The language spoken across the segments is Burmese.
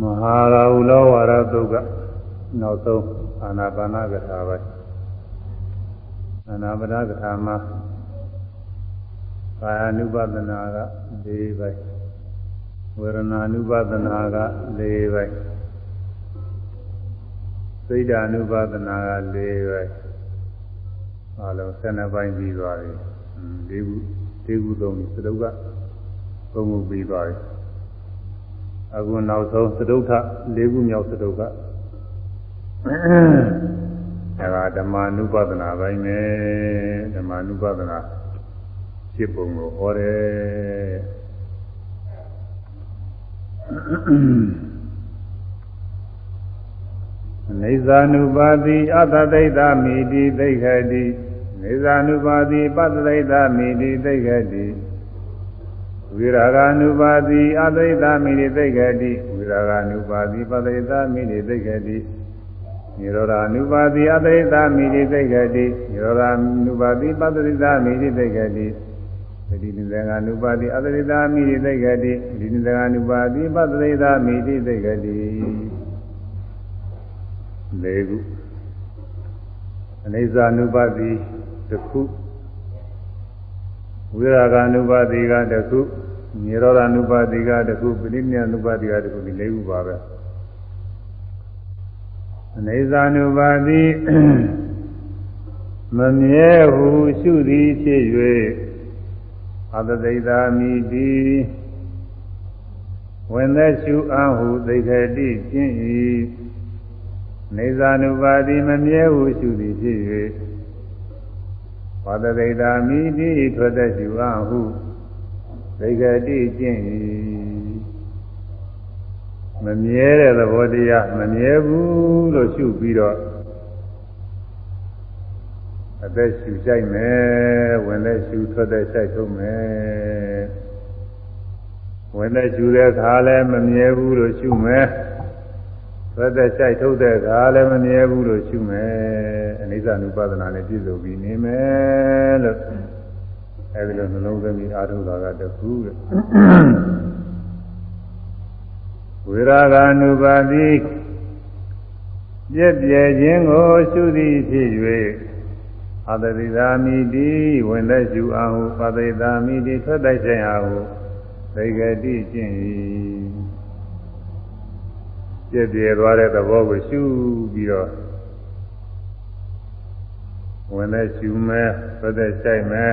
မဟာရာဟုလောဝါရသုတ်ကနောက်ဆုံးအာနာပါနကထာပဲအာနာပါနကထာမှာကာယ ानु ပဒနာက၄ပိုင်းဝေဒနာ ानु ပဒနာက၄ပိုင်းစိတ်ဓာ ानु ပဒနာက၄ပိုင်းအလုံး12ပိုင်းပြီးသွားပြီ၄ခု၄ခုသုံးပြီသတုကသုံးခုပြီးသွားပြီ အခုနောက်ဆုံးသတုထ၄ခုမြောက်သတုကအဲဒါဓမ္မ ानु ပဒနာပိုင်းပဲဓမ္မ ानु ပဒနာဖြစ်ပုံကိုဟောတယ်နေဇာနုပါတိအတသိတမိတိသိခတိနေဇာနုပါတိပတ္တိတမိတိသိခတိ ဝိရာဂ ानु ပါတိအသိတမိတိသိခတိဝိရာဂ ानु ပါတိပတ္တိတမိတိသိခတိနိရောဓ ानु ပါတိအသိတမိတိသိခတိနိရောဓ ानु ပါတိပတ္တိတမိတိသိခတိသတိနိသင်္ဂ ानु ပါတိအသိတမိတိသိခတိဒီနိသင်္ဂ ानु ပါတိပတ္တိတမိတိသိခတိလေးခုအနေဇာနုပါတိတစ်ခုဝိရာဂ ानु ပါတိကတစ်ခု နိရောဓ ानु ပါတိကတစ်ခုပဋိညာ ानु ပါတိကတစ်ခုဒီလေးခုပါပဲအနေဇာနုပါတိမမြဲဟုရှုသည်ဖြစ်၍အတသိတာမိတိဝင်သက်ရှုအဟုသိခတိကျင့်၏နေဇာနုပါတိမမြဲဟုရှုသည်ဖြစ်၍ဝတသိတာမိတိထွက်သက်ရှုအဟု သိခတိကျင့်၏မမြဲတဲ့သဘောတရားမမြဲဘူးလို့ရှုပြီးတော့အသက်ရှူဆိုင်မယ်ဝင်သက်ရှူထွက်သက်ဆိုင်ထုတ်မယ်ဝင်သက်ရှူတဲ့ခါလည်းမမြဲဘူးလို့ရှုမယ်ထွက်သက်ဆိုင်ထုတ်တဲ့ခါလည်းမမြဲဘူးလို့ရှုမယ်အနိစ္စ ानु ပဒနာနဲ့ပြည့်စုံပြီးနေမယ်လို့ အဲဒီလိုနှလုံးသွင်းပြီးအားထုတ်တာကတခုတဲ့ဝိရာဂ ानु ပါတိပြည့်ပြည့်ခြင်းကိုရှုသည်ဖြစ်၍အတတိသာမိတိဝင်သက်ရှုအာဟုပတိသာမိတိထွက်တိုက်ခြင်းအာဟုသိဂတိကျင့်၏ပြည့်ပြည့်သွားတဲ့သဘောကိုရှုပြီးတော့ဝင်သက်ရှုမယ်ထွက်သက်ဆိုင်မယ်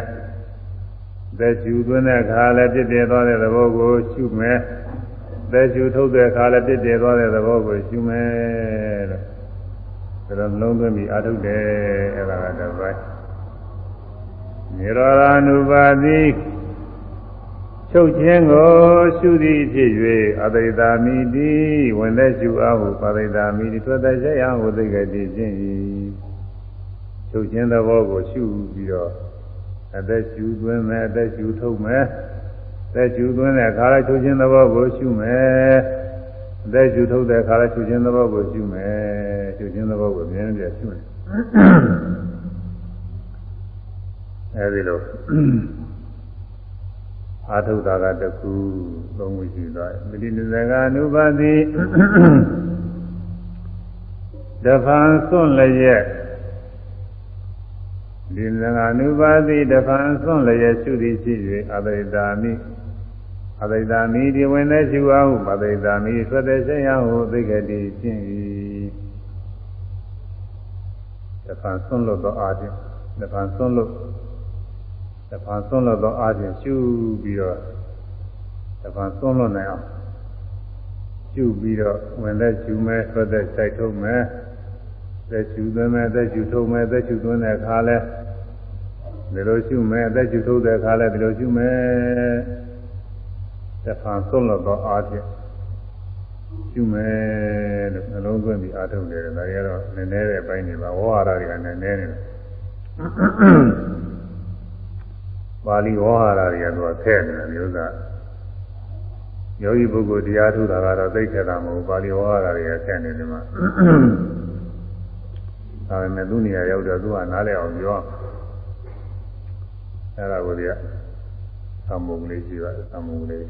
သက်ရှုသွင်းတဲ့အခါလည်းပြည့်ပြည့်သွားတဲ့သဘောကိုရှုမယ်သက်ရှုထုတ်တဲ့အခါလည်းပြည့်ပြည့်သွားတဲ့သဘောကိုရှုမယ်လို့ဒါတော့လုံးသွင်းပြီးအာထုတ်တယ်အဲ့ဒါကတပိုင်းနိရောဓ ानु ပါတိချုပ်ခြင်းကိုရှုသည်ဖြစ်၍အတိတာမိတိဝင်သက်ရှုအားဟုပါတိတာမိတိထွက်သက်ရရဟုသိကြသည်ခြင်း၏ချုပ်ခြင်းသဘောကိုရှုပြီးတော့ အသက်ရှုသွင်းမယ်အသက်ရှုထုတ်မယ်သက်ရှုသွင်းတဲ့အခါလိုက်ချုပ်ခြင်းသဘောကိုရှုမယ်အသက်ရှုထုတ်တဲ့အခါလိုက်ချုပ်ခြင်းသဘောကိုရှုမယ်ချုပ်ခြင်းသဘောကိုမြင်ပြရှုမယ်အဲဒီလိုအာထုတာကတခုသုံးခုရှိသွားတယ်မိတိနဇကအနုပါတိတဖန်စွန့်လျက် ဒီနဇကအနုပါတိတဖန်စွန့်လျက်ရှုသည်ရှိ၍အဘိဓာမိအဘိဓာမိဒီဝင်တဲ့ရှုအားဟုအဘိဓာမိဆွတ်တဲ့ရှင်းရဟုသိက္ခတိရှင်း၏တဖန်စွန့်လို့သောအာဖြင့်တဖန်စွန့်လို့တဖန်စွန့်လို့သောအာဖြင့်ရှုပြီးတော့တဖန်စွန့်လို့နိုင်အောင်ရှုပြီးတော့ဝင်တဲ့ရှုမဲ့ဆွတဲ့စိုက်ထုတ်မဲ့သက်ရှုသွင်းမဲ့သက်ရှုထုတ်မဲ့သက်ရှုသွင်းတဲ့အခါလဲ ဒီလိုရှုမဲ့သက်ရှုထုတ်တဲ့အခါလဲဒီလိုရှုမဲ့တဖန်စွန့်လို့သောအာဖြင့်ရှုမယ်လို့နှလုံးသွင်းပြီးအားထုတ်တယ်ဒါတွေကတော့နည်းနည်းတဲ့အပိုင်းတွေပါဝါဟာရတွေကနည်းနည်းနေတယ်ပါဠိဝါဟာရတွေကတော့ဆဲနေတယ်မျိုးသားယောဂီပုဂ္ဂိုလ်တရားထုတာကတော့သိခဲ့တာမဟုတ်ပါဠိဝါဟာရတွေကဆဲနေတယ်မှာဒါပေမဲ့သူနေရာရောက်တော့သူကနားလည်အောင်ပြောအဲ့ အဲ့ဒါကိုတည်းကသမုံလေးရှိပါတယ်သမုံလေး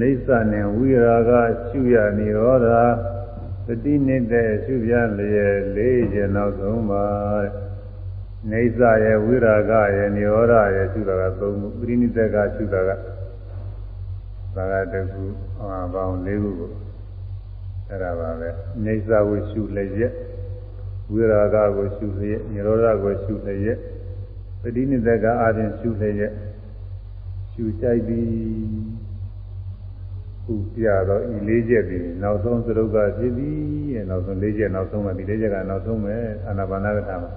နေသနဲ့ဝိရာကရှုရနေရောတာတတိနေတဲ့ရှုပြလျက်လေးကျင်နောက်ဆုံးပါနေသရဲ့ဝိရာကရဲ့နိရောဓရဲ့ရှုတာကသုံးခုပရိနိသက်ကရှုတာကသာကတခုအာပေါင်း၄ခုကို အဲ့ဒါပါပဲနိစ္စကိုရှုလျက်ဝိရာဂကိုရှုလျက်နိရောဓကိုရှုလျက်ပတိနေတဲ့ကအာဖြင့်ရှုလျက်ရှုကြိုက်သည်ခုပြတော့ဤလေးချက်ပြီးနောက်ဆုံးသရုပ်ကဖြစ်ပြီးရဲ့နောက်ဆုံးလေးချက်နောက်ဆုံးမှဒီလေးချက်ကနောက်ဆုံးပဲအာနာပါနာကထာမှာ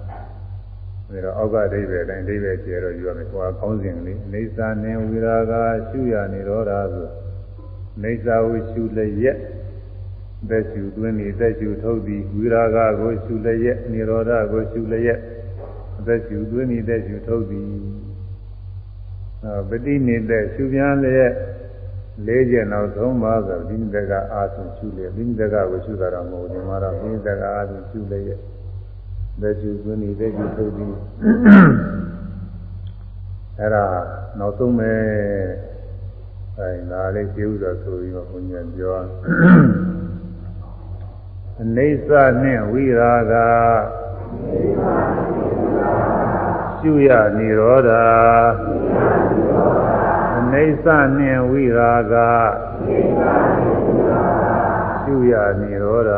ဒါတော့အောက်ကအဓိပ္ပာယ်တိုင်းအဓိပ္ပာယ်ကျေတော့ယူရမယ်ဟိုကကောင်းစဉ်လေးအိဋ္ဌာနေဝိရာဂရှုရနေတော့တာဆိုအိဋ္ဌာဝရှုလည်းရက် သက်ရှုသွင်းနေသက်ရှုထုတ်ပြီးဝိရာဂကိုရှုလည်းရက်និရောဓကိုရှုလည်းရက်သက်ရှုသွင်းနေသက်ရှုထုတ်ပြီးပฏิနေတဲ့ရှုပြန်လည်းလေးချက်နောက်ဆုံးပါဆိုဒီမြတ်ကအာသုရှုလေဒီမြတ်ကကိုရှုတာတော့မဟုတ်ဘူးဒီမှာတော့ဒီမြတ်ကအာသုရှုလေရဲ့လက်ကျူသွင်းနေတဲ့ကျူထုတ်ပြီးအဲ့ဒါနောက်ဆုံးပဲအဲဒါလေးကျေဥစွာဆိုပြီးတော့ဘုညာပြော အနေဆနှင့်ဝိရာဂရှုရនិရောဓအိဋ္ဌနှင့်ဝိရာဂရှုရနိရောဓ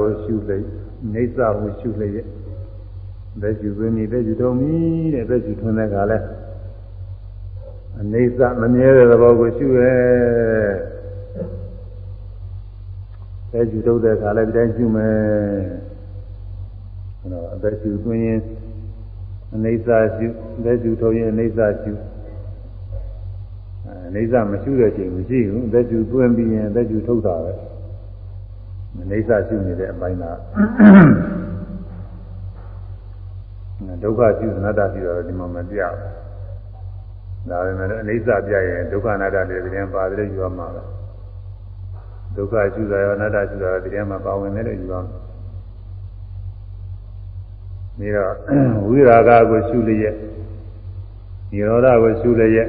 နေစာဝရှုလိုက်နေစာဝရှုလိုက်သက်ကျူသွင်းပြီးသက်ကျူထုံးပြီးတဲ့သက်ကျူထွန်းတဲ့ခါလဲအနေစမမြဲတဲ့သဘောကိုရှုရဲသက်ကျူထုတ်တဲ့ခါလဲဒီတိုင်းရှုမယ်အဲ့တော့အသက်ကျူသွင်းရင်အနေစရှုသက်ကျူထုံးရင်အနေစရှုအနေစမရှုတဲ့ချိန်မရှိဘူးသက်ကျူသွင်းပြီးရင်သက်ကျူထုတ်တာပဲ အနေစရှုနေတဲ့အပိုင်းကဒုက္ခပြုအနတ္တပြုတော့ဒီမှာမပြဘူးဒါပေမဲ့အိဋ္ဌပြရင်ဒုက္ခအနတ္တတွေဒီထဲပါတယ်ယူရမှာပဲဒုက္ခရှိတာရောအနတ္တရှိတာရောဒီထဲမှာပါဝင်တယ်လို့ယူရမှာပြီးတော့ဝိရာဂကိုရှုလျက်និရောဓကိုရှုလျက်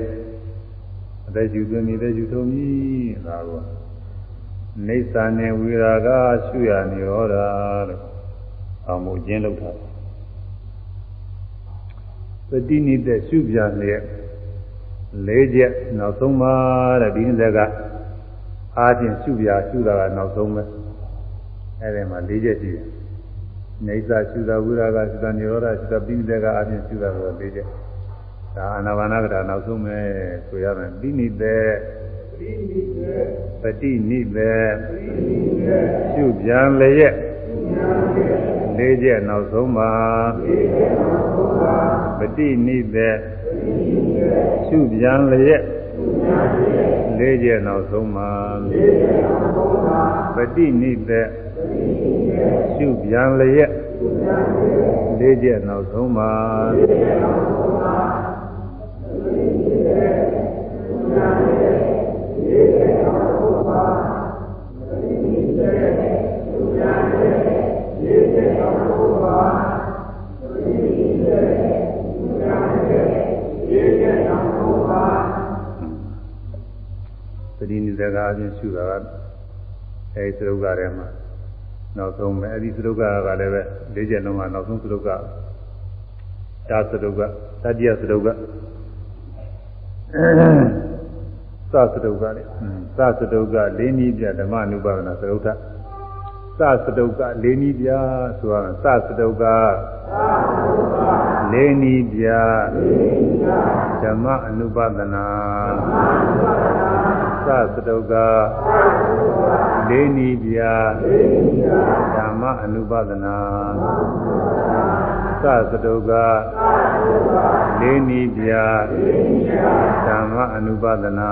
အသက်ရှုသွင်းပြီးအသက်ရှုထုံးပြီးဒါကို နေသနဲ့ဝိရာဂရှုရនិရောဓလို့အောင်မှုကျင်းလောက်တာပတိနိတဲ့ရှုပြတဲ့လေးချက်နောက်ဆုံးပါတဲ့ဒီနေ့ကအားဖြင့်ရှုပြရှုတာကနောက်ဆုံးပဲအဲ့ဒီမှာလေးချက်ရှိတယ်နေသရှုတာဝိရာဂရှုတာនិရောဓရှုတာပိဋကအားဖြင့်ရှုတာဆိုလေးချက်ဒါအာနာပါနကတာနောက်ဆုံးပဲဆိုရမယ်ပိနိတဲ့ ပတိနိတဲ့ရှုပြန်လျက်လေးချက်နောက်ဆုံးပါပတိနိသက်ရှုပြန်လျက်လေးချက်နောက်ဆုံးပါပတိနိသက်ရှုပြန်လျက်လေးချက်နောက်ဆုံးပါ တိနိဒကာအချင်းရှုတာကအဲဒီသရုပ်ကထဲမှာနောက်ဆုံးပဲအဲဒီသရုပ်ကကလည်းပဲ၄ချက်လုံးကနောက်ဆုံးသရုပ်ကတာသရုပ်ကတတိယသရုပ်ကသသရုပ်ကလေသသရုပ်ကလေးနည်းပြဓမ္မနုပါဒနာသရုပ်ထသသရုပ်ကလေးနည်းပြဆိုရမယ်သသရုပ်ကလေးနည်းပြဓမ္မအနုပါဒနာ သသတုကလေးနီးပြဓမ္မအနုပဒနာသသတုကလေးနီးပြဓမ္မအနုပဒနာ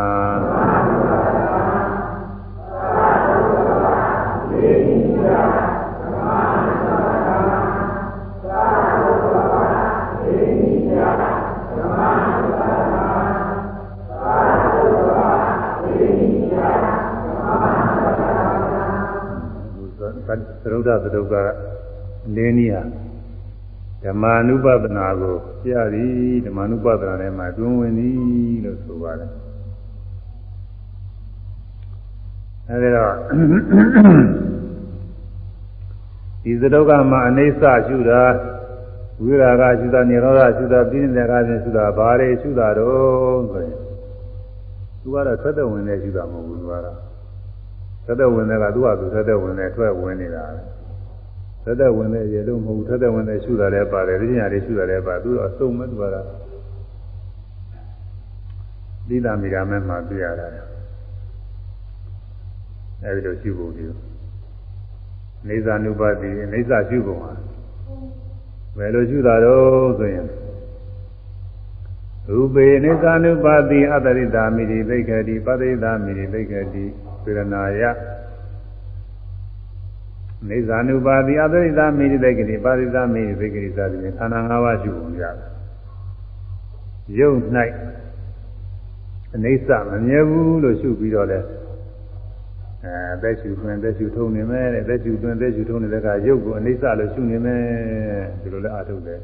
လေးနီးပြ သရုဒ္ဓသတုကလင်းနည်းဟာဓမ္မာနုပဒနာကိုပြသည်ဓမ္မာနုပဒနာထဲမှာတွင်ဝင်သည်လို့ဆိုပါတယ်အဲဒီတော့ဒီသတုကမှာအနေဆရှုတာဝိရာဂရှုတာនិရောဓရှုတာပြင်းတဲ့ကားဖြင့်ရှုတာဘာတွေရှုတာတော့ဆိုရင်သူကတော့သက်သက်ဝင်နေရှုတာမဟုတ်ဘူးသူကတော့ သက်သက်ဝင်တဲ့ကသူ့ဟာသူသက်သက်ဝင်နေထွက်ဝင်နေတာသက်သက်ဝင်တဲ့ရေလို့မဟုတ်ဘူးသက်သက်ဝင်တဲ့ရှုတာလည်းပါတယ်ပညာတွေရှုတာလည်းပါသူတော့အစုံမဲ့သူကတော့သီလမိရာမဲ့မှာပြရတာအဲဒီလိုရှုဖို့ဒီနေဇာနုပါတိနေဇာရှုပုံဟာဘယ်လိုရှုတာတော့ဆိုရင်ရူပေနေဇာနုပါတိအတ္တရိတာမိတိသိက္ခတိပတ္တိတာမိတိသိက္ခတိ စေရနာယနေဇာနုပါတိအတ္တရိတာမိတိသိက္ခတိပတ္တိတာမိတိသိက္ခတိစသည်ဖြင့်ခန္ဓာ၅ပါးရှုပုံရတယ်ယုံ၌အနေဆမမြဲဘူးလို့ရှုပြီးတော့လဲအဲသက်ရှူသွင်းသက်ရှူထုံနေမယ်တဲ့သက်ရှူသွင်းသက်ရှူထုံနေတဲ့ကရုပ်ကိုအနိစ္စလို့ရှုနေမယ်ဒီလိုလဲအထုတ်တယ်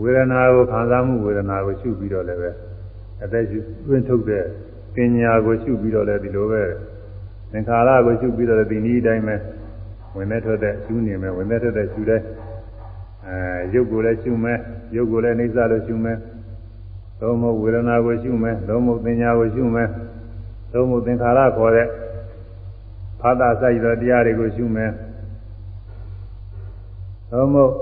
ဝေဒနာကိုခံစားမှုဝေဒနာကိုရှုပြီးတော့လည်းပဲအသက်ရှူသွင်းထုတ်တဲ့ ပညာကိုရှုပြီးတော့လည်းဒီလိုပဲသင်္ခါရကိုရှုပြီးတော့လည်းဒီနည်းတိုင်းပဲဝင်တဲ့ထွက်တဲ့ရှုနေမယ်ဝင်တဲ့ထွက်တဲ့ရှုတဲ့အဲရုပ်ကိုလည်းရှုမယ်ရုပ်ကိုလည်းအနိစ္စလို့ရှုမယ်သို့မဟုတ်ဝေဒနာကိုရှုမယ်သို့မဟုတ်ပညာကိုရှုမယ်သို့မဟုတ်သင်္ခါရခေါ်တဲ့ဖာသာစိုက်သောတရားတွေကိုရှုမယ်။သို့မဟုတ်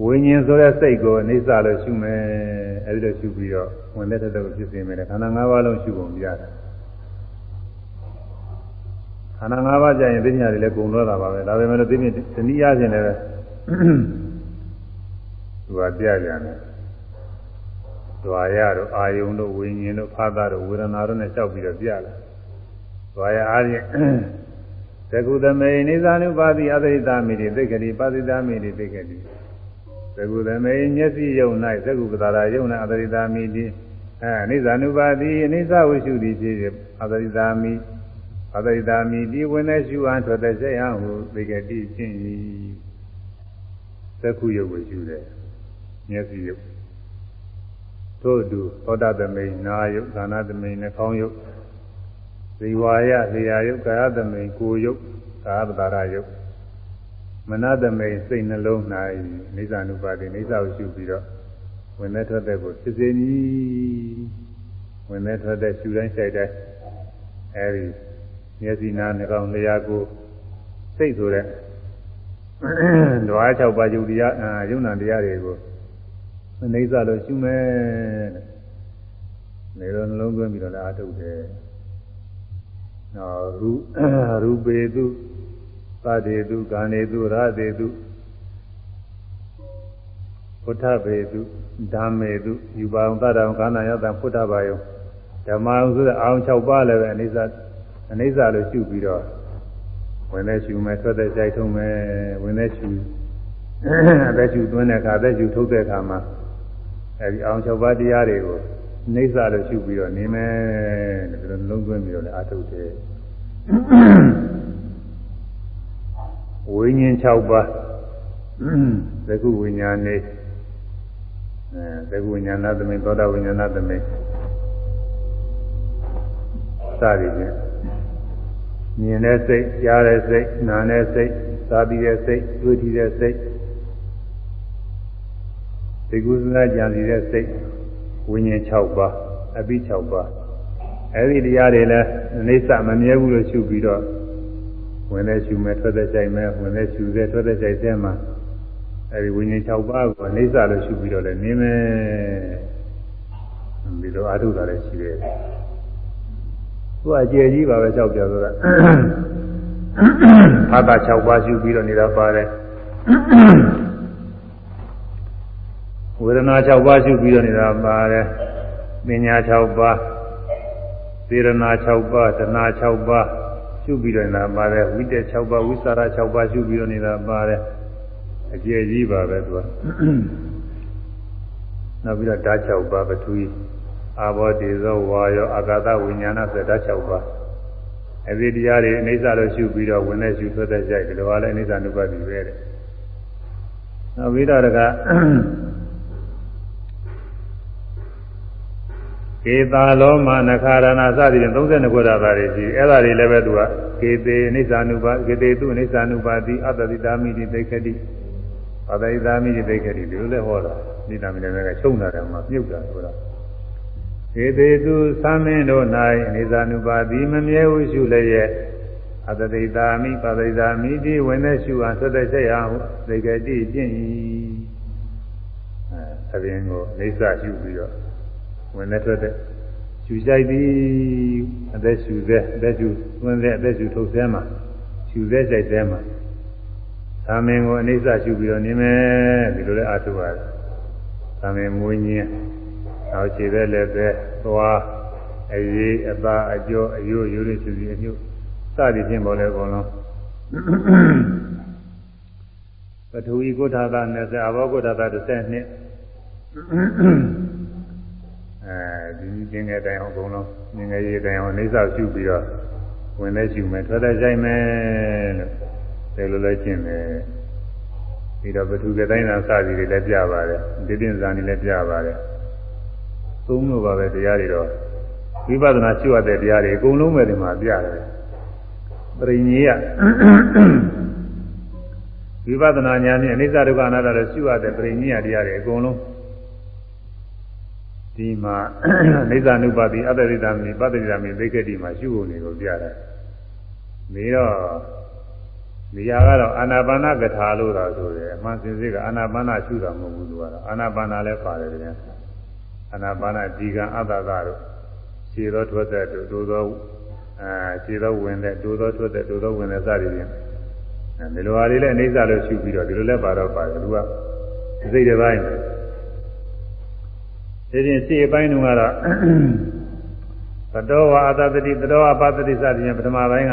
ဝိညာဉ်ဆိုတဲ့စိတ်ကိုအိဋ္ဌလို့ရှုမယ်။အဲဒီလိုရှုပြီးတော့ဝင်တဲ့တဲ့ကိုဖြစ်စေမယ်။ခန္ဓာ၅ပါးလုံးရှုပုံပြရတယ်။ခန္ဓာ၅ပါးကြရင်သိညာတွေလည်းကုန်တော့တာပါပဲ။ဒါပေမဲ့လို့သိမြင်တနည်းအားဖြင့်လည်းသူကပြကြတယ်။ဒွါရတို့အာယုံတို့ဝိညာဉ်တို့ဖာသာတို့ဝေဒနာတို့နဲ့လျှောက်ပြီးတော့ပြတယ်။သွားရအားဖြင့်သကုသမေနိသ ानु ပါတိအသရိတာမိတိသိက္ခတိပါတိတာမိတိသိက္ခတိ သကုသမေမျက်စိယုံ၌သကုပ္ပတာရာယုံ၌အသရိတာမိတိအဲနိသ ानु ပါတိအနိစ္စဝိရှုတိဖြစ်အသရိတာမိအသရိတာမိဒီဝင်တဲ့ရှုအံထွက်တဲ့စိတ်ဟံဟုသိက္ခတိချင်း၏သကုယုတ်ကိုရှုတယ်မျက်စိယုတ်သို့တူသောတာသမိန်နာယုတ်သာနာသမိန်နှာခေါင်းယုတ်ဇေဝါယလေယာယုတ်ကာယသမိန်ကိုယုတ်ကာယပဒါရယုတ် မနသမိန်စိတ်နှလုံး၌နေသ ानु ပါတိနေသကိုရှုပြီးတော့ဝင်တဲ့ထွက်တဲ့ကိုဖြစ်စေမည်ဝင်တဲ့ထွက်တဲ့ရှုတိုင်းဆိုင်တိုင်းအဲဒီမျက်စိနားနှာခေါင်းလျာကိုစိတ်ဆိုတဲ့ဓဝါ6ပါးယုတ်တရားယုံနာတရားတွေကိုနေသလို့ရှုမယ်နေတော့နှလုံးသွင်းပြီးတော့လည်းအာထုတ်တယ်နော်ရူရူပေတု သတေတုကာနေတုရာတေတုဘုထဘေတုဓမ္မေတုယူပါအောင်သတ္တံကာဏယတံဘုထဘာယောဓမ္မအောင်ဆိုတဲ့အာရုံ6ပါးလည်းပဲအနိစ္စအနိစ္စလို့ရှုပြီးတော့ဝင်တဲ့ရှုမယ်ထွက်တဲ့ကြိုက်ထုံးမယ်ဝင်တဲ့ရှုအသက်ရှုသွင်းတဲ့အခါအသက်ရှုထုတ်တဲ့အခါမှာအဲဒီအာရုံ6ပါးတရားတွေကိုအနိစ္စလို့ရှုပြီးတော့နေမယ်ဒီလိုလုံးသွင်းပြီးတော့လည်းအထုတ်တယ် ဝိညာဉ်6ပါးသကုဝိညာဉ်နေအဲသကုဝိညာဏသမိသောတာဝိညာဏသမိစသည်ဖြင့်မြင်တဲ့စိတ်ကြားတဲ့စိတ်နားတဲ့စိတ်သာပြီးတဲ့စိတ်တွေ့ထီတဲ့စိတ်ဒီကုသနာကြံစီတဲ့စိတ်ဝိညာဉ်6ပါးအပိ6ပါးအဲဒီတရားတွေလည်းအိဋ္ဌမမြဲဘူးလို့ရှုပြီးတော့ ဝင်တဲ့ရှုမဲ့ထွက်တဲ့ကြိုက်မဲ့ဝင်တဲ့ရှုတဲ့ထွက်တဲ့ကြိုက်တဲ့မှာအဲဒီဝိညာဉ်6ပါးကိုအိဋ္ဌလို့ရှုပြီးတော့လည်းနေမယ်ဒီလိုအာထုတာလည်းရှိတယ်သူအကျယ်ကြီးပါပဲကြောက်ပြဆိုတာဖတ်တာ6ပါးရှုပြီးတော့နေတာပါတယ်ဝေဒနာ6ပါးရှုပြီးတော့နေတာပါတယ်ပညာ6ပါးစေရနာ6ပါးတဏှာ6ပါး ရှုပြီးတော့နေတာပါတယ်ဝိတက်6ပါးဝိသရာ6ပါးရှုပြီးတော့နေတာပါတယ်အကျယ်ကြီးပါပဲသူကနောက်ပြီးတော့ဓာတ်6ပါးပထဝီအာဘောတေဇောဝါယောအာဂတဝိညာဏဆိုဓာတ်6ပါးအဲဒီတရားတွေအိဋ္ဌလို့ရှုပြီးတော့ဝင်တဲ့ရှုထွက်တဲ့ကြိုက်ဒီလိုပါလဲအိဋ္ဌနုပတိပဲတဲ့နောက်ပြီးတော့တက ကေတာလောမနခါရဏစသည်ဖြင့်32ခုဓာတ်တွေရှိအဲ့ဒါတွေလည်းပဲသူကကေတေအိဋ္ဌနုပါကေတေသူအိဋ္ဌနုပါတိအတ္တတိတာမိတိသိခတိအတ္တတိတာမိတိသိခတိဒီလိုလဲဟောတာဒီနာမည်လည်းကချုံတာတယ်မှာမြုပ်တာဆိုတာကေတေသူသမင်းတို့၌အိဋ္ဌနုပါတိမမြဲဟုရှုလျက်အတတိတာမိပတိတာမိတိဝင်တဲ့ရှုအားသက်သက်ဆက်ရဟုသိခတိကျင့်၏အဲသဘင်ကိုအိဋ္ဌရှုပြီးတော့ ဝင်တဲ့ထွက်တဲ့ရှူကြိုက်သည်အသက်ရှူသေးအသက်ရှူဝင်တဲ့အသက်ရှူထုတ်ဆဲမှာရှူသေးကြိုက်ဆဲမှာသာမင်ကိုအနိစ္စရှူပြီးတော့နေမယ်ဒီလိုလဲအားထုတ်ရတယ်သာမင်မွေးညင်းနောက်ခြေတဲ့လည်းပဲသွားအရေးအပါအကျော်အယိုးရိုးရိုးရှူစီအညွတ်စသည်ဖြင့်ပေါ်လဲအကုန်လုံးပထဝီကုဋ္ဌာသ20အဘောကုဋ္ဌာသ32 အဲဒီကျင်ငယ်တိုင်အောင်အကုန်လုံးငငယ်ရေးတိုင်အောင်အိဋ္ဌရှုပြီးတော့ဝင်လဲရှုမယ်ထွက်တဲ့ဆိုင်မယ်လို့ဒါလိုလဲကျင့်တယ်ပြီးတော့ပထုကတိုင်းသာစသည်တွေလည်းပြပါတယ်ဒီပြင်ဇာနေလည်းပြပါတယ်သုံးလို့ပါပဲတရားတွေတော့ဝိပဿနာရှုရတဲ့တရားတွေအကုန်လုံးပဲဒီမှာပြတယ်ပရိညေယဝိပဿနာဉာဏ်နဲ့အနိစ္စဒုက္ခအနတ္တတို့ရှုရတဲ့ပရိညေယတရားတွေအကုန်လုံး ဒီမှာနေသနုပါတိအတ္တရိတမိပတ္တိရမိသိက္ခတိမှာရှုဖို့နေကိုပြတယ်။ပြီးတော့နေရာကတော့အာနာပါနကထာလို့တော့ဆိုတယ်အမှန်စင်စစ်ကအာနာပါနရှုတာမဟုတ်ဘူးသူကတော့အာနာပါနလည်းပါတယ်ဗျာ။အာနာပါနဒီကံအတ္တကတို့ခြေသောထွက်တဲ့တို့တို့သောအဲခြေသောဝင်တဲ့တို့သောထွက်တဲ့တို့သောဝင်တဲ့စသည်ဖြင့်ဒီလိုဟာလေးလည်းအိဋ္ဌလို့ရှုပြီးတော့ဒီလိုလည်းပါတော့ပါတယ်သူကစိတ်တစ်ပိုင်းပဲ ဒီပြင်ရှေ့အပိုင်းတုန်းကတော့သတောဝါအတ္တတိသတောဝါပတ္တိစသည်ဖြင့်ပထမပိုင်းက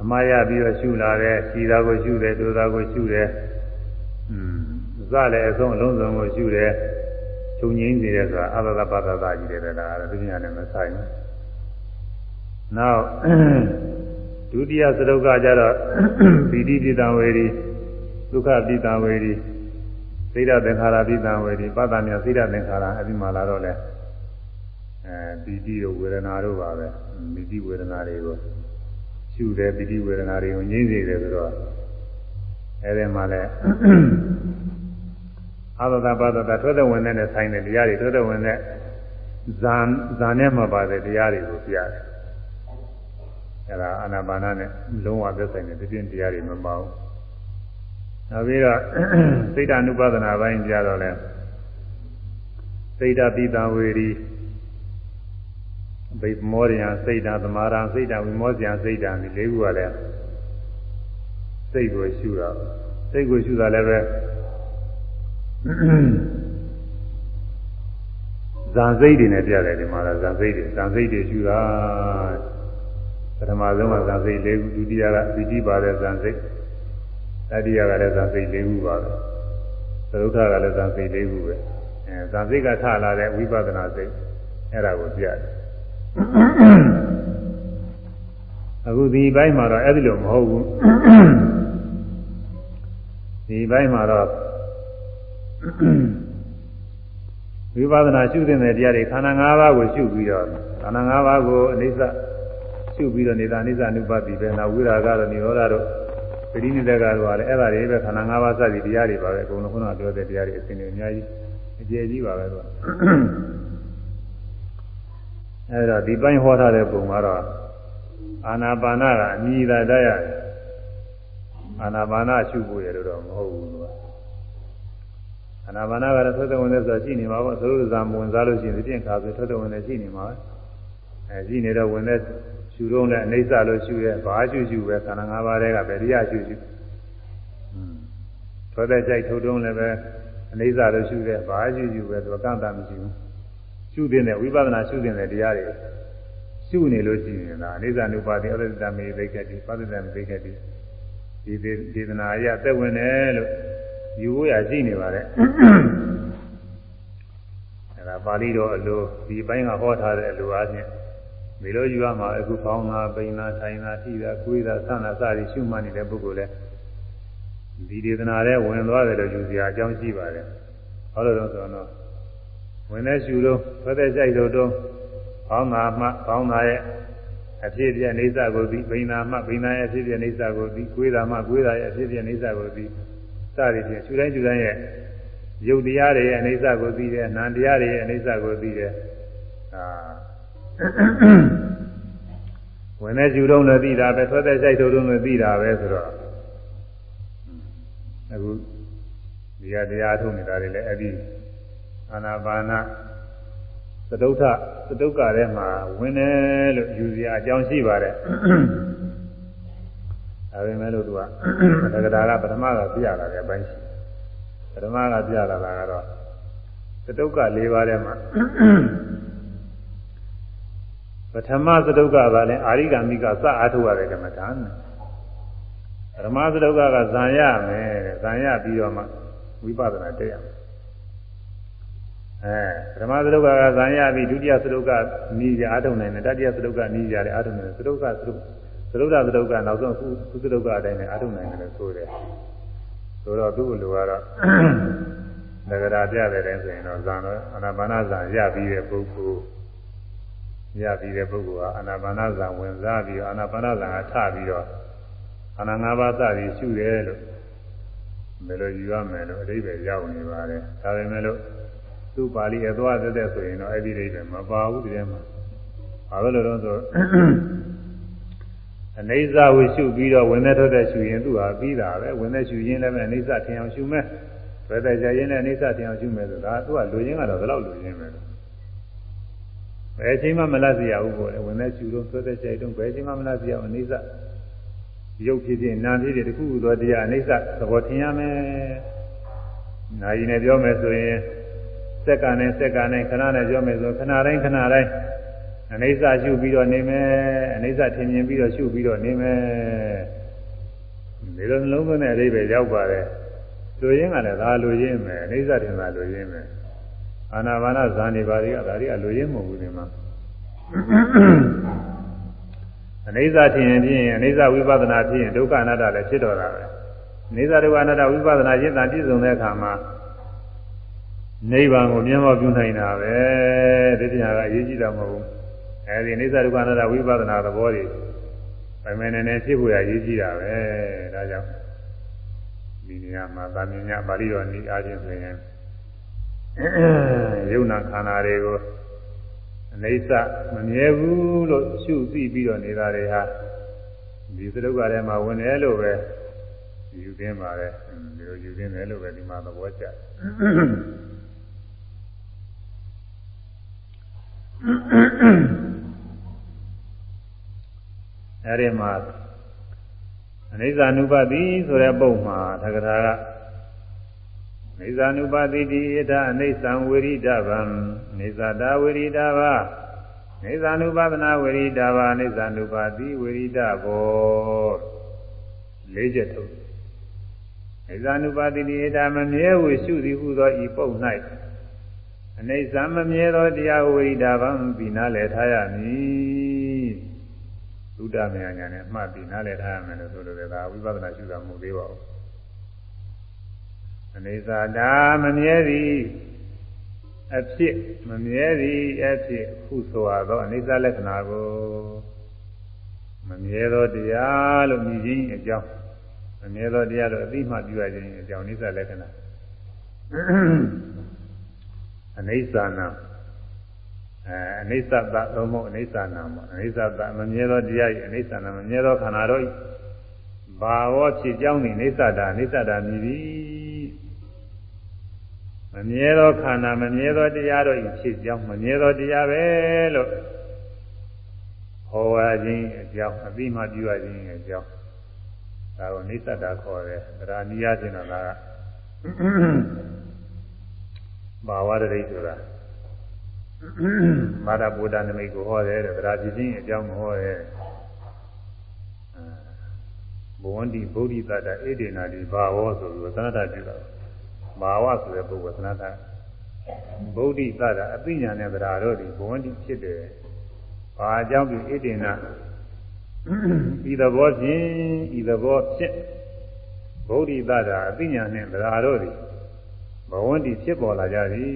အမှားရပြီးတော့ရှုလာတယ်ခြီတာကိုရှုတယ်ဒုတာကိုရှုတယ်อืมစလည်းအဆုံးအလုံးစုံကိုရှုတယ်ချုပ်ငိမ့်နေတယ်ဆိုတာအတ္တပတ္တတာကြီးတယ်လားအဲ့ဒါဒီညာနဲ့မဆိုင်ဘူးနောက်ဒုတိယသရုပ်ကကြတော့ပီတိပိတံဝေရီဒုက္ခပိတံဝေရီ စိတ်ဓာတ်သင်္ခါရပိတံဝေဒီပတ္တမြစိတ်ဓာတ်သင်္ခါရအပြီးမှလာတော့လဲအဲပီတိတို့ဝေဒနာတို့ပါပဲပီတိဝေဒနာတွေကိုရှုတယ်ပီတိဝေဒနာတွေကိုငြိမ့်စေတယ်ဆိုတော့အဲဒီမှာလဲအာသတပါဒတာထွက်တဲ့ဝင်တဲ့ဆိုင်တဲ့တရားတွေထွက်တဲ့ဝင်တဲ့ဇာဇာနဲ့မှပါတဲ့တရားတွေကိုပြတယ်အဲဒါအာနာပါနနဲ့လုံးဝသက်ဆိုင်တဲ့ပြင်းတရားတွေမပါဘူး နောက်ပြီးတော့စိတ်ဓာနုပါဒနာပိုင်းကြတော့လဲစိတ်ဓာပိတံဝေရီဗိမောရိယစိတ်ဓာသမာရစိတ်ဓာဝိမောဇယစိတ်ဓာဒီလေးခုကလည်းစိတ်ကိုရှုတာစိတ်ကိုရှုတာလည်းပဲဇာစိတ်တွေနဲ့ပြတယ်ဒီမှာလားဇာစိတ်တွေဇာစိတ်တွေရှုတာပထမဆုံးကဇာစိတ်လေးခုဒုတိယကဝိတိပါတဲ့ဇာစိတ် တတိယကလည်းဇာစိတ်၄ခုပါပဲသရုပ်ထကလည်းဇာစိတ်၄ခုပဲအဲဇာစိတ်ကထလာတဲ့ဝိပဿနာစိတ်အဲ့ဒါကိုပြတယ်အခုဒီဘိုင်းမှာတော့အဲ့ဒီလိုမဟုတ်ဘူးဒီဘိုင်းမှာတော့ဝိပဿနာရှုတဲ့တရားတွေခန္ဓာ၅ပါးကိုရှုပြီးတော့ခန္ဓာ၅ပါးကိုအနိစ္စရှုပြီးတော့နေတာအနိစ္စနုပတိပဲနာဝိရာကတော့និရောဓတို့ ပရိနိဒကတော့လည်းအဲ့ဒါတွေပဲခန္ဓာ၅ပါးစသည်တရားတွေပါပဲအကုန်လုံးခုနကပြောတဲ့တရားတွေအစဉ်တွေအများကြီးအကျယ်ကြီးပါပဲသူကအဲ့တော့ဒီပိုင်းဟောထားတဲ့ပုံကတော့အာနာပါနကအမြည်သာတတ်ရတယ်အာနာပါနရှုဖို့ရတော့မဟုတ်ဘူးသူကအာနာပါနကတော့ထွက်တဲ့ဝင်တဲ့ဆိုတာရှိနေမှာပေါ့သုဇာမဝင်စားလို့ရှိရင်ဒီပြင်ခါဆိုထွက်တဲ့ဝင်တဲ့ရှိနေမှာပဲအဲရှိနေတော့ဝင်တဲ့ ရှုတော့လည်းအိဋ္ဌလို့ရှုရဲဘာရှုရှုပဲခန္ဓာ၅ပါးတွေကဗေရိယရှုရှုထွက်တဲ့ကြိုက်ထုတ်တုံးလည်းပဲအိဋ္ဌလို့ရှုရဲဘာရှုရှုပဲသူကန့်တာမရှိဘူးရှုတဲ့ဝိပဿနာရှုတဲ့တရားတွေရှုနေလို့ရှိရင်ဒါအိဋ္ဌနုပါတိအရတ္တမေသိက္ခတိပတ္တတမေသိက္ခတိဒီဒေသနာအရသက်ဝင်တယ်လို့ယူဖို့ရရှိနေပါတယ်အဲဒါပါဠိတော်အလိုဒီဘိုင်းကဟောထားတဲ့အလိုအားဖြင့် ဒီလိုယူရမှာအခုပေါင်းတာပိန်တာထိုင်တာထိတာကိုယ်တာဆန္ဒစသည်ရှုမှတ်နေတဲ့ပုဂ္ဂိုလ်လဲဒီဒေသနာထဲဝင်သွားတယ်လို့ယူစရာအကြောင်းရှိပါတယ်။ဟောလို့တော့ဆိုတော့ဝင်တဲ့ရှုတော့ဖက်တဲ့ကြိုက်တော့တော့ပေါင်းတာမှပေါင်းတာရဲ့အဖြစ်ပြအိဋ္ဌကိုသိပိန်တာမှပိန်တာရဲ့အဖြစ်ပြအိဋ္ဌကိုသိကိုယ်တာမှကိုယ်တာရဲ့အဖြစ်ပြအိဋ္ဌကိုသိစသည်ဖြင့်ရှုတိုင်းရှုတိုင်းရဲ့ယုတ်တရားတွေရဲ့အိဋ္ဌကိုသိတယ်နာမ်တရားတွေရဲ့အိဋ္ဌကိုသိတယ်အာ ဝင်တဲ့ယူတော့လည်းသိတာပဲဆွဲတဲ့ကြိုက်တော့လည်းသိတာပဲဆိုတော့အခုဒီကတရားထုတ်နေတာတွေလည်းအဲ့ဒီအာနာပါနသတုဋ္ဌသတုက္ကထဲမှာဝင်တယ်လို့ယူစရာအကြောင်းရှိပါတယ်ဒါပေမဲ့လို့သူကတက္ကရာကပထမကပြရတာလည်းအပိုင်းရှိပထမကပြရတာကတော့သတုက္က၄ပါးထဲမှာ ပထမသတုက္ကကလည်းအာရိကမိကစအားထုတ်ရတဲ့ကမ္မထာပထမသတုက္ကကဇံရမယ်ဇံရပြီးတော့မှဝိပဿနာတက်ရမယ်အဲပထမသတုက္ကကဇံရပြီးဒုတိယသတုက္ကနီးကြအားထုတ်နိုင်တယ်တတိယသတုက္ကနီးကြတယ်အားထုတ်နိုင်တယ်သတုက္ကသတုသတုဒ္ဒသတုက္ကနောက်ဆုံးခုသုသတုက္ကအတိုင်းနဲ့အားထုတ်နိုင်တယ်လို့ဆိုတယ်ဆိုတော့သူ့လိုကတော့နဂရာပြတဲ့တိုင်းဆိုရင်တော့ဇံတော့အနာပါနဇံရပြီးတဲ့ပုဂ္ဂိုလ် ရပြီးတဲ့ပုဂ္ဂိုလ်ဟာအာနာပါနဇံဝင်စားပြီးအာနာပါနဇံကထပြီးတော့အာနာ၅ပါးစသည်ရှုတယ်လို့ဘယ်လိုယူရမယ်လို့အဓိပ္ပာယ်ရောက်နေပါတယ်ဒါပေမဲ့လို့သူ့ပါဠိအသွားသက်သက်ဆိုရင်တော့အဲ့ဒီအဓိပ္ပာယ်မပါဘူးဒီထဲမှာဘာလို့လဲတော့ဆိုအနေစာဝရှုပြီးတော့ဝင်တဲ့ထွက်တဲ့ရှုရင်သူ့ဟာပြီးတာပဲဝင်တဲ့ရှုရင်လည်းပဲအနေစာထင်အောင်ရှုမယ်ဘယ်တဲ့ကြရင်လည်းအနေစာထင်အောင်ရှုမယ်ဆိုတာသူကလူရင်းကတော့ဘယ်လောက်လူရင်းပဲလို့ ဘယ်အချိန်မှမလတ်စီရဘူးပေါ့လေဝင်တဲ့ကျူတော့သွဲတဲ့ကြိုက်တော့ဘယ်အချိန်မှမလတ်စီရအောင်အိဋ္ဌရုပ်ဖြစ်ဖြစ်နာမ်ဖြစ်ဖြစ်တခုခုသောတရားအိဋ္ဌသဘောထင်ရမယ်။နာယီနဲ့ပြောမယ်ဆိုရင်စက္ကန့်နဲ့စက္ကန့်နဲ့ခဏနဲ့ပြောမယ်ဆိုခဏတိုင်းခဏတိုင်းအိဋ္ဌရှုပြီးတော့နေမယ်အိဋ္ဌထင်မြင်ပြီးတော့ရှုပြီးတော့နေမယ်ဒီလိုနှလုံးသွင်းတဲ့အဓိပ္ပာယ်ရောက်ပါတယ်လူရင်းကလည်းဒါလူရင်းမယ်အိဋ္ဌထင်တာလူရင်းမယ် အာနာပါနဇာနေပါတွေကဒါတွေကလူရင်းမဟုတ်ဘူးဒီမှာအနိစ္စထင်ရင်ဖြင့်အနိစ္စဝိပဿနာဖြစ်ရင်ဒုက္ခအနတ္တလည်းဖြစ်တော်တာပဲအနိစ္စဒုက္ခအနတ္တဝိပဿနာရှင်းတာပြည့်စုံတဲ့အခါမှာနိဗ္ဗာန်ကိုမြင်မောပြုနိုင်တာပဲဒီတရားကအရေးကြီးတာမဟုတ်ဘူးအဲဒီအနိစ္စဒုက္ခအနတ္တဝိပဿနာသဘောတွေပိုင်မယ်နေနေဖြစ်ဖို့ရရေးကြီးတာပဲဒါကြောင့်ဒီနေရာမှာသာမညပါဠိတော်ဤအားဖြင့်ဆိုရင် ယုံနာခန္ဓာတွေကိုအနေဆမမြဲဘူးလို့ရှုသိပြီးတော့နေတာတွေဟာဒီသရုပ်ကထဲမှာဝင်တယ်လို့ပဲယူသိမ်းပါတယ်ဒီလိုယူသိမ်းတယ်လို့ပဲဒီမှာသဘောကျအဲဒီမှာအနိစ္စ ानु ပတိဆိုတဲ့ပုံမှာသက္ကထာက နေဇာနုပါတိတိဣဒအိသံဝိရိဒဗံနေဇာတာဝိရိဒဗနေဇာနုပါဒနာဝိရိဒဗနေဇာနုပါတိဝိရိဒဘောလေးချက်ထုတ်နေဇာနုပါတိတိဣဒမမြဲဝေရှုသည်ဟုသောဤပုတ်၌အနေဇာမမြဲသောတရားဝိရိဒဗံပြီးနားလည်ထားရမည်သုဒ္ဓမယညာနဲ့အမှတ်ပြီးနားလည်ထားရမယ်လို့ဆိုလိုတယ်ဒါဝိပဿနာရှုတာမဟုတ်သေးပါဘူး အနေစာတာမမြဲသည်အဖြစ်မမြဲသည်အဖြစ်ဟုဆိုရသောအနေစာလက္ခဏာကိုမမြဲသောတရားလို့မြည်ခြင်းအကြောင်းမမြဲသောတရားလို့အသိမှပြုရခြင်းအကြောင်းအနေစာလက္ခဏာအနေစာနာအဲအနေသတ္တသုံးဖို့အနေစာနာမှာအနေသတ္တမမြဲသောတရားဤအနေစာနာမမြဲသောခန္ဓာတို့ဤဘာဝဖြစ်ကြောင်းဤအနေသတ္တအနေသတ္တမြည်သည် မမြဲသောခန္ဓာမမြဲသောတရားတို့ဤဖြစ်ကြောင်းမမြဲသောတရားပဲလို့ဟောရခြင်းအကြောင်းအပြီးမှပြုရခြင်းအကြောင်းဒါကိုနိစ္စတာခေါ်တယ်ဗရာဏီယကျင်တော့ကဘာဝရတိဆိုတာမာတာဘုဒ္ဓနမိတ်ကိုဟောတယ်တဲ့ဗရာပြင်းအကြောင်းကိုဟောတယ်ဘဝန္တိဗုဒ္ဓိတတဧတေနာတိဘာဝောဆိုပြီးသနတာပြုတာ မာဝဆိုတဲ့ပုဂ္ဂိုလ်သနတာဗုဒ္ဓိသတာအသိဉာဏ်နဲ့တရားတော်ဒီဘဝန္တိဖြစ်တယ်ဘာအကြောင်းပြုဣတိနာဤသဘောဖြင့်ဤသဘောဖြင့်ဗုဒ္ဓိတတာအသိဉာဏ်နှင့်တရားတို့သည်ဘဝန္တိဖြစ်ပေါ်လာကြသည်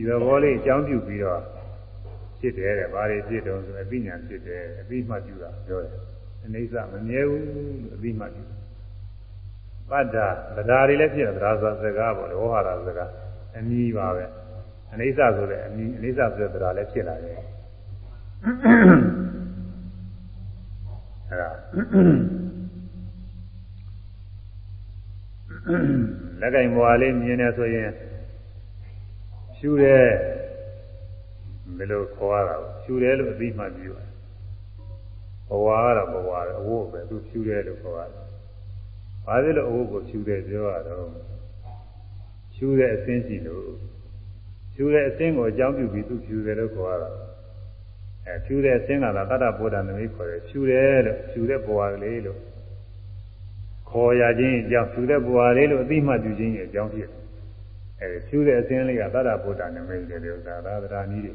ဤသဘောလေးအကြောင်းပြုပြီးတော့ဖြစ်တယ်တဲ့ဘာတွေဖြစ်တော့ဆိုအသိဉာဏ်ဖြစ်တယ်အသိမှပြုတာပြောတယ်အနေစမမြဲဘူးအသိမှပြု ပတ္တာတရားတွေလည်းဖြစ်တယ်တရားဆိုစကားပေါ့လေဝဟာရစကားအနည်းပါပဲအနေစဆိုတဲ့အနည်းအနေစဆိုတဲ့တရားလည်းဖြစ်လာတယ်အဲ့ဒါလက်ကင်ဘွာလေးမြင်နေဆိုရင်ဖြူတယ်ဘယ်လိုခေါ်ရတာဖြူတယ်လို့အသိမှပြုတယ်ဘဝကတော့ဘဝပဲအဝတ်ပဲသူဖြူတယ်လို့ခေါ်ရတယ် ဘာဖြစ်လို့အဝတ်ကိုဖြူတယ်ပြောရတော့ဖြူတဲ့အစင်းရှိလို့ဖြူတဲ့အစင်းကိုအကြောင်းပြုပြီးသူဖြူတယ်လို့ခေါ်ရတာအဲဖြူတဲ့အစင်းကသာတတ္တဗုဒ္ဓနမိတ်ခေါ်တယ်ဖြူတယ်လို့ဖြူတဲ့ဘဝကလေးလို့ခေါ်ရခြင်းအကြောင်းဖြူတဲ့ဘဝလေးလို့အသိမှပြုခြင်းရဲ့အကြောင်းဖြစ်တယ်အဲဖြူတဲ့အစင်းလေးကတတ္တဗုဒ္ဓနမိတ်တယ်လို့သာသာသရာနည်းတွေ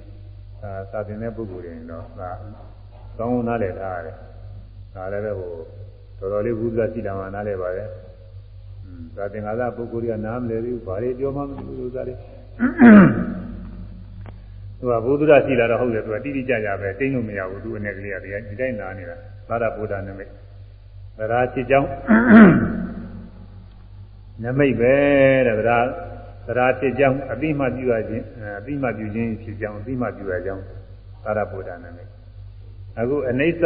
သာသာတင်တဲ့ပုဂ္ဂိုလ်တွေတော့သာကောင်းကောင်းနားလည်ထားရတယ်ဒါလည်းပဲဟို တော်တော်လေးဘုရားရှိတာမှနားလည်ပါရဲ့อืมသာသင်္ဃာသပုဂ္ဂိုလ်ကနားမလည်ဘူးဘာတွေပြောမှမသိဘူးဥစ္စာတွေသူကဘုဒ္ဓရရှိလာတော့ဟုတ်တယ်သူကတိတိကျကျပဲတိတ်လို့မရဘူးသူအနေကလေးကဒီတိုင်းနာနေတာသာရဗုဒ္ဓနမိတ်သရာချစ်ကြောင်းနမိတ်ပဲတဲ့သရာသရာချစ်ကြောင်းအတိမပြုရခြင်းအတိမပြုခြင်းဖြစ်ကြောင်းအတိမပြုရကြောင်းသာရဗုဒ္ဓနမိတ်အခုအနိစ္စ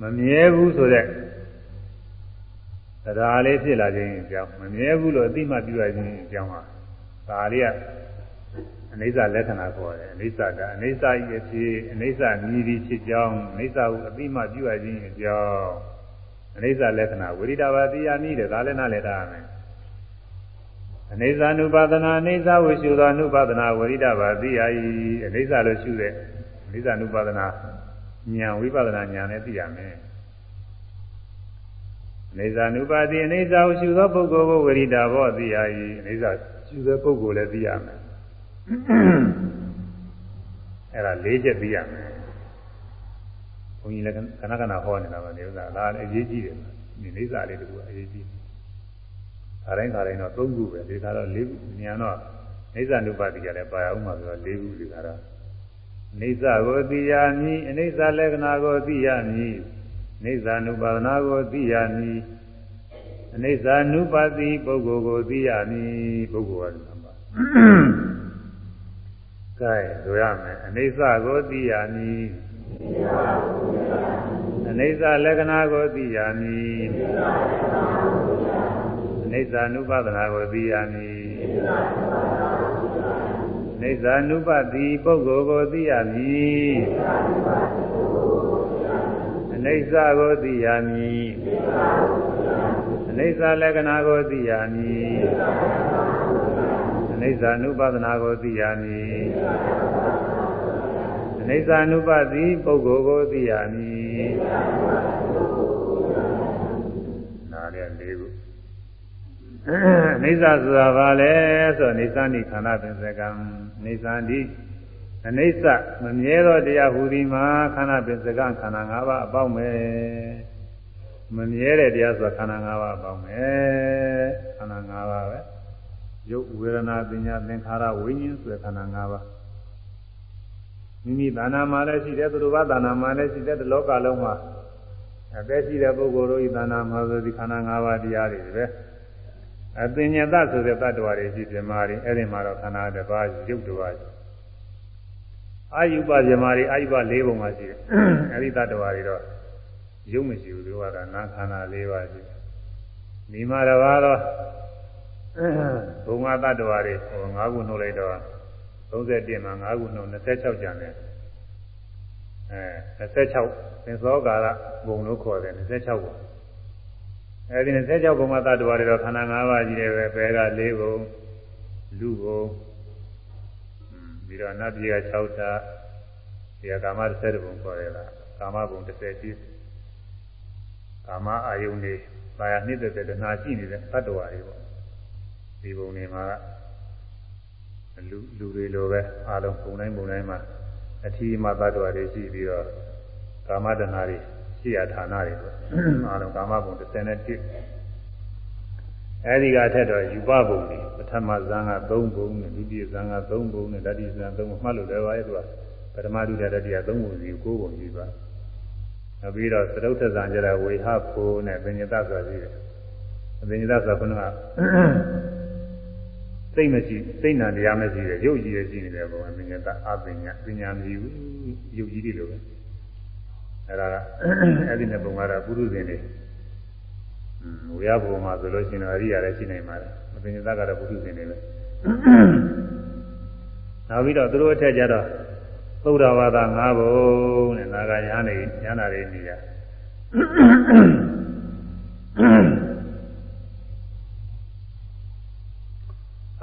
မမြဲဘူးဆိုတဲ့တရားလေးဖြစ်လာခြင်းအကြောင်းမမြဲဘူးလို့အတိမပြုရခြင်းအကြောင်းဟာဒါလေးကအနိစ္စလက္ခဏာခေါ်တယ်အနိစ္စကအနိစ္စဤအဖြစ်အနိစ္စမြည်ပြီးဖြစ်ကြောင်းအနိစ္စကိုအတိမပြုရခြင်းအကြောင်းအနိစ္စလက္ခဏာဝိရိဒဘာတိယာမိတယ်ဒါလည်းနားလည်တာမယ်အနေဇာနုပါဒနာအနေဇာဝေရှုသောနုပါဒနာဝရိဒဘာသိယာယီအနေဇာလို့ရှုတဲ့အအနေဇာနုပါဒနာ ဉာဏ်ဝိပဿနာဉာဏ်နဲ့သိရမယ်နေဇာနုပါတိအနေဇာဟုရှုသောပုဂ္ဂိုလ်ကိုဝိရိဒဘောသိရ၏အနေဇာရှုသောပုဂ္ဂိုလ်လည်းသိရမယ်အဲ့ဒါ၄ချက်သိရမယ်ဘုန်းကြီးလည်းခဏခဏဟောနေတာပါနေဥစ္စာဒါလည်းအရေးကြီးတယ်ဒီနေဇာလေးတကူအရေးကြီးတယ်ခါတိုင်းခါတိုင်းတော့၃ခုပဲဒီခါတော့၄ခုဉာဏ်တော့နေဇာနုပါတိကလည်းပါရအောင်ပါဆိုတော့၄ခုဒီခါတော့ နေဇာကိုသိရမည်အနေဇာလက္ခဏာကိုသိရမည်နေဇာနုပါဒနာကိုသိရမည်အနေဇာနုပါတိပုဂ္ဂိုလ်ကိုသိရမည်ပုဂ္ဂိုလ်ကလည်းပါကဲဆိုရမယ်အနေဇာကိုသိရမည်အနေဇာလက္ခဏာကိုသိရမည်အနေဇာနုပါဒနာကိုသိရမည် နေဇာနုပတိပုဂ္ဂိုလ်ကိုသိရမည်အနေဇာကိုသိရမည်အနေဇာလက္ခဏာကိုသိရမည်အနေဇာနုပဒနာကိုသိရမည်အနေဇာနုပတိပုဂ္ဂိုလ်ကိုသိရမည်နားရလေးခုအိဋ္ဌဆိုတာဘာလဲဆိုနေသန္တိခန္ဓာပင်စကံ နေသန္တိအနိစ္စမမြဲသောတရားဟူသည်မှာခန္ဓာပင်စကံခန္ဓာ၅ပါးအပေါင်းပဲမမြဲတဲ့တရားဆိုတာခန္ဓာ၅ပါးအပေါင်းပဲခန္ဓာ၅ပါးပဲရုပ်ဝေဒနာပညာသင်္ခါရဝိညာဉ်ဆိုတဲ့ခန္ဓာ၅ပါးမိမိသာနာမှာလည်းရှိတယ်သူတို့ဘာသာနာမှာလည်းရှိတယ်ဒီလောကလုံးမှာအသက်ရှိတဲ့ပုဂ္ဂိုလ်တို့ဤသာနာမှာဆိုဒီခန္ဓာ၅ပါးတရားတွေပဲ အပညာတဆိုတဲ့တ attva တွေရှိပြမာတွေအဲ့ဒီမှာတော့ခန္ဓာတစ်ပါးရုပ်တစ်ပါးအာယုပပြမာတွေအာယုပ၄ပုံမှာရှိတယ်အဲ့ဒီတ attva တွေတော့ရုပ်မရှိဘူးသူကနာခန္ဓာ၄ပါးရှိတယ်ဒီမှာတော့ဘုံငါတ attva တွေဟို၅ခုနှုတ်လိုက်တော့31မှာ5ခုနှုတ်26ကျန်တယ်အဲ26သင်္သောကာရဘုံလို့ခေါ်တယ်26ပုံ အဲဒီ26ဘုံမှာတ attva တွေတော့ခန္ဓာ၅ပါးကြီးတယ်ပဲဘယ်က၄ဘုံလူဘုံပြီးတော့နတ်ပြည်က6တာဒီကကာမ30ဘုံခေါ်ရလားကာမဘုံ30ရှိကာမအာယုန်တွေပါရနှစ်သက်တဲ့တဏှာရှိနေတဲ့တ attva တွေပေါ့ဒီဘုံတွေမှာလူလူတွေလိုပဲအားလုံးပုံတိုင်းပုံတိုင်းမှာအထီးမှသတ္တဝါတွေရှိပြီးတော့ကာမတဏှာတွေ ရှိရဌာနတွေပေါ့အားလုံးကာမဘုံ31အဲဒီကအထက်တော့ယူပဘုံတွေပထမဇန်က3ဘုံနဲ့ဒုတိယဇန်က3ဘုံနဲ့တတိယဇန်3ဘုံမှတ်လို့လည်းပါရဲ့သူကပထမဒုတိယတတိယ3ဘုံစီ9ဘုံယူပါနောက်ပြီးတော့သရုပ်ထဇန်ကြတဲ့ဝေဟဖို့နဲ့ပညတဆိုတာရှိတယ်ပညတဆိုတာခုနကစိတ်မရှိစိတ်နာတရားမရှိတဲ့ရုပ်ကြီးရရှိနေတဲ့ဘုံပညတအပညာပညာမရှိဘူးရုပ်ကြီးတွေလိုပဲ အဲဒါကအဲ့ဒီနဲ့ပုံကတော့ပုရုဇဉ်တွေဝေယဘုံမှာဆိုလို့ရှိရင်အရိယာလည်းရှိနိုင်ပါတယ်မပင်သကတော့ပုထုဇဉ်တွေပဲနောက်ပြီးတော့သူတို့အထက်ကျတော့သုဒ္ဓဝါဒ၅ဘုံနဲ့နာဂယာနေဉာဏတွေနေရ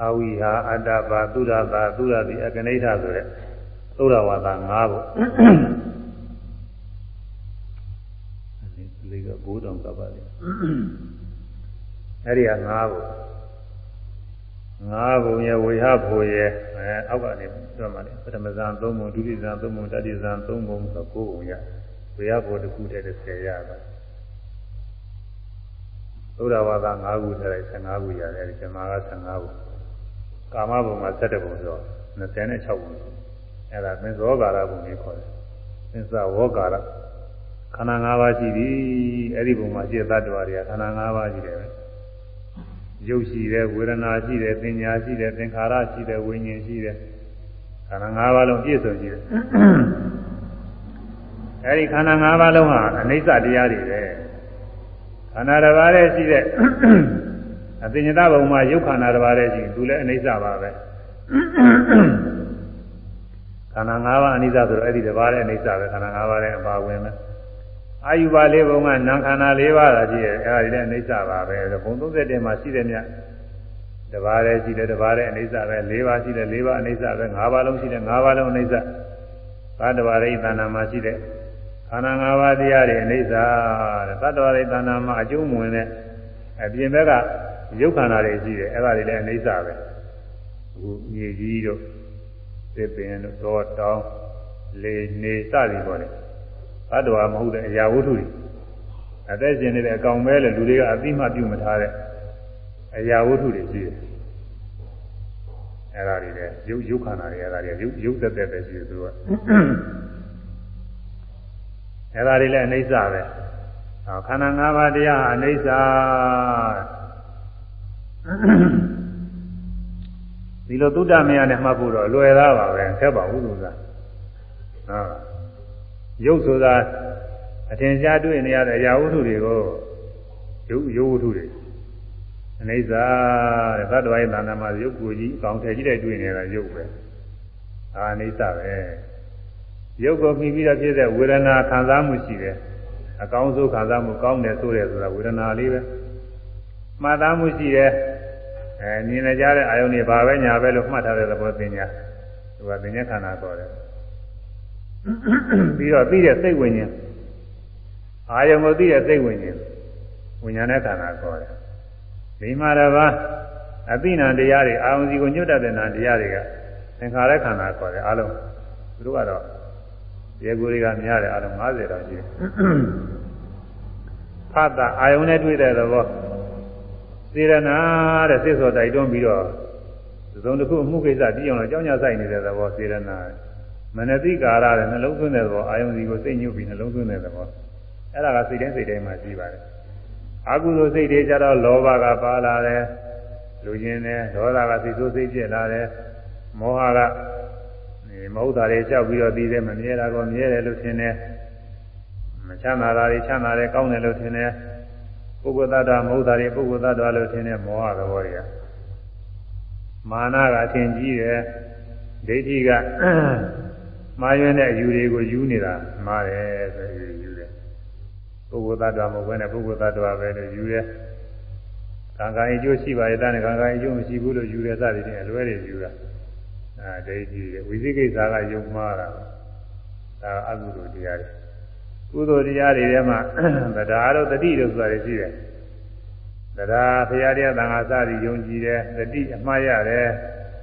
အဝိဟာအတ္တပါသုဒ္ဓတာသုဒ္ဓတိအကနိဋ္ဌဆိုတဲ့သုဒ္ဓဝါဒ၅ဘုံ လေးကဘိုးတော်ကပါလေအဲ့ဒီက၅ဘုံ၅ဘုံရဲ့ဝေဟဖို့ရဲ့အဲအောက်ကနေပြောမှလေပထမဇန်၃ဘုံဒုတိယဇန်၃ဘုံတတိယဇန်၃ဘုံဆို၉ဘုံရဝေဟဖို့တစ်ခုတည်း10ရပါသုဒ္ဓဝါဒ၅ခုထည့်လိုက်15ခုရတယ်အဲဒီဇမားက15ခုကာမဘုံက17ဘုံဆို26ဘုံအဲ့ဒါသင်္ဇောကာရဘုံကြီးခေါ်တယ်သင်္ဇဝောကာရ ခန္ဓာ၅ပါးရှိပြီအဲ့ဒီပုံမှာရှိတဲ့တ attva တွေကခန္ဓာ၅ပါးရှိတယ်ပဲရုပ်ရှိတယ်ဝေဒနာရှိတယ်ပညာရှိတယ်သင်္ခါရရှိတယ်ဝိညာဉ်ရှိတယ်ခန္ဓာ၅ပါးလုံးပြည့်စုံရှိတယ်အဲ့ဒီခန္ဓာ၅ပါးလုံးဟာအနိစ္စတရားတွေပဲခန္ဓာတစ်ပါးတည်းရှိတဲ့အသိဉာဏ်ဘုံမှာရုပ်ခန္ဓာတစ်ပါးတည်းရှိသူလည်းအနိစ္စပါပဲခန္ဓာ၅ပါးအနိစ္စဆိုတော့အဲ့ဒီတစ်ပါးလည်းအနိစ္စပဲခန္ဓာ၅ပါးလည်းအပါဝင်ပဲ အာယုပါလေးဘုံကနာခန္ဓာ၄ပါးသာရှိတယ်အဲဒီလည်းအိဋ္ဌပါပဲဘုံ31မှာရှိတယ်မြတ်တပါးလည်းရှိတယ်တပါးလည်းအိဋ္ဌပဲ၄ပါးရှိတယ်၄ပါးအိဋ္ဌပဲ၅ပါးလုံးရှိတယ်၅ပါးလုံးအိဋ္ဌဘာတဘာရိသနာမှာရှိတဲ့ခန္ဓာ၅ပါးတရားတွေအိဋ္ဌတဲ့သတ္တဝရိသနာမှာအကျုံးဝင်တဲ့အပြင်ဘက်ကရုပ်ခန္ဓာတွေရှိတယ်အဲ့ဒါတွေလည်းအိဋ္ဌပဲအခုမြေကြီးတို့သစ်ပင်တို့သောတောင်းလေနေစသည်ပေါ်တယ် ဘတ်တော်မဟုတ်တဲ့အရာဝတ္ထုတွေအသက်ရှင်နေတဲ့အကောင်ပဲလေလူတွေကအသိမှပြုမထားတဲ့အရာဝတ္ထုတွေရှိတယ်အဲ့ဒါတွေလည်းရုပ်ရုပ်ခန္ဓာတွေအဲ့ဒါတွေရုပ်ရုပ်သက်သက်ပဲရှိတယ်သူကအဲ့ဒါတွေလည်းအနိစ္စပဲဟောခန္ဓာ၅ပါးတရားအနိစ္စဒီလိုသုတ္တမယနဲ့မှတ်ဖို့တော့လွယ်သားပါပဲခက်ပါဘူးလို့သာဟုတ် ရုပ်ဆိုတာအထင်ရှားတွေ့နေရတဲ့အရာဝတ္ထုတွေကိုရုပ်ရုပ်ဝတ္ထုတွေအနိစ္စတဲ့သတ္တဝါရဲ့သာနာမှာရုပ်ကိုကြီးအကောင်ထည်ကြီးတဲ့တွေ့နေတာရုပ်ပဲအာအနိစ္စပဲရုပ်ကိုပြီးပြီးတော့ဖြစ်တဲ့ဝေဒနာခံစားမှုရှိတယ်အကောင်းဆုံးခံစားမှုကောင်းတယ်ဆိုတယ်ဆိုတာဝေဒနာလေးပဲမှတ်သားမှုရှိတယ်အဲမြင်နေကြတဲ့အာယုန်တွေဘာပဲညာပဲလို့မှတ်ထားတဲ့သဘောသင်ညာသူကသင်ညာခန္ဓာခေါ်တယ် ပြီးတော့သိတဲ့စိတ်ဝိညာဉ်အာယုံကိုသိတဲ့စိတ်ဝိညာဉ်ဝိညာဉ်နဲ့ခန္ဓာခေါ်တယ်ဒီမှာတော့အသိဉာဏ်တရားတွေအာယုံစီကိုညွတ်တတ်တဲ့ဉာဏ်တရားတွေကသင်္ခါရခန္ဓာခေါ်တယ်အလုံးသူတို့ကတော့ရေကိုယ်တွေကများတယ်အလုံး90တောင်ရှိတယ်ဖတ်တာအာယုံနဲ့တွေ့တဲ့သဘောစေရနာတဲ့စိတ်စောတိုက်တွန်းပြီးတော့သုံးတစ်ခုအမှုကိစ္စကြည့်အောင်လို့ကြောင်းကြဆိုင်နေတဲ့သဘောစေရနာ မနတိကာရတဲ့နှလုံးသွင်းတဲ့သဘောအာယုံစီကိုစိတ်ညှုပ်ပြီးနှလုံးသွင်းတဲ့သဘောအဲ့ဒါကစိတ်တိုင်းစိတ်တိုင်းမှာရှိပါတယ်အကုသိုလ်စိတ်တွေကြတော့လောဘကပါလာတယ်လူချင်းနဲ့ဒေါသကစိတ်ဆိုးစိတ်ဖြစ်လာတယ်မောဟကမဟုတ်တာတွေကြောက်ပြီးတော့ပြီးတယ်မမြဲတာကောမြဲတယ်လို့ထင်တယ်မချမ်းသာတာတွေချမ်းသာတယ်ကောင်းတယ်လို့ထင်တယ်ပုဂ္ဂိုလ်သတ္တမဟုတ်တာတွေပုဂ္ဂိုလ်သတ္တလို့ထင်တယ်မောဟသဘောတွေကမာနကအထင်ကြီးတယ်ဒိဋ္ဌိက မှားယွင်းတဲ့အယူတွေကိုယူနေတာမှားတယ်ဆိုယူယူတယ်ပုဂ္ဂိုလ်သတ္တဝါမဟုတ်ဘဲနဲ့ပုဂ္ဂိုလ်သတ္တဝါပဲလို့ယူတယ်ကံကံအကျိုးရှိပါရဲ့တဲ့ကံကံအကျိုးမရှိဘူးလို့ယူတယ်စသည်ဖြင့်အလွဲတွေယူတာအဲဒိဋ္ဌိဝိသိကိစ္စကယုံမှားတာဒါအကုသိုလ်တရားတွေကုသိုလ်တရားတွေထဲမှာတရားတို့တတိတို့ဆိုတာရှိတယ်တရားဘုရားတရားသံဃာစသည်ယုံကြည်တယ်တတိအမှားရတယ်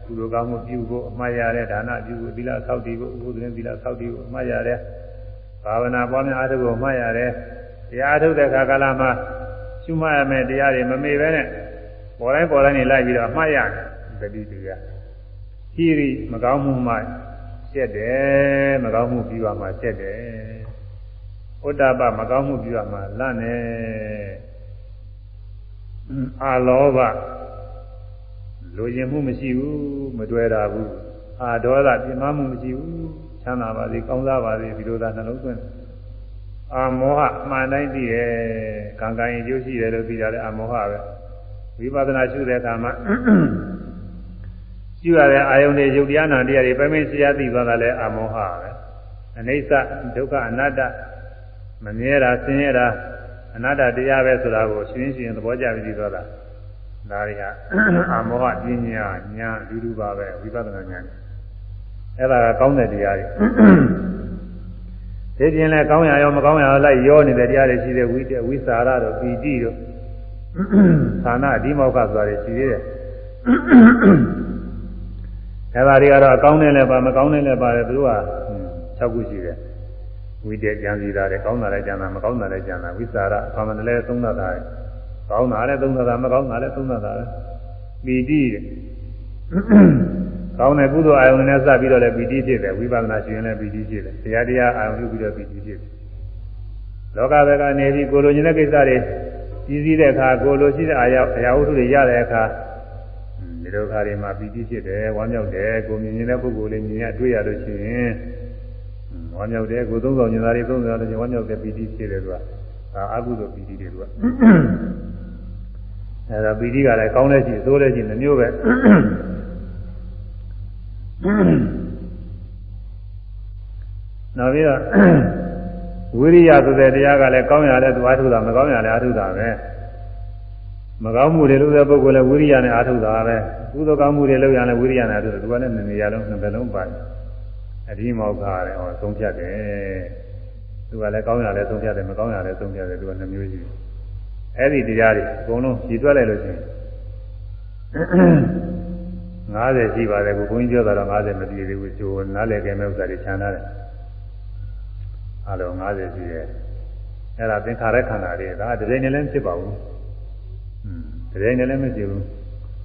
ကုသိုလ်ကောင်းမှုပြုဖို့အမှားရတဲ့ဒါနပြုဖို့သီလဆောက်တည်ဖို့ဥပုသ်သီလဆောက်တည်ဖို့အမှားရတဲ့ဘာဝနာပွားများအားထုတ်ဖို့အမှားရတဲ့တရားအားထုတ်တဲ့အခါကာလမှာရှုမှတ်ရမယ်တရားတွေမမေ့ပဲနဲ့ပေါ်တိုင်းပေါ်တိုင်းနေလိုက်ပြီးတော့အမှားရတယ်တတိတရားဟိရိမကောင်းမှုမှရှက်တယ်မကောင်းမှုပြီးပါမှရှက်တယ်ဥဒ္ဒပမကောင်းမှုပြီးပါမှလန့်နေအာလောဘ လိုချင်မှုမရှိဘူးမတွေ့တာဘူးအာဒေါသပြင်းမမှုမရှိဘူးချမ်းသာပါစေကောင်းစားပါစေဒီလိုသာနှလုံးသွင်းအာမောဟမှန်တိုင်းသိရဲ့ကံကံရင်ကျိုးရှိတယ်လို့သိကြတယ်အာမောဟပဲဝိပဿနာရှုတဲ့အခါမှာရှုရတဲ့အာယုန်တွေယုတ်တရားနာတရားတွေပဲမင်းဆရာသိသွားတာလဲအာမောဟပဲအနိစ္စဒုက္ခအနတ္တမမြဲတာဆင်းရဲတာအနတ္တတရားပဲဆိုတာကိုရှင်းရှင်းသဘောကျပြီးသွားတာ ဒါတွေကအာမောဟပညာညာအတူတူပါပဲဝိပဿနာဉာဏ်အဲ့ဒါကကောင်းတဲ့တရားတွေဒီပြင်လဲကောင်းရရောမကောင်းရရောလိုက်ရောနေတဲ့တရားတွေရှိတဲ့ဝိတဝိสารတို့ပီတိတို့ဌာနအဒီမောက္ခဆိုတာတွေရှိသေးတယ်အဲ့ဒါတွေကတော့အကောင်းနဲ့လည်းပါမကောင်းနဲ့လည်းပါတယ်သူက6ခုရှိတယ်ဝိတ္တကြံစီတာတယ်ကောင်းတာလည်းကြံတာမကောင်းတာလည်းကြံတာဝိสารဘာမှလည်းသုံးတာတာ ကောင်းတာလည်းသုံးတာမကောင်းတာလည်းသုံးတာပဲပီတိကောင်းတဲ့ကုသိုလ်အာယုန်နဲ့စပ်ပြီးတော့လည်းပီတိဖြစ်တယ်ဝိပဿနာရှင်လည်းပီတိဖြစ်တယ်တရားတရားအာယုန်ပြုပြီးတော့ပီတိဖြစ်တယ်လောကဘက်ကနေပြီးကိုလိုချင်တဲ့ကိစ္စတွေကြီးစည်းတဲ့အခါကိုလိုရှိတဲ့အရာအရာဝတ္ထုတွေရတဲ့အခါဒီလိုခါတွေမှာပီတိဖြစ်တယ်ဝမ်းမြောက်တယ်ကိုမြင်နေတဲ့ပုဂ္ဂိုလ်လေးမြင်ရတွေ့ရလို့ရှိရင်ဝမ်းမြောက်တယ်ကိုသုံးဆောင်နေတာတွေသုံးဆောင်တယ်ဝမ်းမြောက်တဲ့ပီတိဖြစ်တယ်သူကအာအကုသိုလ်ပီတိတွေသူက အဲဒါပီတိကလည်းကောင်းတဲ့ရှိသိုးတဲ့ရှိနှမျိုးပဲနောက်ပြီးတော့ဝိရိယဆိုတဲ့တရားကလည်းကောင်းရတဲ့သူအားထုတ်တာမကောင်းရလည်းအားထုတ်တာပဲမကောင်းမှုတွေလုပ်တဲ့ပုဂ္ဂိုလ်လည်းဝိရိယနဲ့အားထုတ်တာပဲကုသိုလ်ကောင်းမှုတွေလုပ်ရင်လည်းဝိရိယနဲ့အားထုတ်တယ်သူကလည်းနှစ်နေရာလုံးနှစ်ဘက်လုံးပါတယ်အဒီမောက္ခရတယ်ဟောသုံးဖြတ်တယ်သူကလည်းကောင်းရလည်းသုံးဖြတ်တယ်မကောင်းရလည်းသုံးဖြတ်တယ်သူကနှစ်မျိုးရှိတယ် အဲ့ဒီတရားတွေအကုန်လုံးကြည်တွက်လိုက်လို့ရှိရင်90ရှိပါတယ်ကိုဘုန်းကြီးပြောတာတော့90မပြည့်သေးဘူးကျိုးနားလည်ကြမဲ့ဥစ္စာတွေခြံထားတယ်အလုံး90ရှိတယ်အဲ့ဒါသင်္ခါရခန္ဓာတွေဒါတစိမ့်နဲ့လည်းဖြစ်ပါဘူးอืมတစိမ့်နဲ့လည်းမဖြစ်ဘူး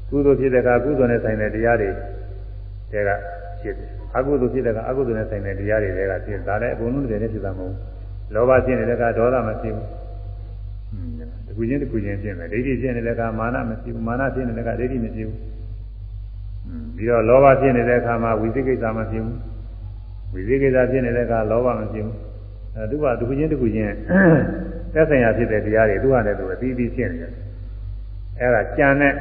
ကုသိုလ်ဖြစ်တဲ့ကကုသိုလ်နဲ့ဆိုင်တဲ့တရားတွေတဲကဖြစ်တယ်အကုသိုလ်ဖြစ်တဲ့ကအကုသိုလ်နဲ့ဆိုင်တဲ့တရားတွေတဲကဖြစ်ဒါလည်းအကုန်လုံးတည်းနဲ့ဖြစ်တာမဟုတ်ဘူးလောဘဖြစ်နေတဲ့ကဒေါသမဖြစ်ဘူး တခုချင်းတခုချင်းဖြစ်မယ်ဒိဋ္ဌိဖြစ်နေတဲ့ကမာနမဖြစ်ဘူးမာနဖြစ်နေတဲ့ကဒိဋ္ဌိမဖြစ်ဘူးပြီးတော့လောဘဖြစ်နေတဲ့အခါမှာဝိသိကိစ္စမဖြစ်ဘူးဝိသိကိစ္စဖြစ်နေတဲ့အခါလောဘမဖြစ်ဘူးအဲသူကတခုချင်းတခုချင်းသက်ဆိုင်ရာဖြစ်တဲ့တရားတွေသူကလည်းသူအသီးသီးဖြစ်နေတယ်အဲဒါကြံတဲ့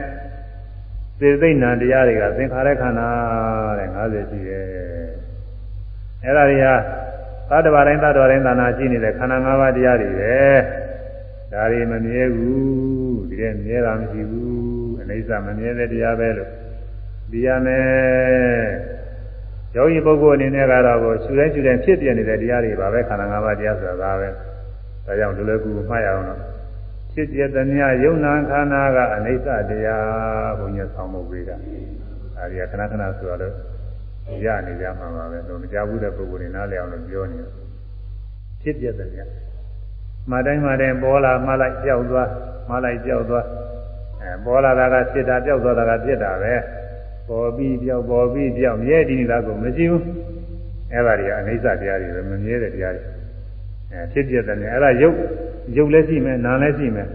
စေသိဏတရားတွေကသင်္ခါရခန္ဓာတဲ့90ရှိတယ်အဲဒါတွေကသတ္တဝါတိုင်းသတ္တဝါတိုင်းသာနာရှိနေတဲ့ခန္ဓာ၅ပါးတရားတွေပဲ ဒါတွေမမြဲဘူးဒီတဲ့မြဲတာမရှိဘူးအနိစ္စမမြဲတဲ့တရားပဲလို့ဒီရမယ်ယောဂီပုဂ္ဂိုလ်အနေနဲ့ကတော့ကိုရှုတိုင်းရှုတိုင်းဖြစ်ပြနေတဲ့တရားတွေပါပဲခန္ဓာ၅ပါးတရားဆိုတာဒါပဲဒါကြောင့်ဒီလိုကူမှတ်ရအောင်တော့ဖြစ်ပြတဲ့မြယုံနာခန္ဓာကအနိစ္စတရားဘုညာဆောင်မှုပေးတာအဲဒီကခဏခဏဆိုတော့ရနေကြမှာပါပဲတော့မကြဘူးတဲ့ပုဂ္ဂိုလ်တွေနားလည်အောင်လို့ပြောနေတယ်ဖြစ်ပြတဲ့မြ မတိုင်းမတိုင်းပေါ်လာမှလိုက်ကြောက်သွားမှလိုက်ကြောက်သွားအဲပေါ်လာတာကဖြစ်တာကြောက်သွားတာကဖြစ်တာပဲပေါ်ပြီးပြောက်ပေါ်ပြီးပြောက်မြဲတည်နေတာကိုမရှိဘူးအဲ့ဒါတွေကအနိစ္စတရားတွေပဲမမြဲတဲ့တရားတွေအဲဖြစ်ပြတဲ့နဲ့အဲ့ဒါရုပ်ရုပ်လည်းရှိမယ်နာမ်လည်းရှိမယ်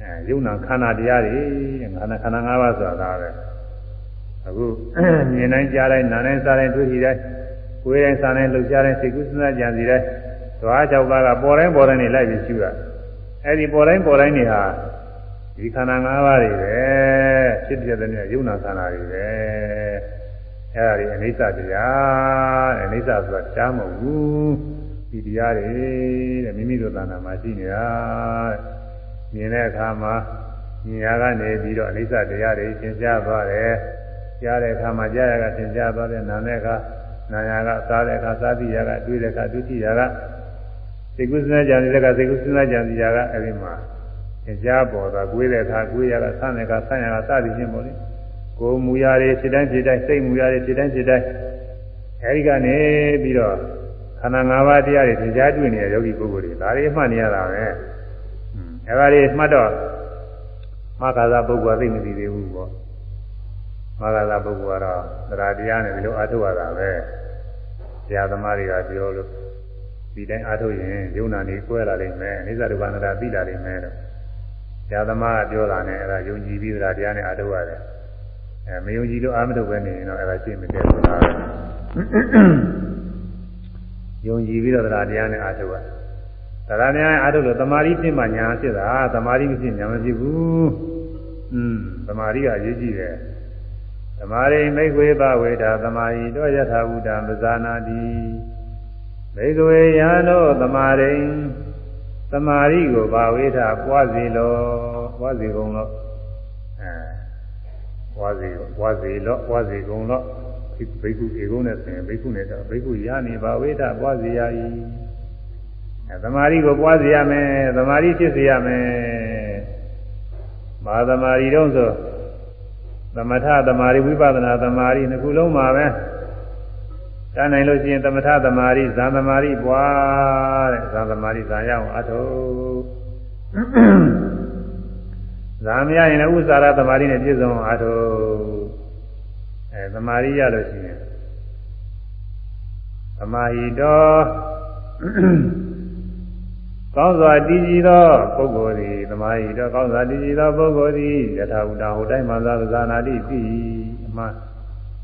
အဲရုပ်နာခန္ဓာတရားတွေခန္ဓာခန္ဓာ၅ပါးဆိုတာဒါပဲအခုမြင်တိုင်းကြားတိုင်းနားတိုင်းစားတိုင်းတွေ့ကြည့်တိုင်းကိုယ်တိုင်းစားတိုင်းလှုပ်ရှားတိုင်းစိတ်ကူးစဉ်းစားကြံစီတိုင်း ဓဝါ၆ပါးကပေါ်တိုင်းပေါ်တိုင်းနေလိုက်ပြီးရှုတာအဲ့ဒီပေါ်တိုင်းပေါ်တိုင်းနေဟာဒီခန္ဓာ၅ပါးတွေပဲဖြစ်ပြတဲ့ယုံနာခန္ဓာတွေပဲအဲ့ဒါတွေအနိစ္စတရားအနိစ္စဆိုတာကြားမဟုတ်ဘူးဒီတရားတွေတဲ့မိမိတို့သဏ္ဍာန်မှာရှိနေတာမြင်တဲ့အခါမှာမြင်ရကနေပြီးတော့အနိစ္စတရားတွေသင်ကြားသွားတယ်ကြားတဲ့အခါမှာကြားရကသင်ကြားသွားတယ်နားတဲ့အခါနာရကစားတဲ့အခါစားပြီးရကတွေ့တဲ့အခါတွေ့ကြည့်ရက စိတ်ကူးစဉ်းစားကြံတဲ့အခါစိတ်ကူးစဉ်းစားကြံစီရကအဲဒီမှာကြားပေါ်တာကိုွေးတဲ့အခါကိုွေးရတာဆန်းတဲ့အခါဆန်းရတာစသည်ဖြင့်ပေါ့လေကိုယ်မူရာတွေဖြစ်တိုင်းဖြစ်တိုင်းစိတ်မူရာတွေဖြစ်တိုင်းဖြစ်တိုင်းအဲဒီကနေပြီးတော့ခန္ဓာ၅ပါးတရားတွေသင်ကြားတွေ့နေတဲ့ယောဂီပုဂ္ဂိုလ်တွေဒါတွေမှတ်နေရတာပဲအဲဒါတွေမှတ်တော့မဂ္ဂသာပုဂ္ဂိုလ်သိမသိသေးဘူးပေါ့မဂ္ဂသာပုဂ္ဂိုလ်ကတော့သရတရားနဲ့ဒီလိုအားထုတ်ရတာပဲဆရာသမားတွေကပြောလို့ ဒီတိုင်းအားထုတ်ရင်ယုံနာနေကွဲလာလိမ့်မယ်အိဇဒုက္ခနာတာသိလာလိမ့်မယ်လို့ဆရာသမားကပြောတာနဲ့အဲဒါယုံကြည်ပြီးသရတရားနဲ့အားထုတ်ရတယ်အဲမယုံကြည်လို့အားမထုတ်ပဲနေရင်တော့အဲဒါရှင်းမတယ်ဆိုတာပဲယုံကြည်ပြီးတော့သရတရားနဲ့အားထုတ်ရတယ်တရားများအားထုတ်လို့တမာရီဖြစ်မှညာဖြစ်တာတမာရီမဖြစ်ညာမဖြစ်ဘူးอืมတမာရီကအရေးကြီးတယ်သမာရိမိတ်ဝေပဝေဒာသမာဟိတောယထာဘုဒ္ဓံပဇာနာတိ ဘေကဝေယံတို့တမာရိန်တမာရိကိုဘာဝိထပွားစီလောပွားစီကုန်လောအဲပွားစီပွားစီလောပွားစီကုန်လောဘိက္ခုဧကုနဲ့ဆိုရင်ဘိက္ခုနဲ့တော့ဘိက္ခုယာနေဘာဝိထပွားစီရဤအဲတမာရိကိုပွားစီရမယ်တမာရိဖြစ်စီရမယ်မာတမာရိတော့ဆိုသမထတမာရိဝိပဿနာတမာရိနှစ်ခုလုံးပါပဲ။ တန်းနိုင်လို့ရှိရင်သမထသမารိဇန်သမารိပွားတဲ့ဇန်သမารိဇန်ရအောင်အထုဇာမရရင်လည်းဥစ္စာရသမารိနဲ့ပြည့်စုံအောင်အထုအဲသမารိရလို့ရှိရင်သမာဟိတောကောင်းစွာတည်ကြည်သောပုဂ္ဂိုလ်သည်သမာဟိတော့ကောင်းစွာတည်ကြည်သောပုဂ္ဂိုလ်သည်ယထာဟုတာဟိုတိုင်းမှသာသနာတိပြီအမှန်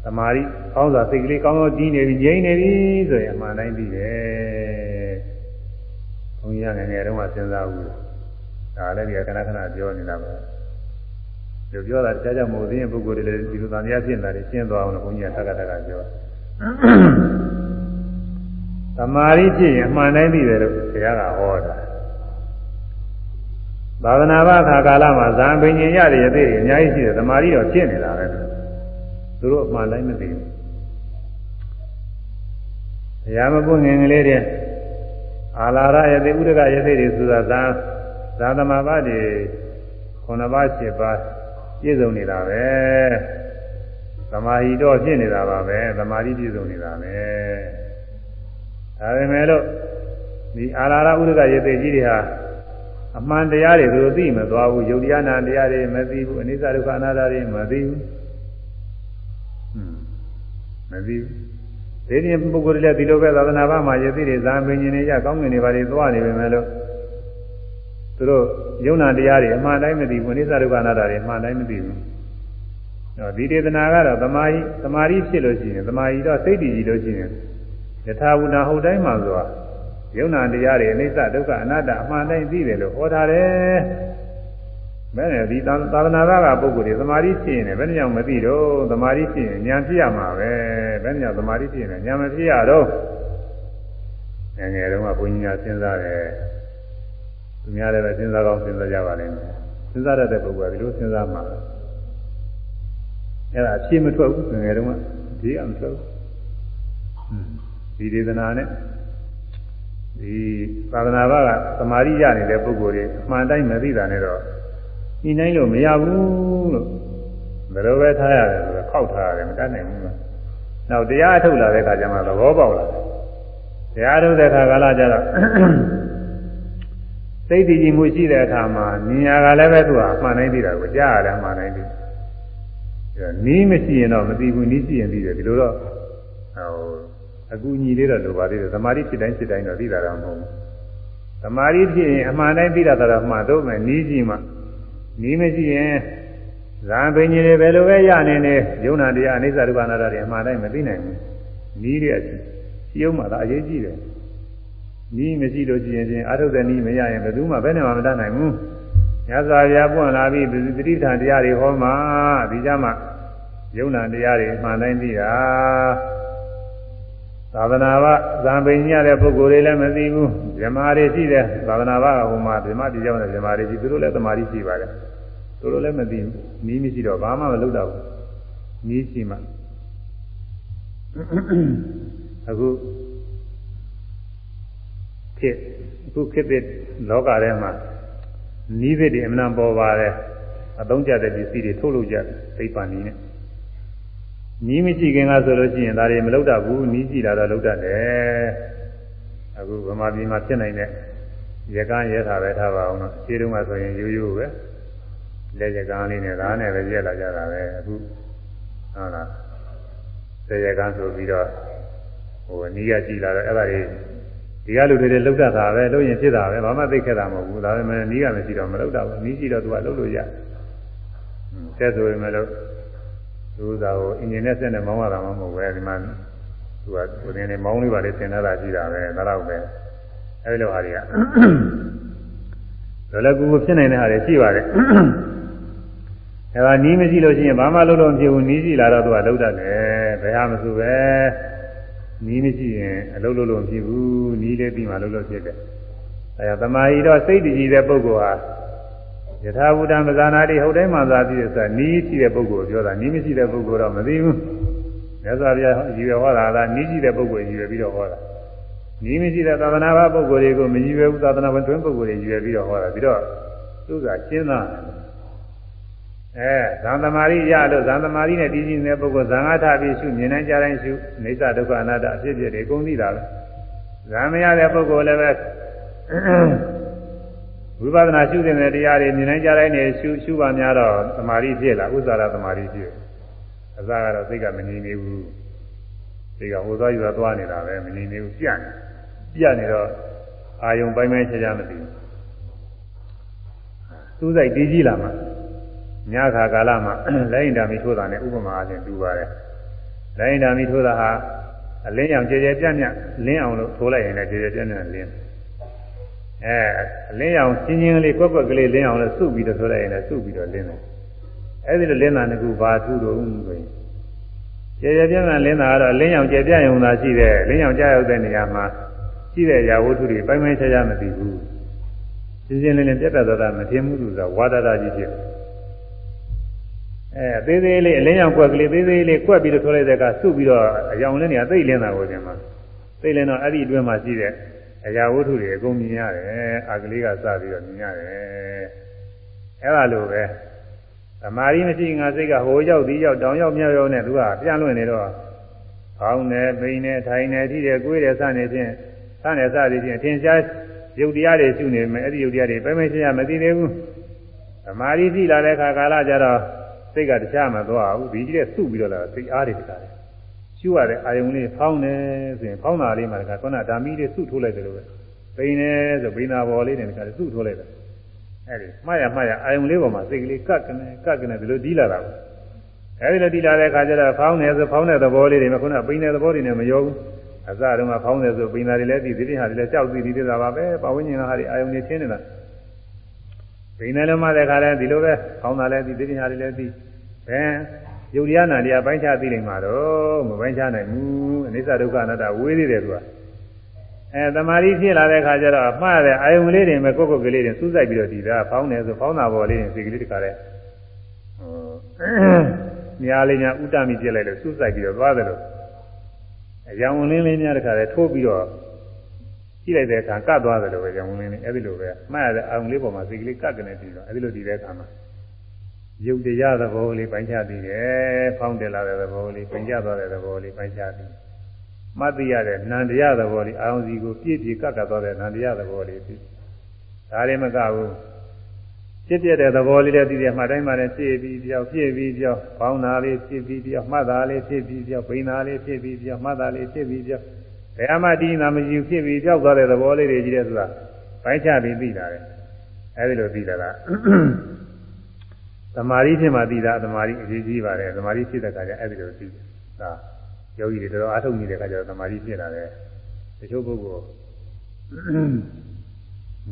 သမာဓိကောင်းစွာစိတ်ကလေးကောင်းကောင်းတည်နေပြီငြိမ့်နေပြီဆိုရင်အမှန်တိုင်းပြီးတယ်။ဘုန်းကြီးကငယ်ငယ်တုန်းကစဉ်းစားဘူး။ဒါလည်းဒီခဏခဏပြောနေတာပဲ။ဒီပြောတာတရားကြောင့်မဟုတ်သေးရင်ပုဂ္ဂိုလ်တွေလည်းဒီလိုသံဃာဖြစ်နေတာရှင်းသွားအောင်လို့ဘုန်းကြီးကတက္ကတက္ကပြော။သမာဓိဖြစ်ရင်အမှန်တိုင်းပြီးတယ်လို့ဘုရားကဟောတာသာသနာ့ဘာခါကာလမှာဇာပင်ញင်ရတဲ့ရသေးတွေအများကြီးရှိတယ်သမာဓိတော့ဖြစ်နေတာပဲ သူတို့အမှန်တိုင်းမသိဘူးဘုရားမပွင့်ငင်ကလေးတဲ့အာလာရယသိဥဒကယသိတွေဆိုတာသာသာသမာဘာတွေ9ပါး10ပါးပြည့်စုံနေတာပဲသမာဓိတော့ဖြစ်နေတာပါပဲသမာဓိပြည့်စုံနေတာပဲဒါပေမဲ့လို့ဒီအာလာရဥဒကယသိကြီးတွေဟာအမှန်တရားတွေသူတို့သိမသွားဘူးယုတ်တရားနာတရားတွေမသိဘူးအနိစ္စဒုက္ခအနတ္တတွေမသိဘူးဟွန်းမ သိဘူးဒီနေ့ပုဂ္ဂိုလ်တွေလည်းဒီလိုပဲသာသနာ့ဘာမှာယသိတွေဇာမင်းကြီးတွေရကောင်းငင်တွေပါတွေသွားနေပေမဲ့လို့သူတို့ယုံနာတရားတွေအမှန်တိုင်းမသိဘူးအနိစ္စဒုက္ခအနတ္တတွေအမှန်တိုင်းမသိဘူးတော့ဒီဒေသနာကတော့သမာဓိသမာဓိဖြစ်လို့ရှိရင်သမာဓိတော့စိတ်တည်ကြည်လို့ရှိရင်ယထာဘုဒ္ဓဟုတ်တိုင်းမှာဆိုတာယုံနာတရားတွေအနိစ္စဒုက္ခအနတ္တအမှန်တိုင်းသိတယ်လို့ဟောထားတယ်။ ဘယ်နဲ့ဒီသာသနာ့ဘာကပုဂ္ဂိုလ်တွေသမာဓိဖြစ်ရင်လည်းဘယ်နှကြောင့်မသိတော့သမာဓိဖြစ်ရင်ဉာဏ်ဖြစ်ရမှာပဲဘယ်နှကြောင့်သမာဓိဖြစ်ရင်ဉာဏ်မဖြစ်ရတော့ငယ်ငယ်တုန်းကဘုန်းကြီးများစဉ်းစားတယ်သူများလည်းပဲစဉ်းစားကောင်းစဉ်းစားကြပါလိမ့်မယ်စဉ်းစားတတ်တဲ့ပုဂ္ဂိုလ်ကဒီလိုစဉ်းစားမှာအဲ့ဒါအဖြစ်မထွက်ဘူးငယ်ငယ်တုန်းကဒီကမထွက်ဘူးဒီဒေသနာနဲ့ဒီသာသနာ့ဘာကသမာဓိရနေတဲ့ပုဂ္ဂိုလ်တွေအမှန်တိုင်းမသိတာနဲ့တော့ ညှိနှိုင်းလို့မရဘူးလို့ဘယ်လိုပဲထားရတယ်ဆိုတော့ခောက်ထားရတယ်မတတ်နိုင်ဘူးလို့နောက်တရားထုတ်လာတဲ့အခါကျမှသဘောပေါက်လာတယ်တရားထုတ်တဲ့အခါကလာကြတော့စိတ်တည်ကြည်မှုရှိတဲ့အခါမှာဉာဏ်ကလည်းပဲသူကအမှန်တိုင်းသိတာကိုကြားရတယ်အမှန်တိုင်းသိနီးမရှိရင်တော့မသိဘူးနီးရှိရင်သိတယ်ဒီလိုတော့ဟိုအကူညီလေးတော့လိုပါသေးတယ်သမာဓိဖြစ်တိုင်းဖြစ်တိုင်းတော့သိတာတော့မဟုတ်ဘူးသမာဓိဖြစ်ရင်အမှန်တိုင်းသိတာတော့မှတော့မယ်နီးကြည့်မှ နီးမရှိရင်ဇာပင်ကြီးတွေဘယ်လိုပဲရနေနေယုံနာတရားအနိစ္စဒုက္ခအနတ္တတွေအမှန်တိုင်းမသိနိုင်ဘူးနီးတဲ့အချင်းရှိအောင်မှသာအရေးကြီးတယ်နီးမရှိလို့ရှိရင်ချင်းအာထုတဲ့နီးမရရင်ဘယ်သူမှဘယ်နဲ့မှမတတ်နိုင်ဘူးညဇာပြပွင့်လာပြီးသတိဋ္ဌာန်တရားတွေဟောမှာဒီကြမှာယုံနာတရားတွေအမှန်တိုင်းသိတာ သာသနာ့ဘာဇံပင်ညတဲ့ပုဂ္ဂိုလ်တွေလည်းမသိဘူးဇမားတွေရှိတယ်သာသနာ့ဘာကဟိုမှာဇမားတရားနဲ့ဇမားတွေရှိသူတို့လည်းသမာဓိရှိပါတယ်သူတို့လည်းမသိဘူးနီးမရှိတော့ဘာမှမလုပ်တော့ဘူးနီးရှိမှအခုခေတ်အခုခေတ်တဲ့လောကထဲမှာနီးသစ်တွေအမှန်ပေါ်ပါတယ်အသုံးကျတဲ့ပစ္စည်းတွေထုတ်လုပ်ကြတယ်သိပ္ပံနည်းနဲ့ နီးမရှိခင်ကဆိုလို့ရှိရင်ဒါတွေမလုပ်တတ်ဘူးနီးကြည့်တာတော့လုပ်တတ်တယ်အခုဗမာပြည်မှာဖြစ်နိုင်တဲ့ရကန်းရဲတာပဲထားပါအောင်တော့ခြေတုံးကဆိုရင်ရိုးရိုးပဲလက်ရကန်းလေးနဲ့ဒါနဲ့ပဲရက်လာကြတာပဲအခုဟုတ်လားဆေရကန်းဆိုပြီးတော့ဟိုနီးရကြည့်လာတော့အဲ့ဒါတွေဒီကလူတွေတွေလောက်တတ်တာပဲလို့ရင်ဖြစ်တာပဲဘာမှသိခဲ့တာမဟုတ်ဘူးဒါပေမဲ့နီးကမရှိတော့မလောက်တာဘူးနီးကြည့်တော့သူကလောက်လို့ရဆက်ဆိုရင်မလို့ သူကဟိုအင်ဂျင်နဲ့ဆက်နဲ့မောင်းရတာမှမဟုတ်ပဲဒီမှာသူကဟိုနေနေမောင်းလေးပါလေသင်ထားတာရှိတာပဲဒါတော့ပဲအဲဒီလိုဟာတွေကလောလကူကိုဖြစ်နိုင်တဲ့ဟာတွေရှိပါတယ်အဲဒါနီးမရှိလို့ရှိရင်ဘာမှလုပ်လို့မဖြစ်ဘူးနီးရှိလာတော့သူကလှုပ်တတ်တယ်ဘယ်ဟာမဆိုပဲနီးမရှိရင်အလုပ်လုပ်လို့မဖြစ်ဘူးနီးလေးပြီးမှလုပ်လို့ဖြစ်တယ်အဲဒါသမာဓိတော့စိတ်တည်ကြည်တဲ့ပုဂ္ဂိုလ်ဟာ ယထာဘုဒ္ဓမဇာနာတိဟုတ်တိုင်းမှသာသိရဆိုနီးရှိတဲ့ပုဂ္ဂိုလ်ပြောတာနီးမရှိတဲ့ပုဂ္ဂိုလ်တော့မသိဘူးမြတ်စွာဘုရားရည်ရွယ်ဟောတာကနီးရှိတဲ့ပုဂ္ဂိုလ်ရည်ရွယ်ပြီးတော့ဟောတာနီးမရှိတဲ့သာသနာ့ဘပုဂ္ဂိုလ်တွေကိုမရည်ရွယ်ဘူးသာသနာ့ဝင်တွင်းပုဂ္ဂိုလ်တွေရည်ရွယ်ပြီးတော့ဟောတာပြီးတော့သူကရှင်းသားအဲဇန်သမารိရလို့ဇန်သမารိနဲ့တည်ကြည်နေတဲ့ပုဂ္ဂိုလ်ဇန်အားထပြီးရှုမြင်နိုင်ကြတိုင်းရှုအိဋ္ဌဒုက္ခအနတ္တအဖြစ်ဖြစ်တွေအကုန်သိတာပဲဇန်မရတဲ့ပုဂ္ဂိုလ်လည်းပဲ ဝိပဿနာရှုတဲ့တရားတွေမြင်နိုင်ကြတိုင်းနေရှုရှုပါများတော့သမာဓိဖြစ်လာဥစ္စာရသမာဓိဖြစ်အစကတော့စိတ်ကမငြိမ်နေဘူးစိတ်ကဟိုသွားယူသွားသွားနေတာပဲမငြိမ်နေဘူးပြတ်နေပြတ်နေတော့အာယုံပိုင်းပိုင်းခြားခြားမသိဘူးသူ့စိတ်တည်ကြည်လာမှညခါကာလမှာလိုင်းဓာမီထိုးတာနဲ့ဥပမာအချင်းတူပါတယ်လိုင်းဓာမီထိုးတာဟာအလင်းရောင်ကြဲကြဲပြန့်ပြန့်လင်းအောင်လို့ထိုးလိုက်ရင်လည်းကြဲကြဲပြန့်ပြန့်လင်း အဲအလင်းရောင်ချင်းချင်းလေးကွက်ကွက်ကလေးလင်းအောင်လို့စုပြီးတော့ထိုးလိုက်ရင်လည်းစုပြီးတော့လင်းတယ်အဲဒီလိုလင်းတာတကူဘာထူးတော့ဆိုရင်ကြဲကြဲပြန့်ပြန့်လင်းတာကတော့အလင်းရောင်ကြဲပြန့်ရုံသာရှိတယ်လင်းရောင်ကြရောက်တဲ့နေရာမှာရှိတဲ့ရာဝတ္ထုတွေပိုင်းပိုင်းခြားခြားမသိဘူးရှင်းရှင်းလင်းလင်းပြတ်ပြတ်သားသားမထင်မှုလို့ဆိုတာဝါဒတာကြီးဖြစ်တယ်အဲသေးသေးလေးအလင်းရောင်ကွက်ကလေးသေးသေးလေးကွက်ပြီးတော့ထိုးလိုက်တဲ့အခါစုပြီးတော့အယောင်လေးနေသိလင်းတာကိုဒီမှာသိလင်းတော့အဲ့ဒီအတွင်းမှာရှိတဲ့ အရာဝတ္ထုတွေအကုန်မြင်ရတယ်အာကလေးကစပြီးတော့မြင်ရတယ်အဲ့ဒါလိုပဲသမာဓိမရှိငါစိတ်ကဟိုရောက်ဒီရောက်တောင်ရောက်မြောက်ရောက်နဲ့သူကပြန့်လွင့်နေတော့ကောင်းတယ်ပိန်တယ်ထိုင်တယ်ထိတယ်ကိုယ်တယ်စနေဖြင့်စနေစသည်ဖြင့်ထင်ရှားရုပ်တရားတွေရှုနေမယ်အဲ့ဒီရုပ်တရားတွေပဲမရှင်းရမသိသေးဘူးသမာဓိရှိလာတဲ့အခါကာလကျတော့စိတ်ကတခြားမသွားဘူးဒီကြီးတဲ့စုပြီးတော့လာစိတ်အားတွေတကားတယ် ရှုရတဲ့အာယုံလေးဖောင်းတယ်ဆိုရင်ဖောင်းတာလေးမှတကားခုနဓာမီလေးစုထိုးလိုက်တယ်လို့ပဲပိန်တယ်ဆိုပိန်တာပေါ်လေးနဲ့တကားစုထိုးလိုက်တယ်အဲ့ဒီမှားရမှားရအာယုံလေးပေါ်မှာစိတ်ကလေးကတ်ကနေကတ်ကနေဒီလိုဒီးလာတာပေါ့အဲ့ဒီလိုဒီးလာတဲ့အခါကျတော့ဖောင်းတယ်ဆိုဖောင်းတဲ့သဘောလေးတွေမှခုနပိန်တဲ့သဘောတွေနဲ့မရောဘူးအစတုန်းကဖောင်းတယ်ဆိုပိန်တာတွေလည်းဒီဒီပြင်ဟာတွေလည်းကြောက်သိသေးတာပါပဲပဝိညာဉ်ဟာတွေအာယုံတွေချင်းနေတာပိန်တယ်လို့မှတဲ့ခါလဲဒီလိုပဲဖောင်းတာလည်းဒီဒီပြင်ဟာတွေလည်းဒီအဲယု တ်တရားနာတရားပိုင်းခြားသိနိုင်မှာတော့မပိုင်းခြားနိုင်ဘူးအနိစ္စဒုက္ခအနတ္တဝေးသေးတယ်သူကအဲတမာရီဖြစ်လာတဲ့ခါကျတော့မှားတဲ့အာယုံလေးတွေမဲ့ကိုယ့်ကိုယ်ကလေးတွေစူးစိုက်ပြီးတော့ဒီသားဖောင်းတယ်ဆိုဖောင်းတာပေါ်လေးတွေစိတ်ကလေးတခါလဲဟိုညာလေးညာဥတ္တမိပြစ်လိုက်လို့စူးစိုက်ပြီးတော့သွားတယ်လို့အယောင်လင်းလေးများတခါလဲထိုးပြီးတော့ကြည့်လိုက်တဲ့အခါကတ်သွားတယ်လို့ပဲအယောင်လင်းလေးအဲ့ဒီလိုပဲမှားတဲ့အာယုံလေးပေါ်မှာစိတ်ကလေးကတ်ကနေပြီးတော့အဲ့ဒီလိုဒီတဲ့အခါမှာ ယုတ်တရားသဘောလေးပိုင်းခြားသိတယ်။ဖောင်းတယ်လာတဲ့သဘောလေးပြင်ကျသွားတဲ့သဘောလေးပိုင်းခြားသိ။မှတ်သိရတဲ့နန္တရားသဘောလေးအာရုံစီကိုပြည့်ပြည့်ကပ်ကပ်သွားတဲ့နန္တရားသဘောလေးသိ။ဒါလည်းမကဘူး။ဖြစ်ပြတဲ့သဘောလေးလည်းသိတယ်မှတ်တိုင်းမှလည်းပြည့်ပြီးပြောက်ပြည့်ပြီးပြောက်ဖောင်းတာလေးပြည့်ပြီးပြောက်မှတ်တာလေးပြည့်ပြီးပြောက်ပိန်တာလေးပြည့်ပြီးပြောက်မှတ်တာလေးပြည့်ပြီးပြောက်ဘယ်မှတည်နာမရှိဖြစ်ပြီးပြောက်သွားတဲ့သဘောလေးတွေကြီးတဲ့ဆိုတာပိုင်းခြားပြီးသိတာလေ။အဲဒီလိုသိတာက သမာဓိဖြစ်မှသိတာသမာဓိအရေးကြီးပါတယ်သမာဓိဖြစ်တဲ့အခါကျအဲ့ဒီလိုသိတယ်ဒါယောဂီတွေတော်တော်အားထုတ်နေတဲ့အခါကျတော့သမာဓိဖြစ်လာတယ်တချို့ပုဂ္ဂိုလ်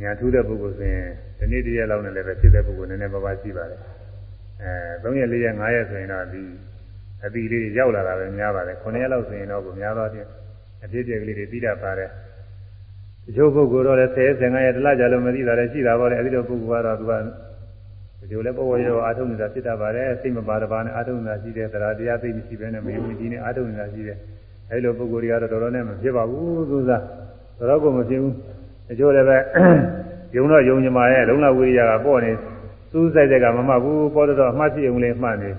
ညာထူးတဲ့ပုဂ္ဂိုလ်ဆိုရင်ဒီနေ့တည်းရက်လောက်နဲ့လည်းပဲဖြစ်တဲ့ပုဂ္ဂိုလ်နည်းနည်းပါးပါးရှိပါတယ်အဲ3ရက်4ရက်5ရက်ဆိုရင်တော့ဒီအပီလေးရောက်လာတာပဲများပါတယ်9ရက်လောက်ဆိုရင်တော့ကိုများသောဖြင့်အဖြစ်အပျက်ကလေးတွေသိတတ်ပါတယ်တချို့ပုဂ္ဂိုလ်တော့လည်း10 15ရက်တလကြာလို့မသိတာလည်းရှိတာပေါ့လေအဲဒီလိုပုဂ္ဂိုလ်ကတော့သူက ဒီလိုလဲပေါ်ပေါ်ရောအာထုံနေတာဖြစ်တတ်ပါတယ်စိတ်မပါတပါနဲ့အာထုံနေတာရှိတယ်သရာတရားသိမရှိဘဲနဲ့မယုံကြည်နဲ့အာထုံနေတာရှိတယ်အဲဒီလိုပုဂ္ဂိုလ်တွေကတော့တော်တော်နဲ့မဖြစ်ပါဘူးသူစားတော်တော်ကိုမဖြစ်ဘူးအကျိုးလည်းပဲယုံတော့ယုံကြမှာရဲ့လုံလဝိရိယကပေါ့နေစူးစိုက်တဲ့ကမမှတ်ဘူးပေါ်တော့အမှတ်ဖြစ်ုံလေးမှတ်နေ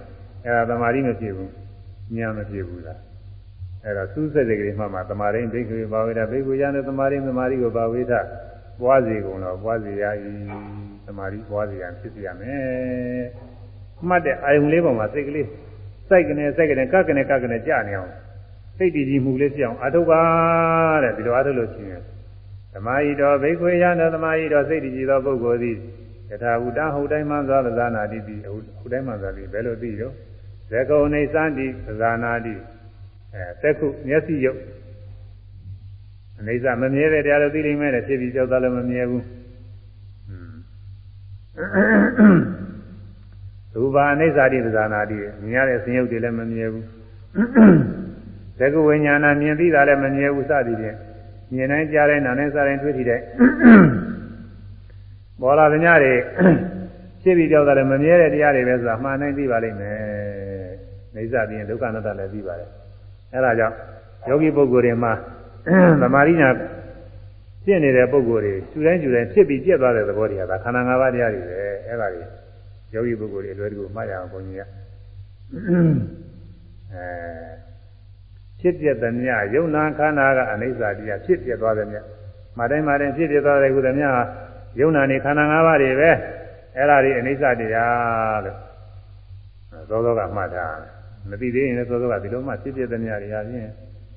အဲဒါသမာဓိမဖြစ်ဘူးညာမဖြစ်ဘူးလားအဲ့ဒါစူးစက်တဲ့ကလေးမှမှတမာရင်ဘိက္ခုဘာဝေဒဘိက္ခုရတဲ့တမာရင်တမာရီကိုဘာဝေဒပွားစီကုန်တော့ပွားစီရည် တမာရီပွားစီရန်ဖြစ်စီရမယ်မှတ်တဲ့အာယုံလေးပေါ်မှာစိတ်ကလေးစိုက်ကနေစိုက်ကနေကပ်ကနေကပ်ကနေကြာနေအောင်စိတ်တည်ကြည်မှုလေးဖြစ်အောင်အထုတ်ပါတဲ့ဒီလိုအထုတ်လို့ရှိရင်သမာဟိတော်ဘိက္ခွေယံတော်သမာဟိတော်စိတ်တည်ကြည်သောပုဂ္ဂိုလ်သည်ယထာဟုတဟုတ်တိုင်းမှသောသဇာနာတိတိဟုတ်တိုင်းမှသောသည်ဘယ်လိုသိတော့ဇေကုံနေသံတိသဇာနာတိအဲသက်ခုမျက်စိရုပ်အနေစမမြဲတဲ့တရားလို့သိလိမ့်မယ်တဲ့ဖြစ်ပြီးကြောက်တာလည်းမမြဲဘူး ရူပါအိဋ္ဌာတိသဇာနာတိမြင်ရတဲ့ဆင်းရုပ်တွေလည်းမမြဲဘူးသက္ကဝိညာဏမြင်သိတာလည်းမမြဲဘူးစသည်ဖြင့်မြင်တိုင်းကြားတိုင်းနားတိုင်းစားတိုင်းတွေ့ထိတိုင်းပေါ်လာတဲ့ညတွေဖြစ်ပြီးကြောက်တာလည်းမမြဲတဲ့တရားတွေပဲဆိုတာမှားနိုင်သိပါလိမ့်မယ်နေစပြီးရင်ဒုက္ခနာတ္တလည်းသိပါတယ်အဲဒါကြောင့်ယောဂီပုဂ္ဂိုလ်တွေမှာသမာဓိညာ ဖြစ်နေတဲ့ပုဂ္ဂိုလ်တွေကျူတိုင်းကျူတိုင်းဖြစ်ပြီးပြက်သွားတဲ့သဘောတွေကဒါခန္ဓာ၅ပါးတရားတွေပဲအဲဒါတွေယောဂီပုဂ္ဂိုလ်တွေအလွယ်တကူမှတ်ရအောင်ဘုန်းကြီးကအဲဖြစ်ပြတဲ့မြယုံနာခန္ဓာကအနိစ္စတရားဖြစ်ပြသွားတဲ့မြမတိုင်းမတိုင်းဖြစ်ပြသွားတဲ့ကုသမြဟာယုံနာနေခန္ဓာ၅ပါးတွေပဲအဲ့ဒါတွေအနိစ္စတရားလို့သောသောကမှတ်တာမသိသေးရင်လည်းသောသောကဒီလိုမှဖြစ်ပြတဲ့မြတွေဟာဖြင့်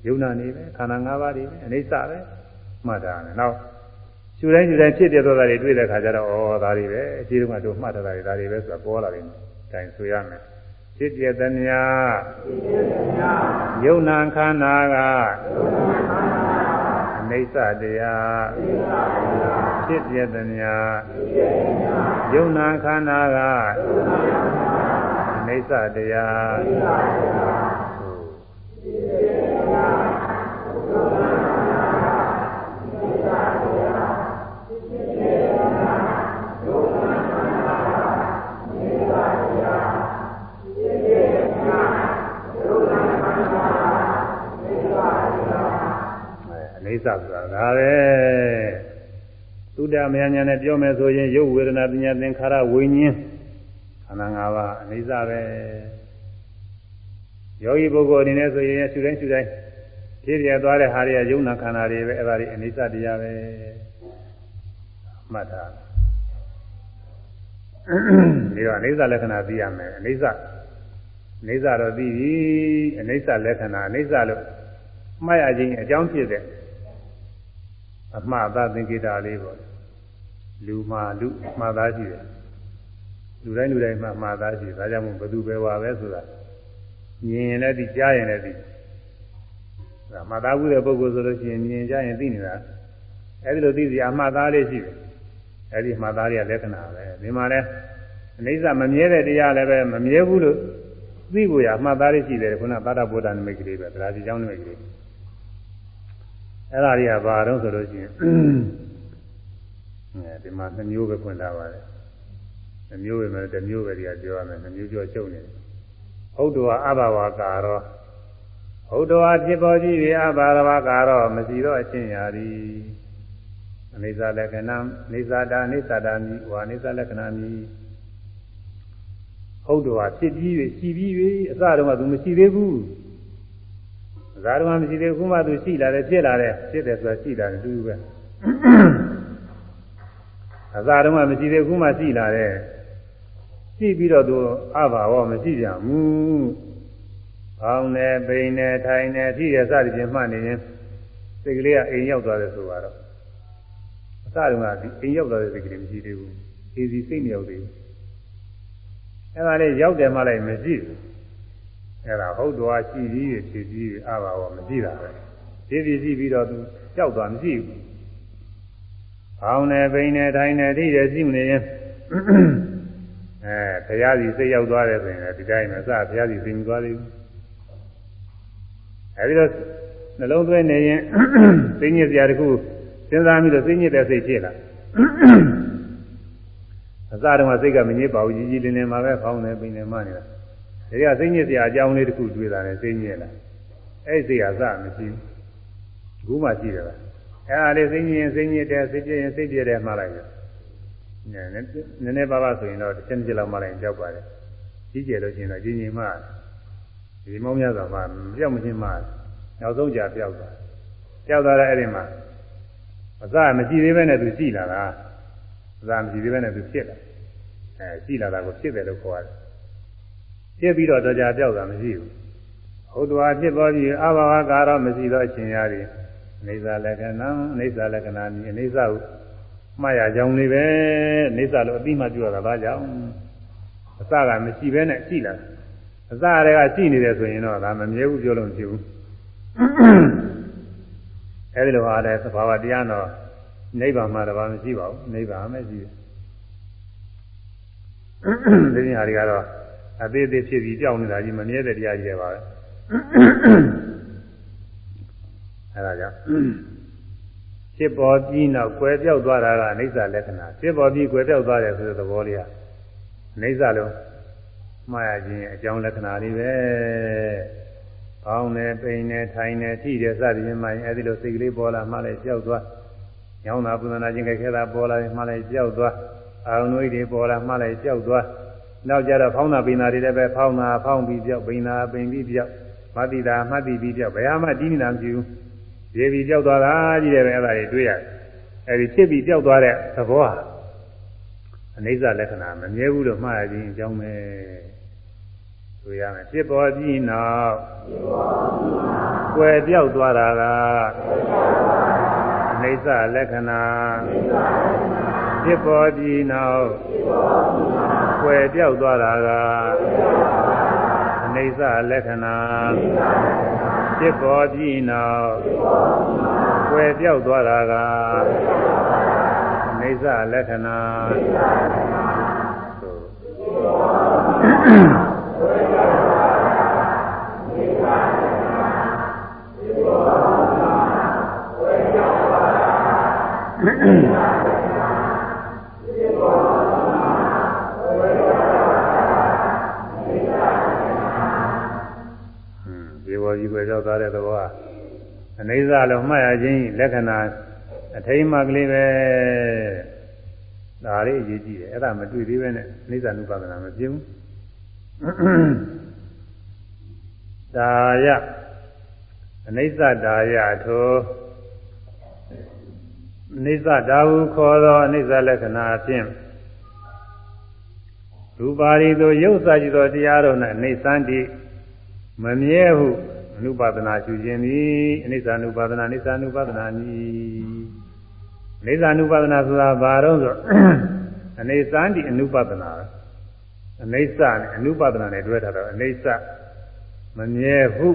ယုံနာနေပဲခန္ဓာ၅ပါးတွေပဲအနိစ္စပဲ မှတ်တာနောက်ရှူတိုင်းရှူတိုင်းဖြစ်ပြသွားတာတွေတွေ့တဲ့ခါကျတော့ဩဒါတွေပဲအရှိတုန်းကတို့မှတ်ထားတာတွေဒါတွေပဲဆိုတာပေါ်လာတယ်တိုင်ဆိုရမယ်ဖြစ်ပြတဲ့မြယုံနာခန္ဓာကအိဋ္ဌတရားဖြစ်ပြတဲ့မြယုံနာခန္ဓာကအိဋ္ဌတရားစ္စဆိုတာဒါပဲသုဒ္ဓမယညာနဲ့ပြောမယ်ဆိုရင်ရုပ်ဝေဒနာပညာသင်္ခါရဝိညာဉ်ခန္ဓာ၅ပါးအနိစ္စပဲယောဂီပုဂ္ဂိုလ်အနေနဲ့ဆိုရင်ရှုတိုင်းရှုတိုင်းဖြည့်ပြသွားတဲ့ဟာတွေကယုံနာခန္ဓာတွေပဲအဲ့ဒါတွေအနိစ္စတရားပဲမှတ်ထားဒီတော့အနိစ္စလက္ခဏာသိရမယ်အနိစ္စအနိစ္စတော့သိပြီအနိစ္စလက္ခဏာအနိစ္စလို့မှတ်ရခြင်းအကြောင်းဖြစ်တဲ့ အမှားသားသင်္ကေတလေးပေါ့လူမှာလူမှားသားရှိတယ်လူတိုင်းလူတိုင်းမှာမှားသားရှိတယ်ဒါကြောင့်မို့ဘသူပဲဝါပဲဆိုတာမြင်ရင်လည်းဒီကြားရင်လည်းဒီဒါမှားသားဘူးတဲ့ပုဂ္ဂိုလ်ဆိုလို့ရှိရင်မြင်ကြရင်သိနေတာအဲဒီလိုသိစီအမှားသားလေးရှိတယ်အဲဒီမှားသားလေးကလက္ခဏာပဲဒီမှာလဲအနိစ္စမမြဲတဲ့တရားလည်းပဲမမြဲဘူးလို့သိဖို့ရအမှားသားလေးရှိတယ်ခုနသာတဗုဒ္ဓနမိတ်ကလေးပဲတရားစီကြောင်းနမိတ်ကလေး အဲ့ဒါတွေကဘာတော့ဆိုလို့ရှိရင်အဲဒီမှာနှမျိုးပဲဖွင့်ထားပါတယ်နှမျိုးပဲမယ်တစ်မျိုးပဲဒီကပြောရမယ်နှမျိုးပြောချုပ်နေတယ်ဟုတ်တော်အဘဝကာရောဟုတ်တော်ဖြစ်ပေါ်ကြည့်ပြီအဘာဝကာရောမရှိတော့အချင်းရာဒီအနိစ္စလက္ခဏာနိစ္စတာနိစ္စတာမိဝါနိစ္စလက္ခဏာမိဟုတ်တော်ဖြစ်ပြီးပြီရှိပြီးပြီအစတုန်းကသူမရှိသေးဘူး ဇာတော်မရှိသေးဘူးခုမှသူရှိလာတယ်ဖြစ်လာတယ်ဖြစ်တယ်ဆိုတာရှိတာတူပဲအဇာတော်မရှိသေးဘူးခုမှရှိလာတယ်ရှိပြီးတော့သူအဘာဝမရှိကြဘူး။ပေါင်းနေပိန်နေထိုင်နေထိရစသည်ဖြင့်မှတ်နေရင်စိတ်ကလေးကအိမ်ရောက်သွားတယ်ဆိုတော့အစတုန်းကဒီအိမ်ရောက်သွားတဲ့စိတ်ကလေးမရှိသေးဘူး။အေးစီစိတ်မရောက်သေးဘူး။အဲဒါလေးရောက်တယ်မှလည်းမရှိဘူး အဲ့ဒါဟုတ်တော်ရှိပြီးဖြစ်ပြီးအဘာဝမရှိတာပဲဖြစ်ပြီးရှိပြီးတော့သူကြောက်သွားမရှိဘူး။အောင်းနေပိန်နေထိုင်နေထိတယ်ရှိမနေရင်အဲဘုရားစီစိတ်ရောက်သွားတယ်ဆိုရင်ဒီတိုင်းမှာစဘုရားစီသိမသွားသေးဘူး။အဲဒီတော့နှလုံးသွင်းနေရင်သိညစ်စရာတခုစဉ်းစားပြီးတော့သိညစ်တဲ့စိတ်ဖြစ်လာ။အစတုန်းကစိတ်ကမငြိပါဘူးကြီးကြီးလင်းလင်းမှာပဲဖောင်းနေပိန်နေမှနေတာ။ ဒီကစိတ်ညစ်စရာအကြောင်းလေးတစ်ခုတွေ့တာနဲ့စိတ်ညစ်လာအဲ့ဒီစိတ်ဟာစမရှိဘူးခုမှရှိတယ်လားအဲ့ဒါလေးစိတ်ညစ်ရင်စိတ်ညစ်တယ်စိတ်ပြည့်ရင်စိတ်ပြည့်တယ်မှားလိုက်တယ်နည်းနည်းနည်းပါးပါဆိုရင်တော့တစ်ချက်တစ်ချက်လောက်မှလိုက်ကြောက်ပါတယ်ကြီးကျယ်လို့ရှိရင်တော့ကြီးကြီးမှဒီမောင်းများစွာမှပြောက်မချင်းမှနောက်ဆုံးကြာပြောက်သွားပြောက်သွားတဲ့အဲ့ဒီမှာအစမရှိသေးပဲနဲ့သူရှိလာတာအစမရှိသေးပဲနဲ့သူဖြစ်လာအဲရှိလာတာကိုဖြစ်တယ်လို့ခေါ်ရတယ် ဖြစ်ပြီးတော့တော့ကြာပြောက်တာမရှိဘူးဟုတ်တော်ဖြစ်ပေါ်ပြီးအဘာဝကာရောမရှိတော့အရှင်ရားတွေနေသာလက္ခဏာနေသာလက္ခဏာမြင်နေသာဟုမှားရကြောင်းလေးပဲနေသာလို့အတိမပြုရတာဘာကြောင့်အစကမရှိပဲနဲ့ရှိလာအစတွေကရှိနေတယ်ဆိုရင်တော့ဒါမမြဲဘူးပြောလို့မဖြစ်ဘူးအဲဒီလိုဟာတဲ့သဘာဝတရားတော့နိဗ္ဗာန်မှာတပါမရှိပါဘူးနိဗ္ဗာန်ပဲရှိတယ်ဒီနေရာတွေကတော့ အသေးသေးဖြစ်ပြီးကြောက်နေတာကြီးမမြဲတဲ့တရားကြီးတွေပါပဲအဲဒါကြောင့်ဖြစ်ပေါ်ပြီးနောက်ကွယ်ပြောက်သွားတာကအနိစ္စလက္ခဏာဖြစ်ပေါ်ပြီးကွယ်ပြောက်သွားတယ်ဆိုတဲ့သဘောလေးကအနိစ္စလုံးမှားရခြင်းအကြောင်းလက္ခဏာလေးပဲ။ပေါင်းတယ်၊ပိန်တယ်၊ထိုင်တယ်၊ထိတယ်စသည်ဖြင့်မှအဲဒီလိုစိတ်ကလေးပေါ်လာမှလည်းကြောက်သွား။ညောင်းတာပူဇနာခြင်းကြခဲတာပေါ်လာမှလည်းကြောက်သွား။အာရုံတွေတွေပေါ်လာမှလည်းကြောက်သွား။ နောက်ကြတော့ဖောင်းတာပိန်တာတွေလည်းပဲဖောင်းတာဖောင်းပြီးကြောက်ပိန်တာပိန်ပြီးကြောက်မတိတာမှတ်တိပြီးကြောက်ဘယ်မှတည်နေတာမရှိဘူး။ရေပြီးကြောက်သွားတာကြီးတယ်ပဲအဲ့ဒါတွေတွေ့ရတယ်။အဲဒီဖြစ်ပြီးကြောက်သွားတဲ့သဘောဟာအနိစ္စလက္ခဏာမမြဲဘူးလို့မှားရခြင်းအကြောင်းပဲ။ဆိုရမယ်ဖြစ်ပေါ်ပြီးနောက်ကွယ်ပြောက်သွားတာကအနိစ္စလက္ခဏာဖြစ်ပေါ်ပြီးနောက် ကွယ်ပြောက်သွားတာကအနိစ္စလက္ခဏာဖြစ်ပေါ်ပြီးနောက်ကွယ်ပြောက်သွားတာကအနိစ္စလက္ခဏာဒီဘောကြီးပဲရောက်သွားတဲ့သဘောက အနိစ္စလုံးမှတ်ရခြင်းလက္ခဏာအထိမ်းမှကလေးပဲဒါလေးအရေးကြီးတယ်အဲ့ဒါမတွေ့သေးပဲနဲ့အနိစ္စနုပါဒနာမပြင်းဘူးဒါယအနိစ္စဒါယထိုအနိစ္စဒါဟုခေါ်သောအနိစ္စလက္ခဏာဖြင့်ရူပါရီသို့ရုပ်စာကြည့်သောတရားတော်၌အနိစ္စံတိမမြဲဟု အနုပါဒနာရှုခြင်းသည်အနိစ္စ అను ပါဒနာအနိစ္စ అను ပါဒနာနိအနိစ္စ అను ပါဒနာဆိုတာဘာတော့ဆိုအနေစံဒီအနုပါဒနာအနေစနဲ့အနုပါဒနာနဲ့တွဲထားတော့အနေစမမြဲဟု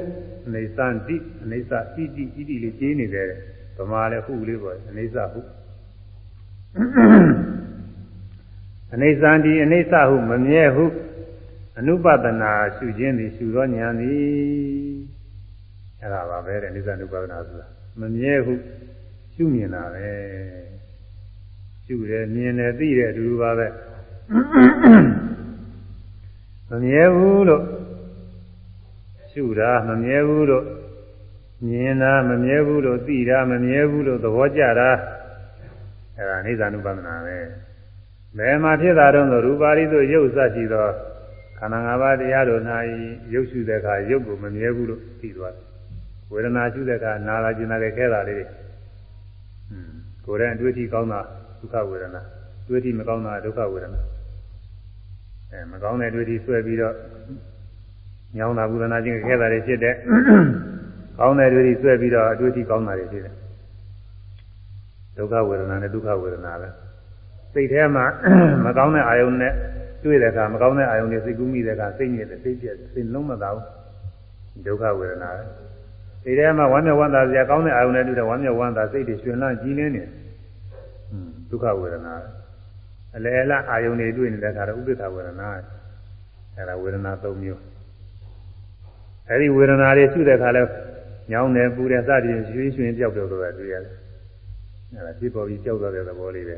အနေစံဒီအနေစတိတိဣတိလေးကြီးနေတယ်ဗမာလည်းဟုလေးပေါ့အနေစဟုအနေစံဒီအနေစဟုမမြဲဟုအနုပဒနာရှုခြင်းသည်ရှုသောဉာဏ်သည် အဲ့ဒါပါပဲတဲ့အနိစ္စအနုပဒနာဆိုတာမမြဲဟုရှုမြင်တာပဲရှုတယ်မြင်တယ်သိတယ်အတူတူပါပဲမမြဲဘူးလို့ရှုတာမမြဲဘူးလို့မြင်တာမမြဲဘူးလို့သိတာမမြဲဘူးလို့သဘောကျတာအဲဒါအိသ ानु ပဒနာပဲဘယ်မှာဖြစ်တာတော့ရူပါရိသို့ရုပ်စရှိသောခန္ဓာ၅ပါးတရားတို့၌ရုပ်ရှုတဲ့အခါရုပ်ကိုမမြဲဘူးလို့သိသွားတယ် ဝေဒနာရှုတဲ့အခါနာလာကျင်လာတဲ့ခဲတာလေးတွေကိုယ်တိုင်အတွေ့အထိကောင်းတာဒုက္ခဝေဒနာတွေ့အထိမကောင်းတာဒုက္ခဝေဒနာအဲမကောင်းတဲ့တွေ့အထိဆွဲပြီးတော့ညောင်းတာဝေဒနာချင်းခဲတာတွေဖြစ်တဲ့ကောင်းတဲ့တွေဆွဲပြီးတော့အတွေ့အထိကောင်းတာတွေဖြစ်တယ်ဒုက္ခဝေဒနာနဲ့ဒုက္ခဝေဒနာပဲစိတ်ထဲမှာမကောင်းတဲ့အာယုန်နဲ့တွေ့တဲ့အခါမကောင်းတဲ့အာယုန်တွေစိတ်ကူးမိတဲ့အခါစိတ်ညစ်တယ်စိတ်ပြက်စိတ်လုံးမသာဘူးဒုက္ခဝေဒနာပဲ စိတ်ထဲမှာဝမ်းမြောက်ဝမ်းသာစရာကောင်းတဲ့အာယုန်နဲ့တွေ့တဲ့ဝမ်းမြောက်ဝမ်းသာစိတ်တွေရှင်လန်းကြည်လင်းနေဒုက္ခဝေဒနာအလယ်အလအာယုန်တွေတွေ့နေတဲ့အခါတော့ဥပ္ပခဝေဒနာအဲဒါဝေဒနာ၃မျိုးအဲဒီဝေဒနာတွေရှိတဲ့အခါလဲညောင်းတယ်ပူတယ်စသည်ဖြင့်ရွှင်ရွှင်ပြောက်ပြောက်တော့တွေ့ရတယ်အဲဒါဖြစ်ပေါ်ပြီးကြောက်သွားတဲ့သဘောလေးပဲ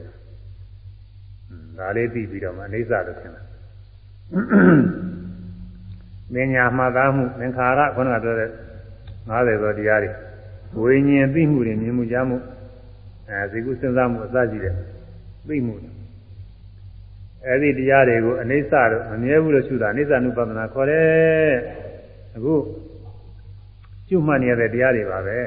ဒါလေးသိပြီးတော့မှအိဋ္ဌလို့ထင်တာမင်းညာမှတ်သားမှုသင်္ခါရခုနကပြောတဲ့ 90သောတရားတွေဝိညာဉ်သိမှုတွေမြင်မှုကြားမှုအဲဇေကုစဉ်းစားမှုအစရှိတဲ့သိမှုအဲဒီတရားတွေကိုအနိစ္စလို့မမြဲဘူးလို့ရှုတာအနိစ္စ ानु ပဒနာခေါ်တယ်အခုကျွမှတ်နေရတဲ့တရားတွေပါပဲ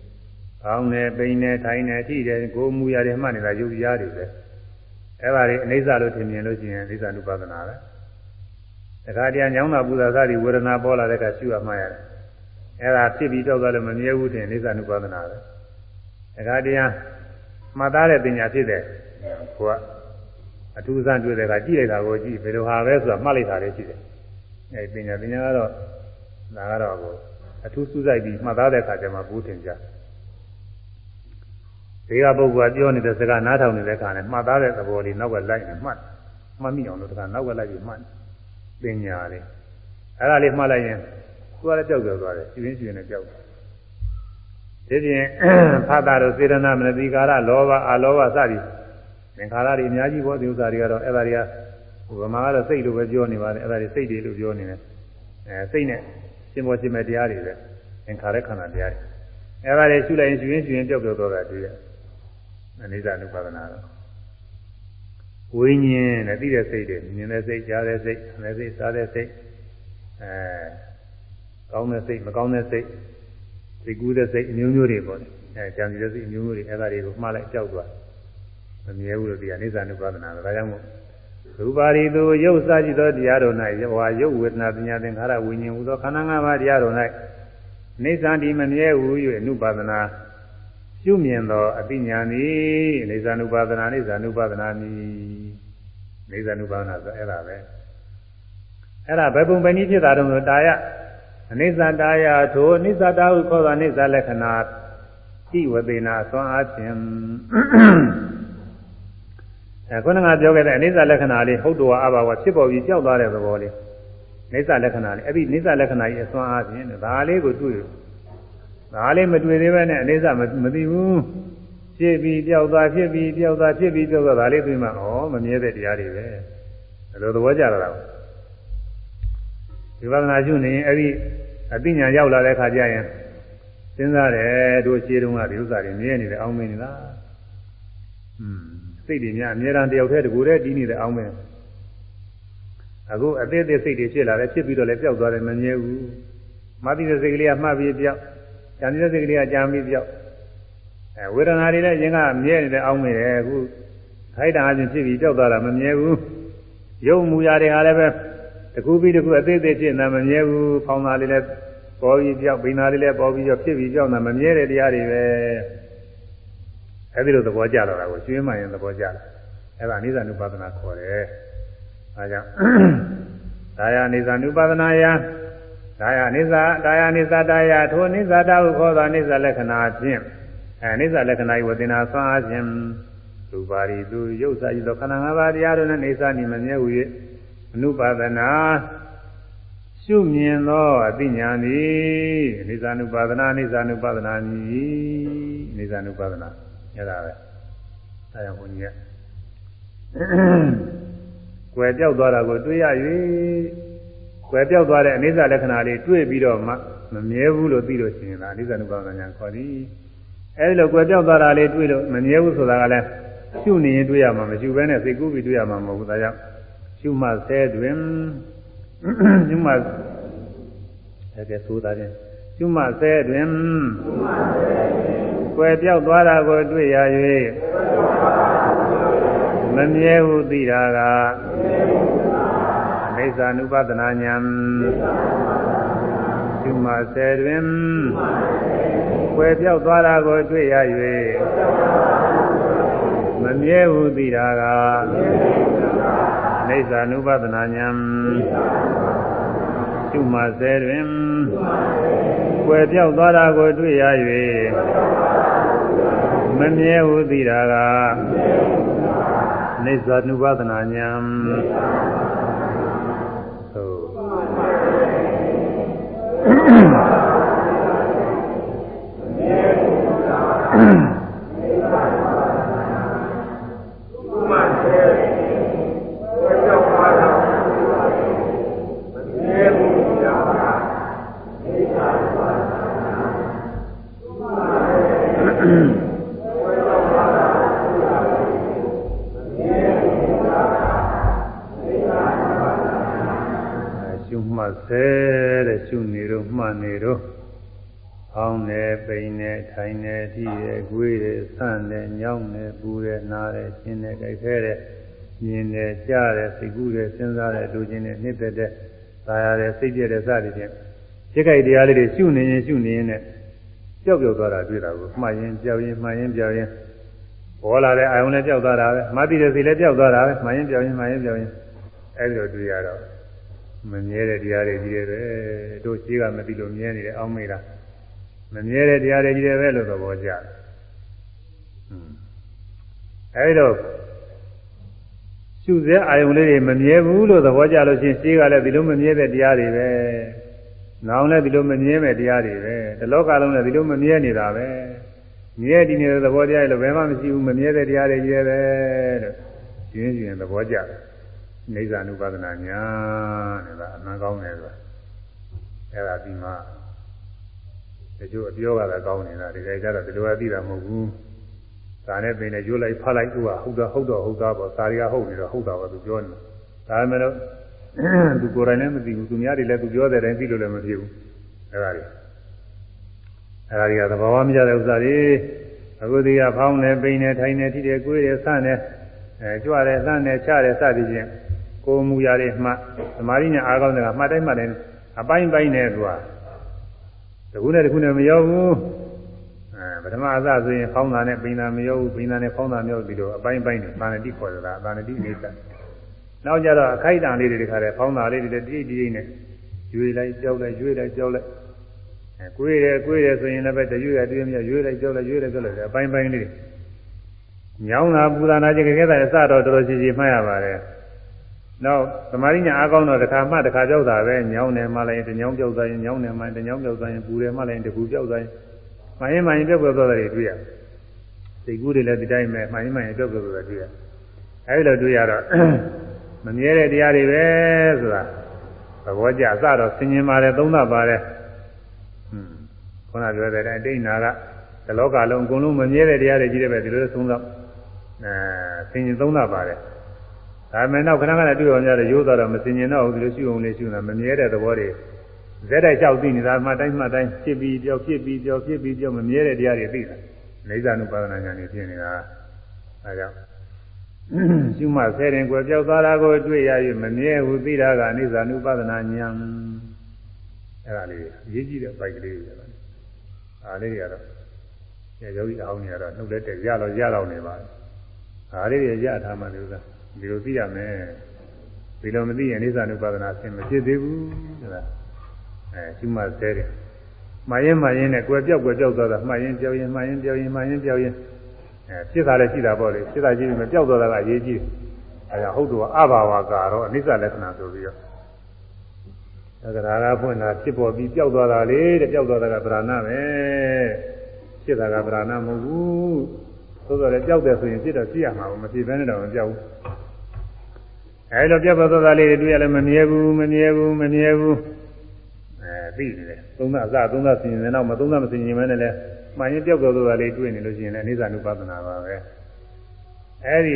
။ကောင်းတယ်၊ပိန်တယ်၊ထိုင်တယ်၊ထိတယ်၊ကိုယ်မူရတယ်မှတ်နေတာယုတ်ရားတွေပဲ။အဲ့ဒါတွေအိဋ္ဌလို့ထင်မြင်လို့ရှိရင်အိဋ္ဌနုပဒနာပဲ။တခါတည်းညောင်းတာပူတာစသည်ဝေဒနာပေါ်လာတဲ့အခါရှုရမှရတယ်။ အဲ့ဒါဖြစ်ပြီးတော့လည်းမမြဲဘူးတင်အိဋ္ဌနုပဒနာပဲ။တခါတည်းမှတ်သားတဲ့ပညာဖြစ်တဲ့ကိုကအထူးဆန်းတွေ့တဲ့အခါကြည့်လိုက်တာကိုကြည့်ဘယ်လိုဟာပဲဆိုတာမှတ်လိုက်တာလည်းရှိတယ်။အဲပညာပညာကတော့ဒါကတော့ကိုအထူးစူးစိုက်ပြီးမှတ်သားတဲ့အခါကျမှဘူးထင်ကြဒီကပုဂ္ဂိုလ်ကပြောနေတဲ့စကားနားထောင်နေတဲ့အခါနဲ့မှတ်သားတဲ့သဘောလေးနောက်ကလိုက်နေမှတ်မှတ်မိအောင်လို့တခါနောက်ကလိုက်ပြီးမှတ်ပညာလေးအဲ့ဒါလေးမှတ်လိုက်ရင် သူကလည်းကြောက်ကြောက်သွားတယ်ရှင်ရင်းရှင်နဲ့ကြောက်တယ်ဒီပြင်ဖတ်တာတို့စေရနာမနတိကာရလောဘအလောဘစသည်သင်္ခါရတွေအများကြီးပေါ်ဒီဥစ္စာတွေကတော့အဲ့ဒါတွေကဗမာကတော့စိတ်လိုပဲပြောနေပါတယ်အဲ့ဒါတွေစိတ်တွေလို့ပြောနေတယ်အဲစိတ်နဲ့ရှင်ပေါ်ရှင်မဲ့တရားတွေပဲသင်္ခါရခန္ဓာတရားတွေအဲ့ဒါတွေရှုလိုက်ရင်ရှုရင်ရှုရင်ကြောက်ကြောက်တော့တာတွေ့ရအနိစ္စနုပါဒနာတော့ဝိညာဉ်နဲ့သိတဲ့စိတ်တွေမြင်တဲ့စိတ်ကြားတဲ့စိတ်အမဲ့စိတ်စားတဲ့စိတ်အဲ ကောင်းတဲ့စိတ်မကောင်းတဲ့စိတ်စိတ်ကူးတဲ့စိတ်အမျိုးမျိုးတွေပေါ့လေအဲကြံစီတဲ့စိတ်အမျိုးမျိုးတွေအဲ့ဒါတွေကိုမှားလိုက်ကြောက်သွားမမြဲဘူးလို့ဒီအနိစ္စနုပါဒနာပဲဒါကြောင့်မို့ရူပါရီသူရုပ်စားကြည့်သောတရားတော်၌ဟောရုပ်ဝေဒနာပညာသင်္ခါရဝိညာဉ်ဟူသောခန္ဓာ၅ပါးတရားတော်၌နေသံဒီမမြဲဟု၍အနုပါဒနာပြုမြင်သောအသိဉာဏ်သည်နေသနုပါဒနာနေသနုပါဒနာမည်နေသနုပါဒနာဆိုအဲ့ဒါပဲအဲ့ဒါဘယ်ပုံပဲနည်းဖြစ်တာတုံးဆိုတာယ အနိစ္စတာယထိုအနိစ္စတာဟုခေါ်သောအနိစ္စလက္ခဏာတိဝသေနာသွန်အားဖြင့်အဲခုနကပြောခဲ့တဲ့အနိစ္စလက္ခဏာလေးဟုတ်တော်အဘာဝဖြစ်ပေါ်ပြီးကြောက်သွားတဲ့သဘောလေးနိစ္စလက္ခဏာလေးအဲ့ဒီနိစ္စလက္ခဏာကြီးအစွမ်းအားဖြင့်ဒါလေးကိုတွေ့ဒါလေးမတွေ့သေးပဲနဲ့အနိစ္စမသိဘူးဖြစ်ပြီးကြောက်သွားဖြစ်ပြီးကြောက်သွားဖြစ်ပြီးကြောက်သွားဒါလေးသိမှဩမမြဲတဲ့တရားတွေပဲဒါလိုသဘောကျလာတာဒီ ဝဒနာရှုနေရင်အဲ့ဒီအသိဉာဏ်ရောက်လာတဲ့ခါကျရင်စဉ်းစားတယ်တို့ရှင်းတုန်းကဒီဥစ္စာတွေမြဲနေတယ်အောင်းမင်းနေတာอืมစိတ်တွေများအများအားတယောက်တည်းတကူတည်းတည်နေတယ်အောင်းမင်းအခုအသေးသေးစိတ်တွေဖြစ်လာတယ်ဖြစ်ပြီးတော့လည်းပျောက်သွားတယ်မမြဲဘူးမသိတဲ့စိတ်ကလေးကမှတ်ပြီးပျောက်ဉာဏ်တဲ့စိတ်ကလေးကကြာပြီးပျောက်အဲဝေဒနာတွေလည်းရင်ကမြဲနေတယ်အောင်းမင်းတယ်အခုခိုက်တာအချင်းဖြစ်ပြီးပျောက်သွားတာမမြဲဘူးရုပ်မူရာတွေဟာလည်းပဲ တကူပြီးတကူအသေးသေးဖြစ်နေမမြဲဘူးဖောင်းတာလေးလည်းပေါ်ပြီးပြောက်ဘိနာလေးလည်းပေါ်ပြီးတော့ဖြစ်ပြီးပြောက်တာမမြဲတဲ့တရားတွေပဲအဲဒီလိုသဘောကျတော့တာကိုကျွေးမှရင်သဘောကျတယ်အဲဒါအနိစ္စ ानु ပါဒနာခေါ်တယ်အဲကြောင့်ဒါယအနိစ္စ ानु ပါဒနာယဒါယအနိစ္စဒါယအနိစ္စတာယထိုအနိစ္စတာဟုခေါ်သောအနိစ္စလက္ခဏာဖြင့်အဲအနိစ္စလက္ခဏာဤဝေဒနာဆွမ်းအားဖြင့်ရူပါရီသူရုပ်စာဤသောခန္ဓာ၅ပါးတရားတို့နဲ့နေစာနိမမြဲဟူ၍ အနုပါဒနာရှုမြင်သောအသိဉာဏ်သည်အိဇာနုပါဒနာအိဇာနုပါဒနာမည်အိဇာနုပါဒနာအဲ့ဒါပဲအဲဒါဘုန်းကြီးကကွယ်ပြောက်သွားတာကိုတွေးရ၍ကွယ်ပြောက်သွားတဲ့အနိစ္စလက္ခဏာလေးတွေ့ပြီးတော့မှမမြဲဘူးလို့သိလို့ရှိရင်ဒါအနိစ္စနုပါဒနာညာခေါ်သည်အဲဒီလိုကွယ်ပြောက်သွားတာလေးတွေ့လို့မမြဲဘူးဆိုတာကလည်းရှုနေရင်တွေ့ရမှာမရှုဘဲနဲ့စိတ်ကူးပြီးတွေ့ရမှာမဟုတ်ဘူးဒါကြောင့် ရှုမှဆဲတွင်ရှုမှအဲ့ဒါဆိုတာချင်းရှုမှဆဲတွင်ကွယ်ပြောက်သွားတာကိုတွေ့ရ၍မမြဲဟုသိတာကအိသ ानु ပဒနာညာရှုမှဆဲတွင်ကွယ်ပြောက်သွားတာကိုတွေ့ရ၍မမြဲဟုသိတာက နိစ္စ ानु ပဒနာညာရှုမှဆဲတွင်ကွယ်ပြောက်သွားတာကိုတွေ့ရ၍မမြဲဟုသိတာကနိစ္စ ानु ပဒနာညာဟုတ်ဆဲတဲ့ရှုနေ လိုမှန်နေတော့အောင်းတယ်ပိန်တယ် ထိုင်တယ်ထိတယ်၊ကွေးတယ်ဆန့်တယ်ညောင်းတယ်ပူတယ်နားတယ်ရှင်းတယ်ကြိုက်ခဲတယ်မြင်တယ်ကြားတယ်စိတ်ကူးတယ်စဉ်းစားတယ်လူချင်းတယ်နှစ်သက်တယ်သာရတယ်စိတ်ပြည့်တယ်စသည်ဖြင့်စိတ်ကြိုက်တရားလေးတွေရှုနေရင်ရှုနေရင်နဲ့ကြောက်ကြောက်သွားတာတွေ့တာကိုမှတ်ရင်ကြောက်ရင်မှတ်ရင်ကြောက်ရင်ပေါ်လာတဲ့အာယုံနဲ့ကြောက်သွားတာပဲမှတ်ပြီးတဲ့စိတ်လည်းကြောက်သွားတာပဲမှတ်ရင်ကြောက်ရင်မှတ်ရင်ကြောက်ရင်အဲဒီလိုတွေ့ရတော့မမြဲတဲ့တရားတွေကြီးတယ်ပဲတို့ရှိကမသိလို့မြဲနေတယ်အောင်းမေးတာ မမြဲတဲ့တရားတွေကြီးတယ်ပဲလို့သဘောကျတယ်အဲဒီတော့ရှုစဲအာယုံလေးတွေမမြဲဘူးလို့သဘောကျလို့ချင်းရှိကလည်းဒီလိုမမြဲတဲ့တရားတွေပဲနောင်လည်းဒီလိုမမြဲမဲ့တရားတွေပဲဒီလောကလုံးလည်းဒီလိုမမြဲနေတာပဲမြဲတည်နေတဲ့သဘောတရားတွေလည်းဘယ်မှမရှိဘူးမမြဲတဲ့တရားတွေကြီးပဲလို့ရှင်းရှင်းသဘောကျတယ်နေဇာနုပါဒနာညာတဲ့ကအမှန်ကောင်းတယ်ဆိုတာအဲ့ဒါဒီမှာ တချို့အပြောကလည်းကောင်းနေတာဒီကြိုက်ကြတော့ဒီလိုအသိတာမဟုတ်ဘူးဒါနဲ့ပင်လည်းရွတ်လိုက်ဖတ်လိုက်သူကဟုတ်တော့ဟုတ်တော့ဟုတ်တာပေါ့စာရီကဟုတ်နေတော့ဟုတ်တာပေါ့သူပြောနေတာဒါပေမဲ့လို့သူကိုယ်တိုင်လည်းမသိဘူးသူများတွေလည်းသူပြောတဲ့အတိုင်းသိလို့လည်းမဖြစ်ဘူးအဲ့ဒါတွေအဲ့ဒါတွေကသဘာဝမကျတဲ့ဥစ္စာတွေအခုဒီကဖောင်းနေပိန်နေထိုင်နေထိတယ်ကိုယ်ရဆန့်နေအဲကြွတယ်ဆန့်နေချတယ်စသည်ဖြင့်ကိုယ်မူရတွေမှသမာဓိနဲ့အားကောင်းတဲ့ကမှတ်တိုင်းမှတ်တိုင်းအပိုင်းပိုင်းနဲ့သူက တခုနဲ့တခုနဲ့မရောက်ဘူးအဲပထမအစဆိုရင်ဖောင်းတာနဲ့ပိန်တာမရောက်ဘူးပိန်တာနဲ့ဖောင်းတာမရောက်ပြီးတော့အပိုင်းပိုင်းနဲ့သာဏတိခေါ်ကြတာသာဏတိနေတာနောက်ကြတော့အခိုက်အတန့်လေးတွေတခါတည်းဖောင်းတာလေးတွေတိတိတိနဲ့ရွေလိုက်ကြောက်လိုက်ရွေလိုက်ကြောက်လိုက်အဲကွေးတယ်ကွေးတယ်ဆိုရင်လည်းပဲတရွေ့ရတရွေ့မြရွေလိုက်ကြောက်လိုက်ရွေလိုက်ကြောက်လိုက်အပိုင်းပိုင်းလေးညောင်းတာပူတာနာကြကြဲတဲ့အစတော့တော်တော်ရှိရှိမှတ်ရပါတယ် နောက်သမာဓိညာအားကောင်းတော့တစ်ခါမှတစ်ခါကြောက်တာပဲညောင်းတယ်မှလည်းတညောင်းကြောက်သွားရင်ညောင်းတယ်မှတညောင်းကြောက်သွားရင်ပူတယ်မှလည်းတကူကြောက်သွားရင်မှရင်မှရင်ပြောက်ပြောက်သွားတယ်တွေ့ရစိတ်ကူးတွေလည်းဒီတိုင်းပဲမှရင်မှရင်ပြောက်ပြောက်သွားတယ်တွေ့ရအဲဒီလိုတွေ့ရတော့မမြဲတဲ့တရားတွေပဲဆိုတာသဘောကျစတော့ဆင်ញင်ပါတယ်သုံးသပ်ပါတယ်ဟွန်းခုနပြောတဲ့အတိုင်းအတိတ်နာကဒီလောကလုံးအကုန်လုံးမမြဲတဲ့တရားတွေကြီးတယ်ပဲဒီလိုသုံးသပ်အဲဆင်ញင်သုံးသပ်ပါတယ် ဒါမဲ့နောက်ခဏခဏတွေ့တော်များတယ်ရိုးသွားတော့မစင်ញင်တော့ဘူးဒီလိုရှိအောင်လေးရှိနေတာမမြဲတဲ့သဘောတွေဇက်တိုက်လျှောက်သိနေတာမှတိုင်းမှတိုင်းဖြစ်ပြီးပြောဖြစ်ပြီးပြောဖြစ်ပြီးပြောမမြဲတဲ့တရားတွေသိတာနေဇာနုပါဒနာဉာဏ်တွေဖြစ်နေတာအဲကြောင့်ရှုမှဆဲရင်ကွယ်ပြောက်သွားတာကိုတွေ့ရ၍မမြဲဘူးသိတာကအနိစ္စ ानु ပါဒနာဉာဏ်အဲ့ဒါလေးအရေးကြီးတဲ့ဘိုက်ကလေးတွေပါအားလေးတွေကတော့ယောဂီအောင်နေရတော့နှုတ်လက်တက်ရတော့ရတော့နေပါအားလေးတွေရထားမှလို့သာ ဒီလိုသိရမယ်ဒီလိုမသိရင်အိသနုပါဒနာအဆင်မဖြစ်သေးဘူးဆိုတာအဲရှုမှဆဲတယ်မှားရင်မှားရင်နဲ့ကွယ်ပြောက်ကွယ်ပြောက်သွားတာမှားရင်ပြောက်ရင်မှားရင်ပြောက်ရင်မှားရင်ပြောက်ရင်အဲဖြစ်တာလည်းရှိတာပေါ့လေဖြစ်တာရှိပြီးမပြောက်သွားတာကအရေးကြီးအဲဒါဟုတ်တော့အဘာဝကတော့အနိစ္စလက္ခဏာဆိုပြီးတော့သက္ကရာကဖွင့်တာဖြစ်ပေါ်ပြီးပြောက်သွားတာလေတဲ့ပြောက်သွားတာကဗราဏပဲဖြစ်တာကဗราဏမဟုတ်ဘူး သို့တော်လည်းကြောက်တယ်ဆိုရင်ပြစ်တော့ပြစ်ရမှာမဖြစ်ဘဲနဲ့တော့မကြောက်ဘူးအဲလိုပြတ်သွားတာလေးတွေတွေ့ရလဲမမြဲဘူးမမြဲဘူးမမြဲဘူးအဲသိနေတယ်သုံးသအစသုံးသဆင်ရင်တော့မသုံးသမဆင်ရင်မဲနဲ့လဲမှန်ရင်ပြောက်သွားတာလေးတွေ့နေလို့ရှိရင်လည်းအိသနုပဒနာပါပဲအဲဒီ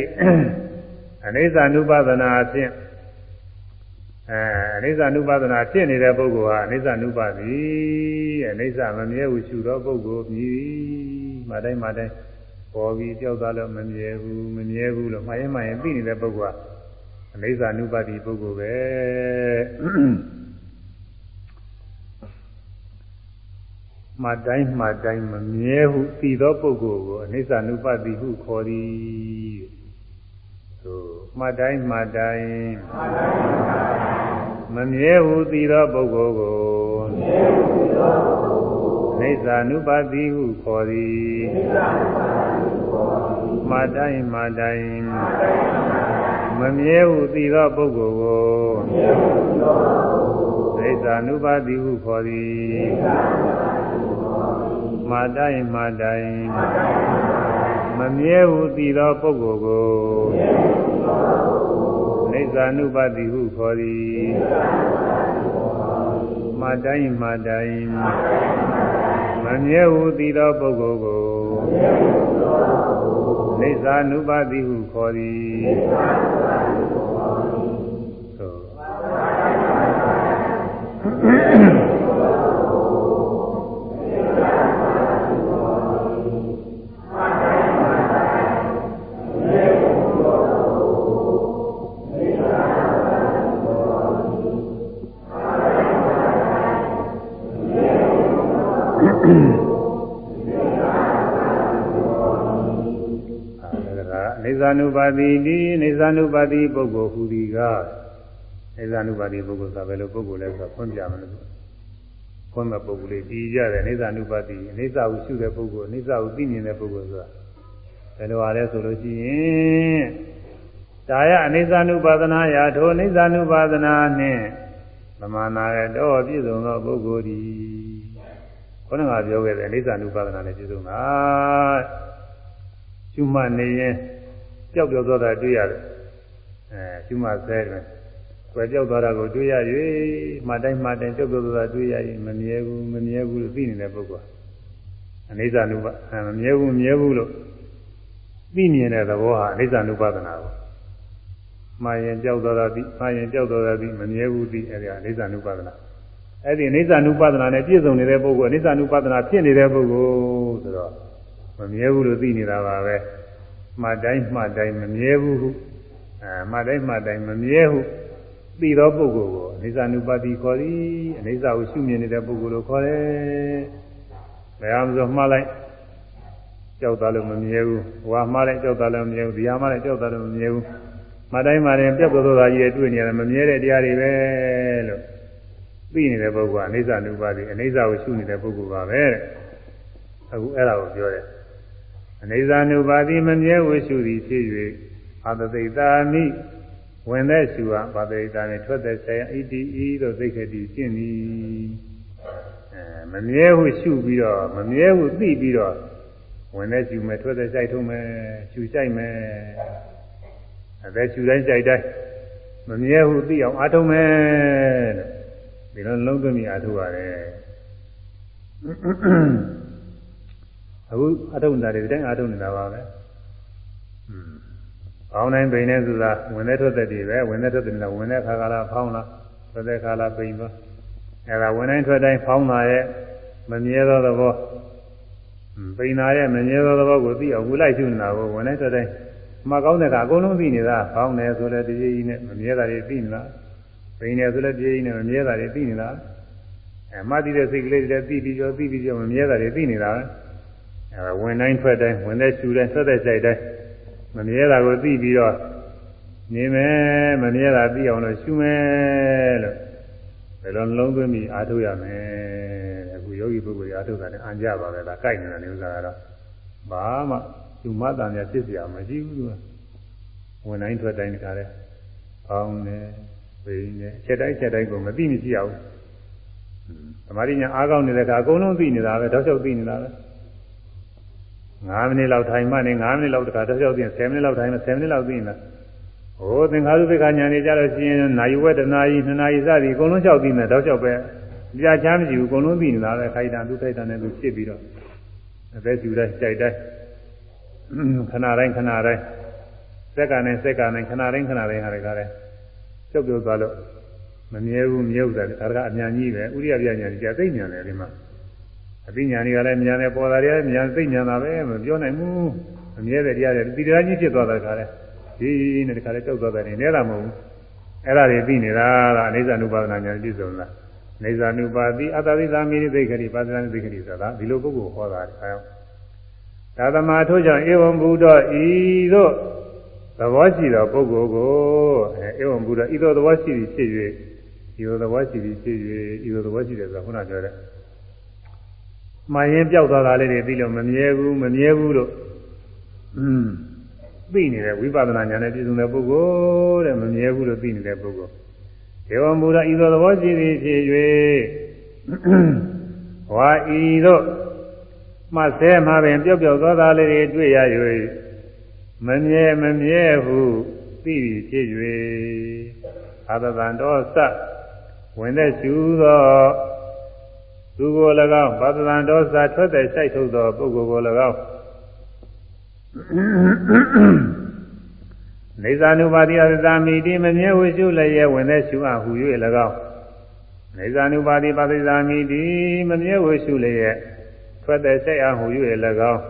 အိသနုပဒနာအဖြစ်အဲအိသနုပဒနာဖြစ်နေတဲ့ပုဂ္ဂိုလ်ဟာအိသနုပသည်အိသမမြဲဘူးရှုသောပုဂ္ဂိုလ်မြည်မတိုင်းမတိုင်း ပေါ်ပြီးကြောက်သွားလို့မမြဲဘူးမမြဲဘူးလို့မှားရင်မှားရင်သိနေတဲ့ပုဂ္ဂိုလ်ကအနိစ္စ ानु ပါတိပုဂ္ဂိုလ်ပဲမှတိုင်းမှတိုင်းမမြဲဟုသိသောပုဂ္ဂိုလ်ကိုအနိစ္စ ानु ပါတိဟုခေါ်သည်သို့မှတိုင်းမှတိုင်းမမြဲဟုသိသောပုဂ္ဂိုလ်ကိုမမြဲဟုသိသောပုဂ္ဂိုလ် နိစ္စ ानु ပါတိဟုခေါ်သည်မတိုင်းမတိုင်းမမြဲဟုသိသောပုဂ္ဂိုလ်ကိုနိစ္စ ानु ပါတိဟုခေါ်သည်မတိုင်းမတိုင်းမမြဲဟုသိသောပုဂ္ဂိုလ်ကိုနိစ္စ ानु ပါတိဟုခေါ်သည် မတိုင်းမတိုင်းမမြဲဟုသိသောပုဂ္ဂိုလ်ကိုနေသာနုပါတိဟုခေါ်သည်သိ ပါတိဒီနေသ ानु ပါတိပုဂ္ဂိုလ်ဟူသည်ကနေသ ानु ပါတိပုဂ္ဂိုလ်ဆိုဘယ်လိုပုဂ္ဂိုလ်လဲဆိုတော့ဖွင့်ပြမလို့ခွင့်မဲ့ပုဂ္ဂိုလ်လေးတည်ကြတယ်နေသ ानु ပါတိနေသဟုရှုတဲ့ပုဂ္ဂိုလ်နေသဟုသိမြင်တဲ့ပုဂ္ဂိုလ်ဆိုတာဘယ်လိုအားလဲဆိုလို့ရှိရင်ဒါယအနေသ ानु ပါဒနာယာထိုအနေသ ानु ပါဒနာနှင့်သမာနာရတော့ပြည့်စုံသောပုဂ္ဂိုလ်ဒီခေါင်းကပြောခဲ့တဲ့အနေသ ानु ပါဒနာနဲ့ပြည့်စုံတာရှုမှတ်နေရင် ပျောက်ပြောက်သွားတာတွေ့ရတယ်အဲရှုမှတ်ဆဲတယ်ကွယ်ပြောက်သွားတာကိုတွေ့ရ၍မှတ်တိုင်းမှတ်တိုင်းပျောက်ပြောက်သွားတာတွေ့ရရင်မမြဲဘူးမမြဲဘူးလို့သိနေတဲ့ပုဂ္ဂိုလ်အနေစာနုပမမြဲဘူးမမြဲဘူးလို့သိမြင်တဲ့သဘောဟာအနေစာနုပဒနာကိုမှားရင်ကြောက်သွားတာသိမှားရင်ကြောက်သွားတာသိမမြဲဘူးသိအဲဒီအနေစာနုပဒနာအဲ့ဒီအနေစာနုပဒနာနဲ့ပြည့်စုံနေတဲ့ပုဂ္ဂိုလ်အနေစာနုပဒနာဖြစ်နေတဲ့ပုဂ္ဂိုလ်ဆိုတော့မမြဲဘူးလို့သိနေတာပါပဲ မှတ်တိုင်းမှတ်တိုင်းမမြဲဘူးဟုအဲမှတ်တိုင်းမှတ်တိုင်းမမြဲဟုသိသောပုဂ္ဂိုလ်ကိုအနိစ္စ ानु ပါတိခေါ်သည်အနိစ္စကိုရှုမြင်နေတဲ့ပုဂ္ဂိုလ်လို့ခေါ်တယ်။ဘယ်အောင်ဆိုမှားလိုက်ကြောက်တာလို့မမြဲဘူး။ဟွာမှားလိုက်ကြောက်တာလည်းမမြဲဘူး။ဒီဟာမှားလိုက်ကြောက်တာလည်းမမြဲဘူး။မှတ်တိုင်းမှတိုင်းပြတ်သွားတာကြီးတွေတွေ့နေရတယ်မမြဲတဲ့တရားတွေပဲလို့သိနေတဲ့ပုဂ္ဂိုလ်ကအနိစ္စ ानु ပါတိအနိစ္စကိုရှုနေတဲ့ပုဂ္ဂိုလ်ပါပဲတဲ့။အခုအဲ့ဒါကိုပြောတယ်။ အနေဇာနုပါတိမမြဲဝိရှုသည်ဖြစ်၍အာတသိတာမိဝင်တဲ့ရှုဟာပါတိတာနဲ့ထွက်တဲ့ဆရာဣတိဤသို့သိခတိရှင်းသည်အဲမမြဲဟုရှုပြီးတော့မမြဲဟုသိပြီးတော့ဝင်တဲ့ရှုမယ်ထွက်တဲ့ကြိုက်ထုံးမယ်ရှုကြိုက်မယ်အဲဒါရှုတိုင်းကြိုက်တိုင်းမမြဲဟုသိအောင်အားထုတ်မယ်တဲ့ဒီလိုလုံးသွင်းပြီးအားထုတ်ရတယ် အခုအထုံတာတွေဒီတိုင်းအထုံနေတာပါပဲ။อืมအောင်းတိုင်းပိန်နေဆိုတာဝင်တဲ့ထွက်တဲ့တွေပဲဝင်တဲ့ထွက်တဲ့လားဝင်တဲ့ခါကလာဖောင်းလားထွက်တဲ့ခါလာပိန်သွားအဲဒါဝင်တိုင်းထွက်တိုင်းဖောင်းတာရဲ့မမြဲသောသဘောပိန်တာရဲ့မမြဲသောသဘောကိုသိအောင်ဝူလိုက်ရှုနေတာကိုဝင်တိုင်းထွက်တိုင်းမှကောင်းတဲ့ကအကုန်လုံးသိနေတာဖောင်းတယ်ဆိုလည်းတကြီးကြီးနဲ့မမြဲတာတွေသိနေတာပိန်တယ်ဆိုလည်းတကြီးကြီးနဲ့မမြဲတာတွေသိနေတာအဲမှသိတဲ့စိတ်ကလေးတွေလည်းသိပြီးကြောသိပြီးကြောမမြဲတာတွေသိနေတာပဲ အဲဝင်တိုင်းထွက်တိုင်းဝင်တဲ့ရှူတိုင်းထွက်တဲ့ကြိုက်တိုင်းမမြဲတာကိုသိပြီးတော့နေမယ်မမြဲတာသိအောင်လို့ရှူမယ်လို့ဘယ်လိုလုံးသွင်းပြီးအားထုတ်ရမယ်အခုယောဂီပုဂ္ဂိုလ်အားထုတ်တာနဲ့အံကြပါပဲဒါကြိုက်နေတာနေဥစ္စာကတော့ဘာမှသူမတန်ရဖြစ်เสียမရှိဘူးသူကဝင်တိုင်းထွက်တိုင်းတခါလဲအောင်းနေဝိနေချက်တိုင်းချက်တိုင်းကိုမသိမရှိရဘူးသမာဓိညာအားကောင်းနေတဲ့အခါအကုန်လုံးသိနေတာပဲတောက်လျှောက်သိနေတာပဲ 9မိနစ်လောက်ထိုင်မှနေ9မိနစ်လောက်တခါတစ်ယောက်ပြင်10မိနစ်လောက်ထိုင်မှ10မိနစ်လောက်သိနေတာဟိုသင်္ခါရုပ္ပခာညာနေကြလို့ရှိရင်နိုင်ဝက်တနာရီ2နာရီစသည်အကုန်လုံးလျှောက်သိနေတော့လျှောက်ပဲကြာချမ်းမရှိဘူးအကုန်လုံးသိနေတာပဲခိုက်တာသူခိုက်တာနဲ့သူဖြစ်ပြီးတော့အသက်ရှူတိုင်းကြိုက်တိုင်းခဏတိုင်းခဏတိုင်းစက္ကနဲ့စက္ကနဲ့ခဏတိုင်းခဏတိုင်းဟာတကားလဲကျုပ်ပြောသွားလို့မမြဲဘူးမြဲဥစ္စာဒါကအမြန်ကြီးပဲဥရိယပြညာကြီးကြာသိညာတယ်ဒီမှာ အသိဉာဏ်တွေကလည်းဉာဏ်နဲ့ပေါ်လာတယ်ဉာဏ်သိဉာဏ်တာပဲမပြောနိုင်ဘူးအမြဲတည်းတရားတွေဒီတရားကြီးဖြစ်သွားတာကလည်းဒီနဲ့တခါလေးကြောက်သွားတယ်နေလားမဟုတ်ဘူးအဲ့ဒါတွေသိနေတာကအိဋ္ဌာနုပါဒနာဉာဏ်ပြည့်စုံလားနေဇာနုပါတိအတ္တသိသာမိရိသိခတိပါဒနာသိခတိဆိုတာဒီလိုပုဂ္ဂိုလ်ဟောတာအဲဒါသမာထို့ကြောင့်ဧဝံဘုဒ္ဓဤသို့သဘောရှိသောပုဂ္ဂိုလ်ကိုအဲဧဝံဘုဒ္ဓဤသို့သဘောရှိသည်ဖြစ်၍ဤသို့သဘောရှိသည်ဖြစ်၍ဤသို့သဘောရှိတယ်ဆိုတာခုနပြောတဲ့ မှန်ရင်ပြောက်သွားတာလေးတွေသိလို့မမြဲဘူးမမြဲဘူးလို့อืมသိနေတဲ့ဝိပဿနာဉာဏ်နဲ့ပြည့်စုံတဲ့ပုဂ္ဂိုလ်တဲ့မမြဲဘူးလို့သိနေတဲ့ပုဂ္ဂိုလ်ဒေဝမူရဤသို့သဘောရှိသည်ဖြစ်၍ဝါဤသို့မှဆဲမှာပင်ပျောက်ပျောက်သွားတာလေးတွေတွေ့ရ၍မမြဲမမြဲဟုသိပြီးဖြစ်၍အာသတံတော်စဝင်တဲ့ရှုသော သူကို၎င်းဘာသလံဒေါသထွက်တဲ့စိုက်ထုတ်သောပုဂ္ဂိုလ်ကို၎င်းနေဇာနုပါတိအသမိတိမမြဲဝိရှုလည်းရဲ့ဝင်တဲ့ရှုအပ်ဟူ၍၎င်းနေဇာနုပါတိပါတိသာမိတိမမြဲဝိရှုလည်းရဲ့ထွက်တဲ့စိုက်အပ်ဟူ၍၎င်း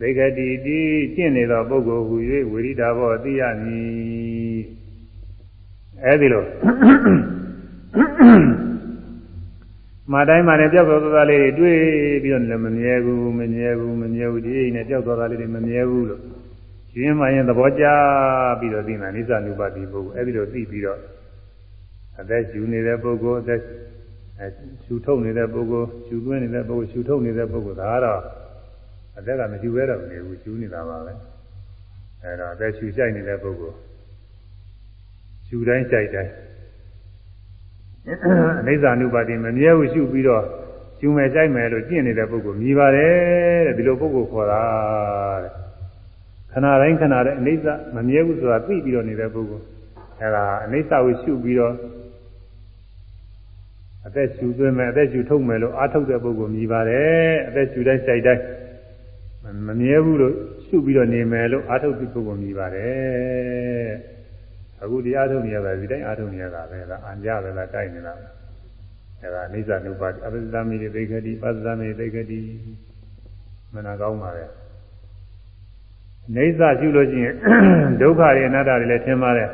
ဒိဋ္ဌတိတိကျင့်နေသောပုဂ္ဂိုလ်ဟူ၍ဝိရိဒဘောသိရမည်အဲဒီလို မှာတိုင်းမှာလည်းပျောက်သွားသွားလေးတွေတွေ့ပြီးတော့လည်းမမြဲဘူးမမြဲဘူးမမြဲဘူးဒီအိမ်နဲ့ပျောက်သွားတာလေးတွေမမြဲဘူးလို့ရှင်းမှရင်သဘောကျပြီးတော့သိမှနိစ္စနုပါတိပုဂ္ဂိုလ်အဲ့ဒီလိုသိပြီးတော့အသက်ရှူနေတဲ့ပုဂ္ဂိုလ်အသက်ရှူထုတ်နေတဲ့ပုဂ္ဂိုလ်ရှူသွင်းနေတဲ့ပုဂ္ဂိုလ်ရှူထုတ်နေတဲ့ပုဂ္ဂိုလ်ဒါကတော့အသက်ကမရှူဘဲတော့မနေဘူးရှူနေတာပါပဲအဲ့တော့အသက်ရှူဆိုင်နေတဲ့ပုဂ္ဂိုလ်ရှူတိုင်းဆိုင်တိုင်း အနိစ္စနုပါတိမမြဲဘူးရှုပြီးတော့ရှုမယ်ဆိုင်မယ်လို့ကျင့်နေတဲ့ပုဂ္ဂိုလ်မြည်ပါတယ်တဲ့ဒီလိုပုဂ္ဂိုလ်ခေါ်တာတဲ့ခဏတိုင်းခဏတိုင်းအနိစ္စမမြဲဘူးဆိုတာသိပြီးတော့နေတဲ့ပုဂ္ဂိုလ်အဲဒါအနိစ္စကိုရှုပြီးတော့အသက်ရှူသွင်းမယ်အသက်ရှူထုတ်မယ်လို့အားထုတ်တဲ့ပုဂ္ဂိုလ်မြည်ပါတယ်အသက်ရှူတိုင်းစိုက်တိုင်းမမြဲဘူးလို့ရှုပြီးတော့နေမယ်လို့အားထုတ်တဲ့ပုဂ္ဂိုလ်မြည်ပါတယ် အခုဒီအားထုတ်နေရတာဒီတိုင်းအားထုတ်နေရတာပဲလားအံကြပဲလားတိုက်နေတာအဲဒါအိဋ္ဌနုပါတိအပ္ပဇာမိတိသိခတိပသဇာမိတိသိခတိမနာကောင်းပါလေအိဋ္ဌရှုလို့ရှိရင်ဒုက္ခတွေအနတ္တတွေလည်းထင်ပါတယ်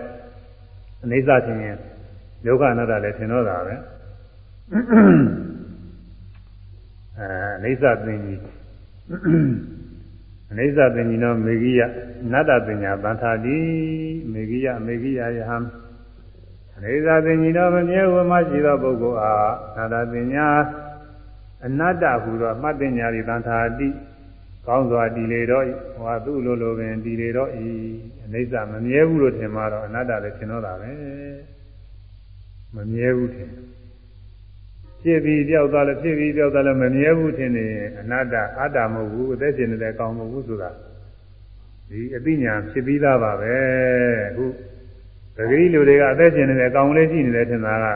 အိဋ္ဌထင်ရင်ဒုက္ခအနတ္တလည်းထင်တော့တာပဲအဲအိဋ္ဌသင် ကြီးအိဋ္ဌသင်ကြီးတော့မေဂိယနတ္တပညာသံသာတိမေဂိယမေဂိယယဟံအိဋ္ဌသင်ကြီးတော့မမြဲဝမရှိသောပုဂ္ဂိုလ်အားနတ္တပညာအနတ္တဟူသောမှတ်ပညာဤသံသာတိကောင်းစွာတည်လေတော့ဟောသူ့လိုလိုပင်တည်လေတော့ဤအိဋ္ဌမမြဲဘူးလို့ထင်မှတော့အနတ္တလည်းထင်တော့တာပဲမမြဲဘူးထင် ဖြစ်ပြီးပြောက်သွားလဲဖြစ်ပြီးပြောက်သွားလဲမမြဲဘူးထင်နေအနတ္တအတ္တမဟုတ်ဘူးအသက်ရှင်နေတယ်ကောင်းမဟုတ်ဘူးဆိုတာဒီအသိဉာဏ်ဖြစ်ပြီးသားပါပဲအခုတတိလူတွေကအသက်ရှင်နေတယ်ကောင်းလေးရှိနေတယ်ထင်တာက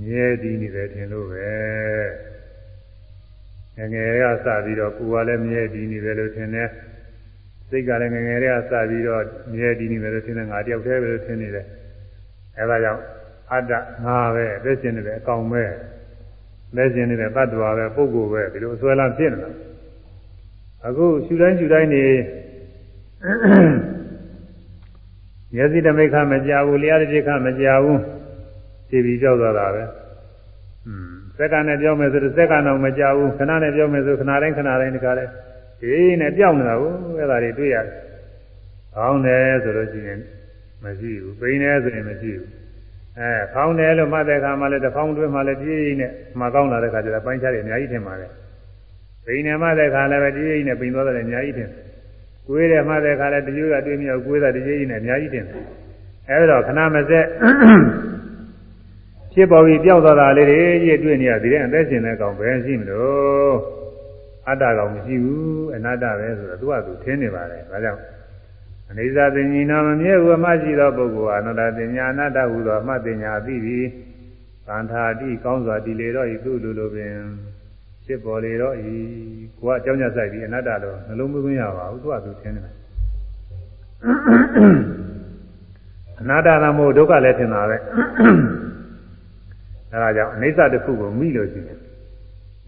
မြဲတည်နေတယ်ထင်လို့ပဲငငယ်ကစပြီးတော့ကိုယ်ကလည်းမြဲတည်နေတယ်လို့ထင်တယ်စိတ်ကလည်းငငယ်တွေကစပြီးတော့မြဲတည်နေတယ်လို့ထင်တယ်ငါတယောက်တည်းပဲလို့ထင်နေတယ်အဲဒါကြောင့် အတ္တငါပဲလက်ရှင်နေတယ်အကောင်ပဲလက်ရှင်နေတဲ့တ attva ပဲပုဂ္ဂိုလ်ပဲဒီလိုအစွဲလမ်းဖြစ်နေတာအခုရှူတိုင်းရှူတိုင်းနေမျက်စိတမိခမကြဘူးလျှာတစ်ပြခမကြဘူးဖြည်ပြီးကြောက်သွားတာပဲอืมစက္ကန့်နဲ့ပြောမယ်ဆိုတော့စက္ကန့်တော့မကြဘူးခဏနဲ့ပြောမယ်ဆိုခဏတိုင်းခဏတိုင်းတခါလဲဒီနဲ့ပြောင်းနေတာကိုအဲ့ဒါတွေတွေ့ရတယ်။ကောင်းတယ်ဆိုလို့ရှိရင်မရှိဘူး။ပိန်တယ်ဆိုရင်မရှိဘူး အဲဖောင်းတယ်လို့မှတ်တဲ့အခါမှလည်းတစ်ဖောင်းတွင်းမှလည်းပြေးနေမှကောင်းလာတဲ့အခါကျတော့ပိုင်းခြားတယ်အများကြီးထင်ပါတယ်။ပိန်နေမှတဲ့အခါလည်းပဲပြေးနေပိန်သွားတယ်အများကြီးထင်တယ်။ကိုယ်တယ်မှတဲ့အခါလည်းတကြွကတွေးမြောက်ကိုယ်တာတကြွကြီးနဲ့အများကြီးထင်တယ်။အဲဒါတော့ခဏမစက်ဖြစ်ပေါ်ပြီးပျောက်သွားတာလေးတွေကြီးတွေ့နေရသေးတယ်အသက်ရှင်တဲ့ကောင်ပဲရှိမလို့အတ္တကောင်မရှိဘူးအနတ္တပဲဆိုတော့သူကသူထင်းနေပါတယ်ဒါကြောင့် အနိစ္စပင်ကြီးနာမမြဲဟုအမှရှိသောပုဂ္ဂိုလ်အနတ္တပညာအနတ္တဟုသောအမှတ်ပညာသိပြီးသံဃာတိကောင်းစွာတည်လေတော့ဤသူလိုလိုပင်ဖြစ်ပေါ်လေတော့ဤကိုကအကြောင်းကြဆိုင်ပြီးအနတ္တတော့နှလုံးမသွင်းရပါဘူးသူကသူထင်တယ်အနာတ္တသာမို့ဒုက္ခလည်းထင်တာပဲအဲဒါကြောင့်အနိစ္စတစ်ခုကိုမိလို့ရှိတယ်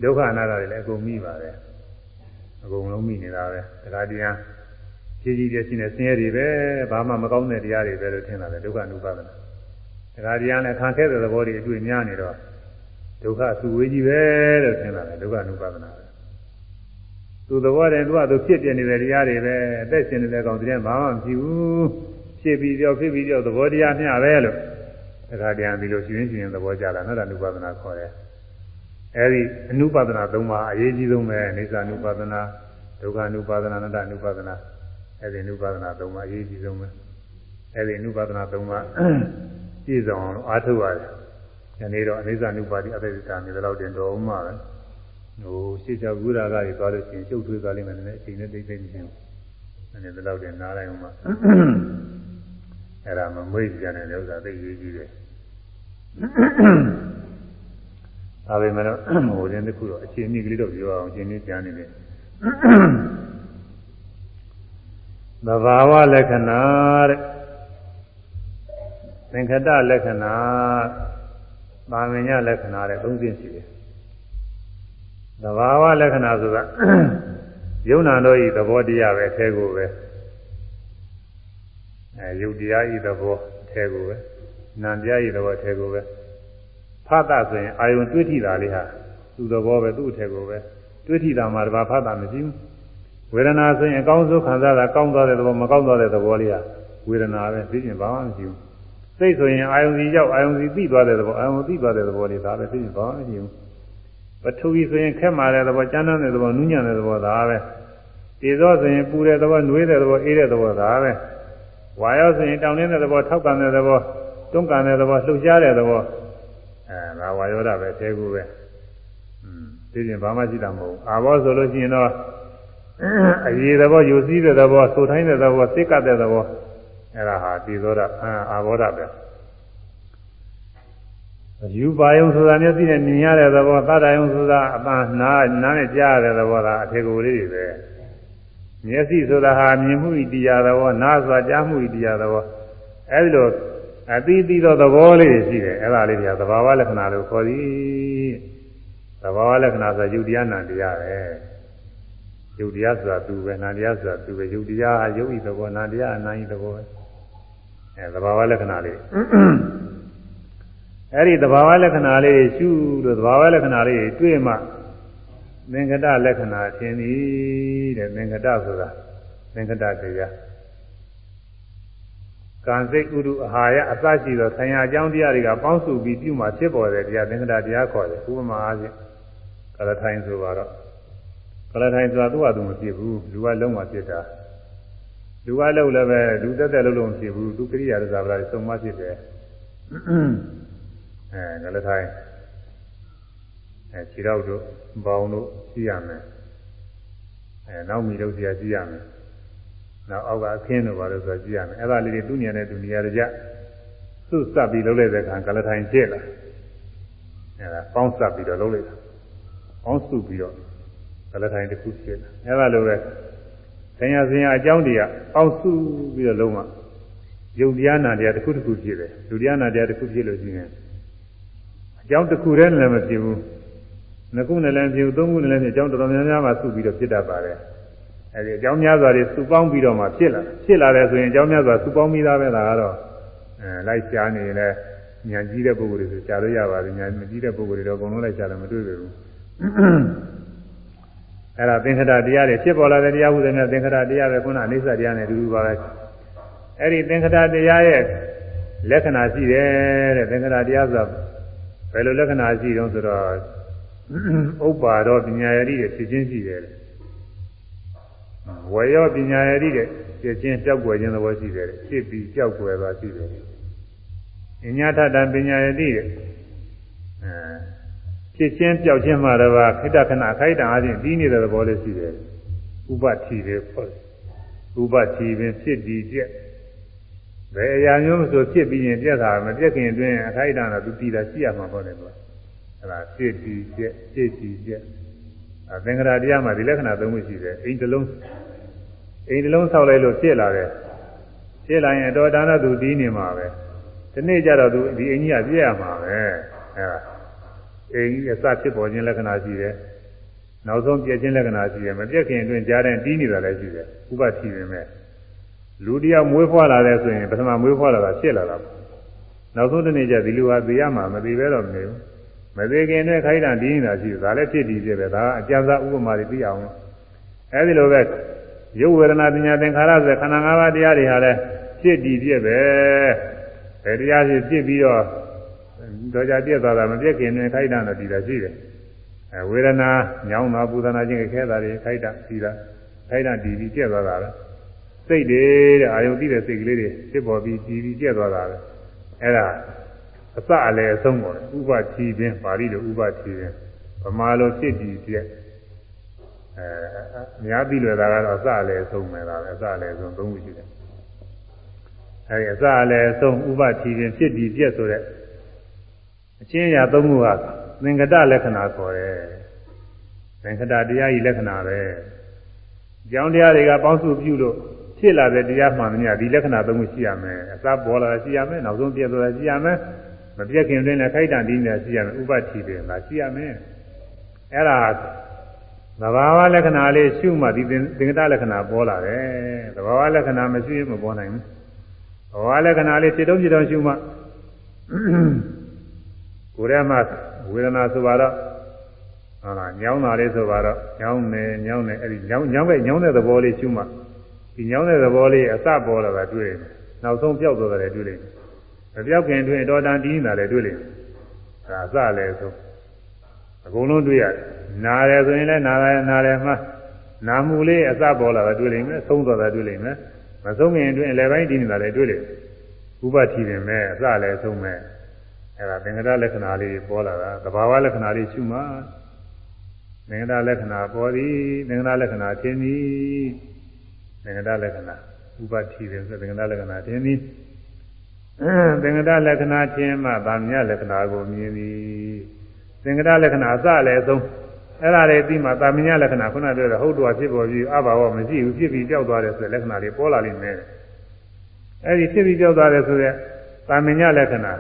ဒုက္ခအနာတ္တတွေလည်းအကုန်မိပါတယ်အကုန်လုံးမိနေတာပဲဒါကတရား ကြီးကြီးပြည့်ရှိနေဆင်းရဲတွေပဲဘာမှမကောင်းတဲ့တရားတွေပဲလို့ထင်လာတယ်ဒုက္ခအနုပါဒနာတရားတရားနဲ့ခံခဲ့တဲ့သဘောတွေအတွေ့များနေတော့ဒုက္ခသူဝေးကြီးပဲလို့ထင်လာတယ်ဒုက္ခအနုပါဒနာပဲသူသဘောတည်းသူကသူဖြစ်ပြနေတဲ့တရားတွေပဲအသက်ရှင်နေတဲ့ကောင်တည်းဘာမှမဖြစ်ဘူးဖြစ်ပြီးကြောက်ဖြစ်ပြီးကြောက်သဘောတရားမျှပဲလို့တရားတရားဒီလိုရှင်ရှင်ရှင်သဘောကြတာနော်ဒါအနုပါဒနာခေါ်တယ်အဲဒီအနုပါဒနာ၃ပါးအရေးကြီးဆုံးပဲအိသအနုပါဒနာဒုက္ခအနုပါဒနာအနတ္တအနုပါဒနာ အဲ့ဒီနုပါဒနာ၃ပါးအရေးကြီးဆုံးပဲအဲ့ဒီနုပါဒနာ၃ပါးပြည့်စုံအောင်အားထုတ်ရတယ်။ဒီနေ့တော့အနိစ္စနုပါတိအတ္တိတာမြေတော့တင်တော်မှပဲ။ဟိုရှေ့ချဘုရားကကြီးသွားလို့ရှိရင်ကျုပ်ထွေးသွားလိမ့်မယ်နဲ့အချိန်နဲ့တိတ်တိတ်မရှိဘူး။အဲ့ဒီတော့တင်နားလိုက်အောင်မှအဲ့ဒါမမွေးကြတဲ့ဥစ္စာသိရေးကြီးတယ်။ဒါပေမဲ့ဟိုတင်းတစ်ခုတော့အချိန်ကြီးကလေးတော့ပြောအောင်အချိန်ကြီးကြားနေတယ်။ သဘာဝလက္ခဏာတဲ့သင်္ခတလက္ခဏာသာမညလက္ခဏာတဲ့သုံးခြင်းရှိတယ်သဘာဝလက္ခဏာဆိုတာယုံနာတို့ဤသဘောတရားပဲအဲကိုပဲအဲယုတ်တရားဤသဘောအဲကိုပဲနာမ်တရားဤသဘောအဲကိုပဲဖတ်တာဆိုရင်အာယုံတွေးထိတာလေးဟာသူ့သဘောပဲသူ့အထက်ကိုပဲတွေးထိတာမှာတပါဖတ်တာမရှိဘူး ဝဝေဒနာဆိုရင်အကောင်းဆုံးခံစားတာကောင်းသွားတဲ့သဘောမကောင်းသွားတဲ့သဘောလေးကဝေဒနာပဲသိရင်ဘာမှမရှိဘူးစိတ်ဆိုရင်အာယုံစီရောက်အာယုံစီသိသွားတဲ့သဘောအာယုံသိသွားတဲ့သဘောလေးဒါပဲသိရင်ဘာမှမရှိဘူးပထဝီဆိုရင်ခက်မာတဲ့သဘောကျမ်းမ်းတဲ့သဘောနူးညံ့တဲ့သဘောဒါပဲတေဇောဆိုရင်ပူတဲ့သဘောနှွေးတဲ့သဘောအေးတဲ့သဘောဒါပဲဝါယောဆိုရင်တောင်းနေတဲ့သဘောထောက်ကန်တဲ့သဘောတွန်းကန်တဲ့သဘောလှုပ်ရှားတဲ့သဘောအဲဒါဝါယောဓပဲအဲကူပဲอืมသိရင်ဘာမှရှိတာမဟုတ်ဘူးအာဘောဆိုလို့ရှိရင်တော့ အရေးသဘောယူစည်းတဲ့သဘောဆိုထိုင်းတဲ့သဘောစိတ်ကတဲ့သဘောအဲ့ဒါဟာဒီသောတာအာဘောဓပဲယူပါယုံဆိုတာမျက်စိနဲ့မြင်ရတဲ့သဘောသတ္တယုံဆိုတာအပန်းနားနားနဲ့ကြားရတဲ့သဘောဒါအထေကိုလေးတွေပဲမျက်စိဆိုတာဟာမြင်မှုဤတရားသဘောနားဆိုတာကြားမှုဤတရားသဘောအဲဒီလိုအသီးသီးသောသဘောလေးတွေရှိတယ်အဲ့ဒါလေးတွေကသဘာဝလက္ခဏာလို့ခေါ်သည်သဘာဝလက္ခဏာဆိုယုတ်တရားနာတရားပဲ ယုတ်တရားဆိုတာသူပဲနာတရားဆိုတာသူပဲယုတ်တရားဟာယုတ်ဤသဘောနာတရားအနာဤသဘောပဲအဲသဘာဝလက္ခဏာလေးအဲ့ဒီသဘာဝလက္ခဏာလေးရှုလို့သဘာဝလက္ခဏာလေးတွေ့မှသင်္ကတလက္ခဏာသင်သည်တဲ့သင်္ကတဆိုတာသင်္ကတတရားကံစိတ်ဥဒုအာဟာရအစရှိသောဆံရအကြောင်းတရားတွေကပေါင်းစုပြီးပြုမှဖြစ်ပေါ်တဲ့တရားသင်္ကတတရားခေါ်တယ်ဥပမာအားဖြင့်ကလထိုင်ဆိုပါတော့ ကလထိုင်ဆိုတာသူ့ဟာသူမဖြစ်ဘူးလူကလုံးဝဖြစ်တာလူကလုံးလည်းပဲလူတက်တက်လုံးလုံးဖြစ်ဘူးသူကိရိယာသစ္စာပလာစုံမဖြစ်တယ်အဲကလထိုင်အဲခြေတော့တို့ဘောင်တို့ရှိရမယ်အဲနောက်မီတို့ဆရာရှိရမယ်နောက်အောက်ကအခင်းတို့ပါလို့ဆိုကြည့်ရမယ်အဲ့ဒါလေးတွေသူ့ဉာဏ်နဲ့သူနေရာကြစွတ်စပ်ပြီးလုပ်လိုက်တဲ့အခါကလထိုင်ဖြစ်လာအဲ့ဒါပေါင်းစပ်ပြီးတော့လုပ်လိုက်တာပေါင်းစုပြီးတော့ ကလထိုင်တစ်ခုဖြစ်လာအဲ့ဒါလိုပဲဆင်ရဆင်ရအကြောင်းတရားပေါင်းစုပြီးတော့လုံးဝယုတ်တရားနာတရားတစ်ခုတစ်ခုဖြစ်တယ်လူတရားနာတရားတစ်ခုဖြစ်လို့ရှိရင်အကြောင်းတစ်ခုတည်းနဲ့လည်းမဖြစ်ဘူးနှစ်ခုနဲ့လည်းဖြစ်ဘူးသုံးခုနဲ့လည်းဖြစ်အကြောင်းတော်တော်များများမှစုပြီးတော့ဖြစ်တတ်ပါတယ်အဲဒီအကြောင်းများစွာတွေစုပေါင်းပြီးတော့မှဖြစ်လာဖြစ်လာတယ်ဆိုရင်အကြောင်းများစွာစုပေါင်းပြီးသားပဲလားကတော့အဲလိုက်ရှားနေရင်လည်းဉာဏ်ကြီးတဲ့ပုဂ္ဂိုလ်တွေဆိုရှားလို့ရပါတယ်ဉာဏ်မကြီးတဲ့ပုဂ္ဂိုလ်တွေတော့အကုန်လုံးလိုက်ရှားတယ်မတွေ့ဘူး အဲ့ဒါသင်္ခတတရားတွေဖြစ်ပေါ်လာတဲ့တရားဟုတဲ့သင်္ခတတရားပဲခုနအိဋ္ဌတရားနဲ့အတူတူပါပဲအဲ့ဒီသင်္ခတတရားရဲ့လက္ခဏာရှိတယ်တဲ့သင်္ခတတရားဆိုဘယ်လိုလက္ခဏာရှိတုံးဆိုတော့ဥပ္ပါတော့ပညာရည်တွေဖြစ်ချင်းရှိတယ်ဝေရောပညာရည်တဲ့ဖြစ်ချင်းကြောက်ွယ်ခြင်းသဘောရှိတယ်ဖြစ်ပြီးကြောက်ွယ်သွားရှိတယ်အညာထတာပညာရည်တဲ့အဲ ဖြစ်ချင်းပြောက်ချင်းမှာတော့ခိတ္တခဏခိုက်တံအချင်းပြီးနေတဲ့သဘောလေးရှိတယ်ဥပတိပဲပေါ့ဥပတိပင်ဖြစ်ဒီကျက်ဘယ်အရာမျိုးမဆိုဖြစ်ပြီးရင်ပြက်တာမပြက်ခင်အတွင်းအခိုက်တံတော့သူတည်တာရှိရမှာပေါ့လေကွာအဲ့ဒါဖြစ်ဒီကျက်ဖြစ်ဒီကျက်အသင်္ခါရတရားမှာဒီလက္ခဏာသုံးခုရှိတယ်အိမ်တစ်လုံးအိမ်တစ်လုံးဆောက်လိုက်လို့ဖြစ်လာတယ်ဖြစ်လာရင်အတော်တန်တော့သူဒီနေမှာပဲဒီနေ့ကျတော့သူဒီအိမ်ကြီးကပြည့်ရမှာပဲအဲဒါ အိမ်ကြီးအစဖြစ်ပေါ်ခြင်းလက္ခဏာရှိတယ်နောက်ဆုံးပြည့်ခြင်းလက္ခဏာရှိတယ်မပြည့်ခင်အတွင်းကြားတဲ့တီးနေတာလည်းရှိတယ်ဥပတိပင်မဲ့လူတယောက်မွေးဖွားလာတယ်ဆိုရင်ပထမမွေးဖွားလာတာဖြစ်လာတာနောက်ဆုံးတနေ့ကျဒီလူဟာသိရမှာမသိပဲတော့မနေဘူးမသေးခင်နဲ့ခိုင်းတာဒီနေတာရှိတယ်ဒါလည်းဖြစ်ပြီးပြည့်ပဲဒါကအကျဉ်းစားဥပမာတွေသိအောင်အဲဒီလိုပဲရုပ်ဝေဒနာပညာသင်္ခါရဆိုခန္ဓာ၅ပါးတရားတွေဟာလည်းဖြစ်ပြီးပြည့်ပဲဘယ်တရားဖြစ်ဖြစ်ပြီးတော့ တော့ကြပြည့်သွားတာမပြည့်ခင်နဲ့ခိုင်းတာတော့ဒီတာရှိတယ်အဲဝေဒနာညောင်းတာပူဇနာခြင်းခဲတာတွေခိုင်းတာဒီတာခိုင်းတာဒီပြီးပြည့်သွားတာပဲစိတ်တွေတဲ့အာယုံသိတဲ့စိတ်ကလေးတွေဖြစ်ပေါ်ပြီးဒီပြီးပြည့်သွားတာပဲအဲဒါအစအလည်းအဆုံးပေါ်တယ်ဥပတိပင်ပါဠိလိုဥပတိပင်ဗမာလိုဖြစ်ပြီးပြည့်အဲအများပြီးလွယ်တာကတော့အစအလည်းအဆုံးပဲလားပဲအစအလည်းအဆုံးသုံးခုရှိတယ်အဲဒီအစအလည်းအဆုံးဥပတိပင်ဖြစ်ပြီးပြည့်ဆိုတဲ့ အချင်းရာသုံးခုဟာသင်္ကတလက္ခဏာခေါ်တယ်သင်္ကတတရားကြီးလက္ခဏာပဲကြောင်းတရားတွေကပေါင်းစုပြုလို့ဖြစ်လာတဲ့တရားမှန်သမျှဒီလက္ခဏာသုံးခုရှိရမယ်အစပေါ်လာရှိရမယ်နောက်ဆုံးပြည့်သွားတာရှိရမယ်မပြည့်ခင်တွင်လည်းခိုက်တန်ဒီနေရှိရမယ်ဥပတိပင်လာရှိရမယ်အဲ့ဒါသဘာဝလက္ခဏာလေးရှုမှဒီသင်္ကတလက္ခဏာပေါ်လာတယ်သဘာဝလက္ခဏာမရှိရင်မပေါ်နိုင်ဘူးသဘာဝလက္ခဏာလေးဖြစ်တော့ဖြစ်တော့ရှုမှ ကိုယ်ထဲမှာဝေဒနာဆိုပါတော့ဟုတ်လားညောင်းတာလေးဆိုတော့ညောင်းနေညောင်းနေအဲ့ဒီညောင်းညောင်းပဲညောင်းတဲ့သဘောလေးရှုမှဒီညောင်းတဲ့သဘောလေးအစပေါ်လာတာတွေ့တယ်နောက်ဆုံးပြောက်သွားတယ်တွေ့လိမ့်မယ်မပြောက်ခင်တွင်တော်တန်တီးနေတာလည်းတွေ့လိမ့်မယ်ဒါအစလည်းဆိုအကုန်လုံးတွေ့ရတယ်နားတယ်ဆိုရင်လည်းနားတယ်နားတယ်မှနာမှုလေးအစပေါ်လာတာတွေ့လိမ့်မယ်သုံးသွားတာတွေ့လိမ့်မယ်မဆုံးခင်အတွင်းအလယ်ပိုင်းတီးနေတာလည်းတွေ့လိမ့်မယ်ဥပတိတယ်မဲ့အစလည်းဆုံးမဲ့ အဲ့ဒါသင်္ကတလက္ခဏာလေးပေါ်လာတာသဘာဝလက္ခဏာလေးရှုမှသင်္ကတလက္ခဏာပေါ်သည်သင်္ကတလက္ခဏာသင်သည်သင်္ကတလက္ခဏာဥပတိတယ်ဆိုသင်္ကတလက္ခဏာသင်သည်သင်္ကတလက္ခဏာသင်မှဗာမြလက္ခဏာကိုမြင်သည်သင်္ကတလက္ခဏာအစလည်းသုံးအဲ့ဒါလေးပြီးမှသာမညလက္ခဏာခုနပြောတဲ့ဟုတ်တော်ဖြစ်ပေါ်ပြီးအဘာဝမရှိဘူးဖြစ်ပြီးကြောက်သွားတယ်ဆိုတဲ့လက္ခဏာလေးပေါ်လာလိမ့်မယ်အဲ့ဒီဖြစ်ပြီးကြောက်သွားတယ်ဆိုတဲ့သာမညလက္ခဏာ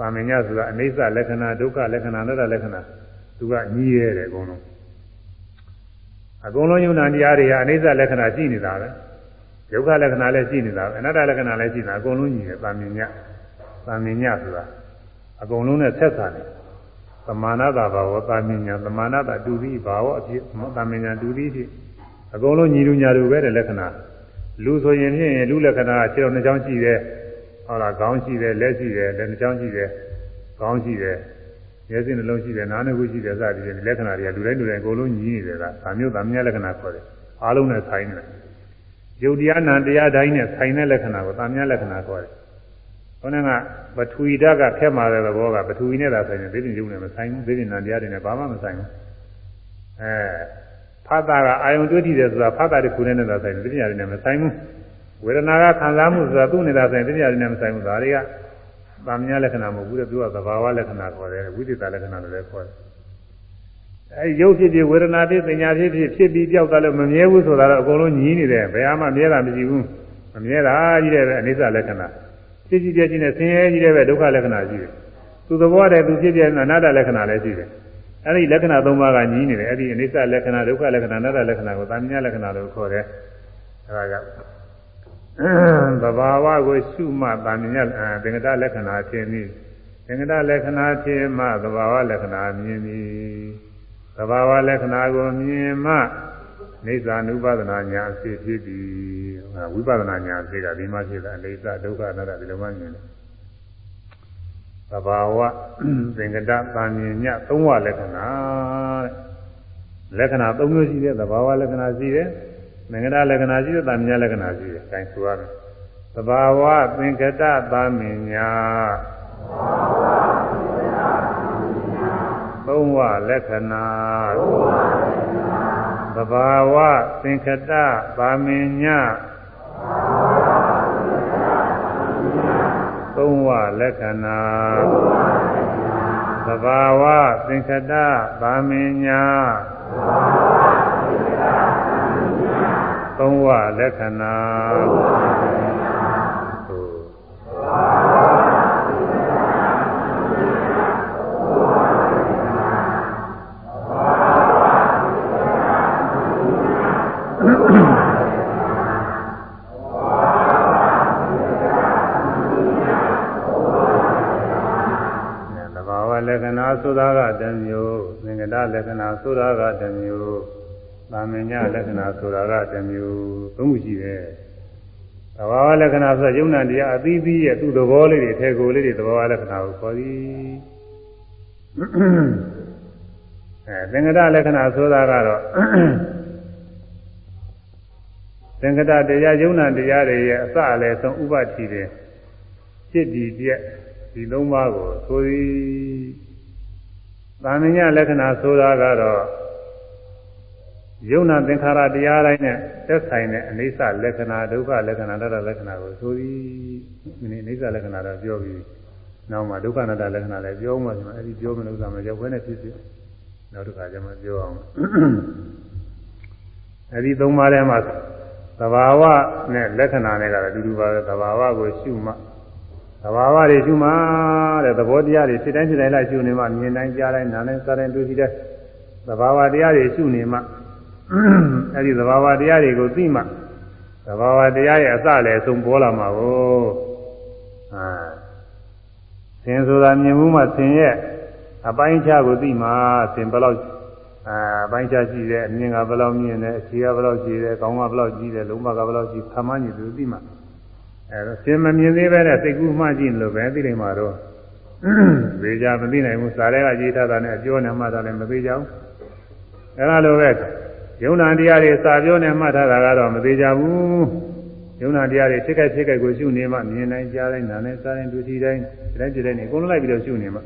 သာမညဆိုတာအနိစ္စလက္ခဏာဒုက္ခလက္ခဏာအနတ္တလက္ခဏာသူကညီးရဲတယ်အကုန်လုံးအကုန်လုံးယုံနာတရားတွေကအနိစ္စလက္ခဏာရှိနေတာပဲဒုက္ခလက္ခဏာလည်းရှိနေတာပဲအနတ္တလက္ခဏာလည်းရှိနေတာအကုန်လုံးညီတယ်သာမညသာမညဆိုတာအကုန်လုံးနဲ့ဆက်ဆံတယ်သမာနတာဘာဝသာမညသမာနတာတူပြီးဘာဝအဖြစ်သာမညတူပြီးဖြစ်အကုန်လုံးညီလူညာလူပဲတဲ့လက္ခဏာလူဆိုရင်ဖြင့်လူလက္ခဏာခြေတော်နှစ်ချောင်းရှိတယ် ဟုတ်လားခေါင်းရှိတယ်လက်ရှိတယ်လက်နှစ်ချောင်းရှိတယ်ခေါင်းရှိတယ်မျက်စိနှလုံးရှိတယ်နားနှခုရှိတယ်စသည်ဖြင့်လက္ခဏာတွေကလူတိုင်းလူတိုင်းအကုန်လုံးညီနေတယ်ကဒါမျိုးသာမညလက္ခဏာခေါ်တယ်အားလုံးနဲ့ဆိုင်တယ်ယုတ်တရားနာတရားတိုင်းနဲ့ဆိုင်တဲ့လက္ခဏာကိုသာမညလက္ခဏာခေါ်တယ်ခေါင်းကပထဝီဓာတ်ကဖက်မာတဲ့သဘောကပထဝီနဲ့သာဆိုင်တယ်သိပင်ယုံနဲ့မဆိုင်ဘူးသိပင်နာတရားတွေနဲ့ဘာမှမဆိုင်ဘူးအဲဖတ်တာကအာယုံတွေ့ထိတယ်ဆိုတာဖတ်တာတစ်ခုနဲ့သာဆိုင်တယ်သိပင်ရတယ်နဲ့မဆိုင်ဘူး ဝေဒနာကခံစားမှုဆိုတာသူ့နေတာဆိုင်သိပင်ရတယ်နဲ့မဆိုင်ဘူးဒါတွေကသာမညလက္ခဏာမဟုတ်ဘူးတဲ့သူကသဘာဝလက္ခဏာခေါ်တယ်ဝိသေသလက္ခဏာလည်းခေါ်တယ်အဲဒီရုပ်ဖြစ်ဖြစ်ဝေဒနာဖြစ်ပညာဖြစ်ဖြစ်ဖြစ်ပြီးပြောက်သွားလို့မမြဲဘူးဆိုတာတော့အကုန်လုံးညီးနေတယ်ဘယ်မှမြဲတာမရှိဘူးမမြဲတာကြီးတယ်ပဲအနိစ္စလက္ခဏာဖြစ်ကြည့်ပြချင်းနဲ့ဆင်းရဲကြီးတဲ့ပဲဒုက္ခလက္ခဏာရှိတယ်သူသဘောတည်းသူဖြစ်ပြအနာတ္တလက္ခဏာလည်းရှိတယ်အဲဒီလက္ခဏာ၃ပါးကညီးနေတယ်အဲဒီအနိစ္စလက္ခဏာဒုက္ခလက္ခဏာအနတ္တလက္ခဏာကိုသာမညလက္ခဏာလို့ခေါ်တယ်အဲဒါကြောင့် သဘာဝကိုရှုမှသာမညသင်္ကတလက္ခဏာဖြစ်ပြီးသင်္ကတလက္ခဏာဖြစ်မှသဘာဝလက္ခဏာမြင်ပြီးသဘာဝလက္ခဏာကိုမြင်မှနေသာနုပဒနာညာအဖြစ်ဖြစ်ပြီးဝိပဿနာညာအဖြစ်ကဒီမှာဖြစ်တာအိသဒုက္ခအနတ္တဒီလိုမှမြင်တယ်သဘာဝသင်္ကတပန်မြင်ညသုံးဝလက္ခဏာတဲ့လက္ခဏာ၃မျိုးရှိတယ်သဘာဝလက္ခဏာရှိတယ် သင်္ကတလက္ခဏာရှိတယ်တာမြင်လက္ခဏာရှိတယ်အဲဒါဆိုရမယ်သဘာဝသင်္ကတပါမြင်ညာသုံးဝလက္ခဏာသုံးဝလက္ခဏာသဘာဝသင်္ခတပါမင်ညသုံးဝလက္ခဏာသဘာဝသင်္ခတပါမင်ည သုံးဝလက္ခဏာလက္ခဏာဆိုတာကတမျိုးသင်္ကတလက္ခဏာဆိုတာကတမျိုး သာမညလက္ခဏာဆိုတာကတမျိုးသုံးခုရှိတယ်သဘာဝလက္ခဏာဆိုယုံနာတရားအသီးသီးရဲ့သူ့သဘောလေးတွေထေကိုလေးတွေသဘာဝလက္ခဏာကိုခေါ်သည်အဲသင်္ကတလက္ခဏာဆိုတာကတော့သင်္ကတတရားယုံနာတရားတွေရဲ့အစအလယ်ဆုံးဥပတိတွေဖြစ်တည်ပြက်ဒီသုံးပါးကိုဆိုသည်သာမညလက္ခဏာဆိုတာကတော့ ယုံနာသင်္ခါရတရားတိုင်းနဲ့သက်ဆိုင်တဲ့အနိစ္စလက္ခဏာဒုက္ခလက္ခဏာတတလက္ခဏာကိုဆိုသည်ဒီနေ့အနိစ္စလက္ခဏာတော့ပြောပြီးနောက်မှဒုက္ခနာတလက္ခဏာလည်းပြောမှဆိုမှအဲဒီပြောမလို့ဥစ္စာမရောက်ဘဲနဲ့ဖြစ်ဖြစ်နောက်တစ်ခါကျမှပြောအောင်အဲဒီသုံးပါးထဲမှာသဘာဝနဲ့လက္ခဏာနဲ့ကတော့အတူတူပါပဲသဘာဝကိုရှုမှသဘာဝတွေရှုမှတဲ့သဘောတရားတွေဖြစ်တိုင်းဖြစ်တိုင်းလိုက်ရှုနေမှမြင်တိုင်းကြားတိုင်းနားတိုင်းစားတိုင်းတွေ့ထိတဲ့သဘာဝတရားတွေရှုနေမှ အဲဒီသဘာဝတရားတွေကိုသိမှသဘာဝတရားရဲ့အစလည်းအဆုံးပေါ်လာမှာကိုအာသင်ဆိုတာမြင်မှုမှသင်ရဲ့အပိုင်းခြားကိုသိမှသင်ဘယ်လောက်ပိုင်းခြားရှိတယ်အမြင်ကဘယ်လောက်မြင်တယ်အခြေကဘယ်လောက်ရှိတယ်ခေါင်းကဘယ်လောက်ကြီးတယ်လုံးမကဘယ်လောက်ကြီးခမန်းကြီးသူသိမှအဲတော့ရှင်မမြင်သေးပဲနဲ့စိတ်ကူးမှကြည့်လို့ပဲသိနေမှာတော့သေချာမသိနိုင်ဘူးစာရဲကရေးထားတာနဲ့အပြောနဲ့မှတ်တာလည်းမသေးကြဘူးအဲလိုပဲ ယုံနာတရားတွေစာပြောနဲ့မှတ်ထားတာကတော့မသေးကြဘူးယုံနာတရားတွေဖြစ်ခဲ့ဖြစ်ခဲ့ကိုရှုနေမှမြင်နိုင်ကြားနိုင်နားနိုင်စားနိုင်ဒုတိတိုင်းတိုင်းကြည့်တိုင်းနေအကုန်လိုက်ပြီးတော့ရှုနေမှ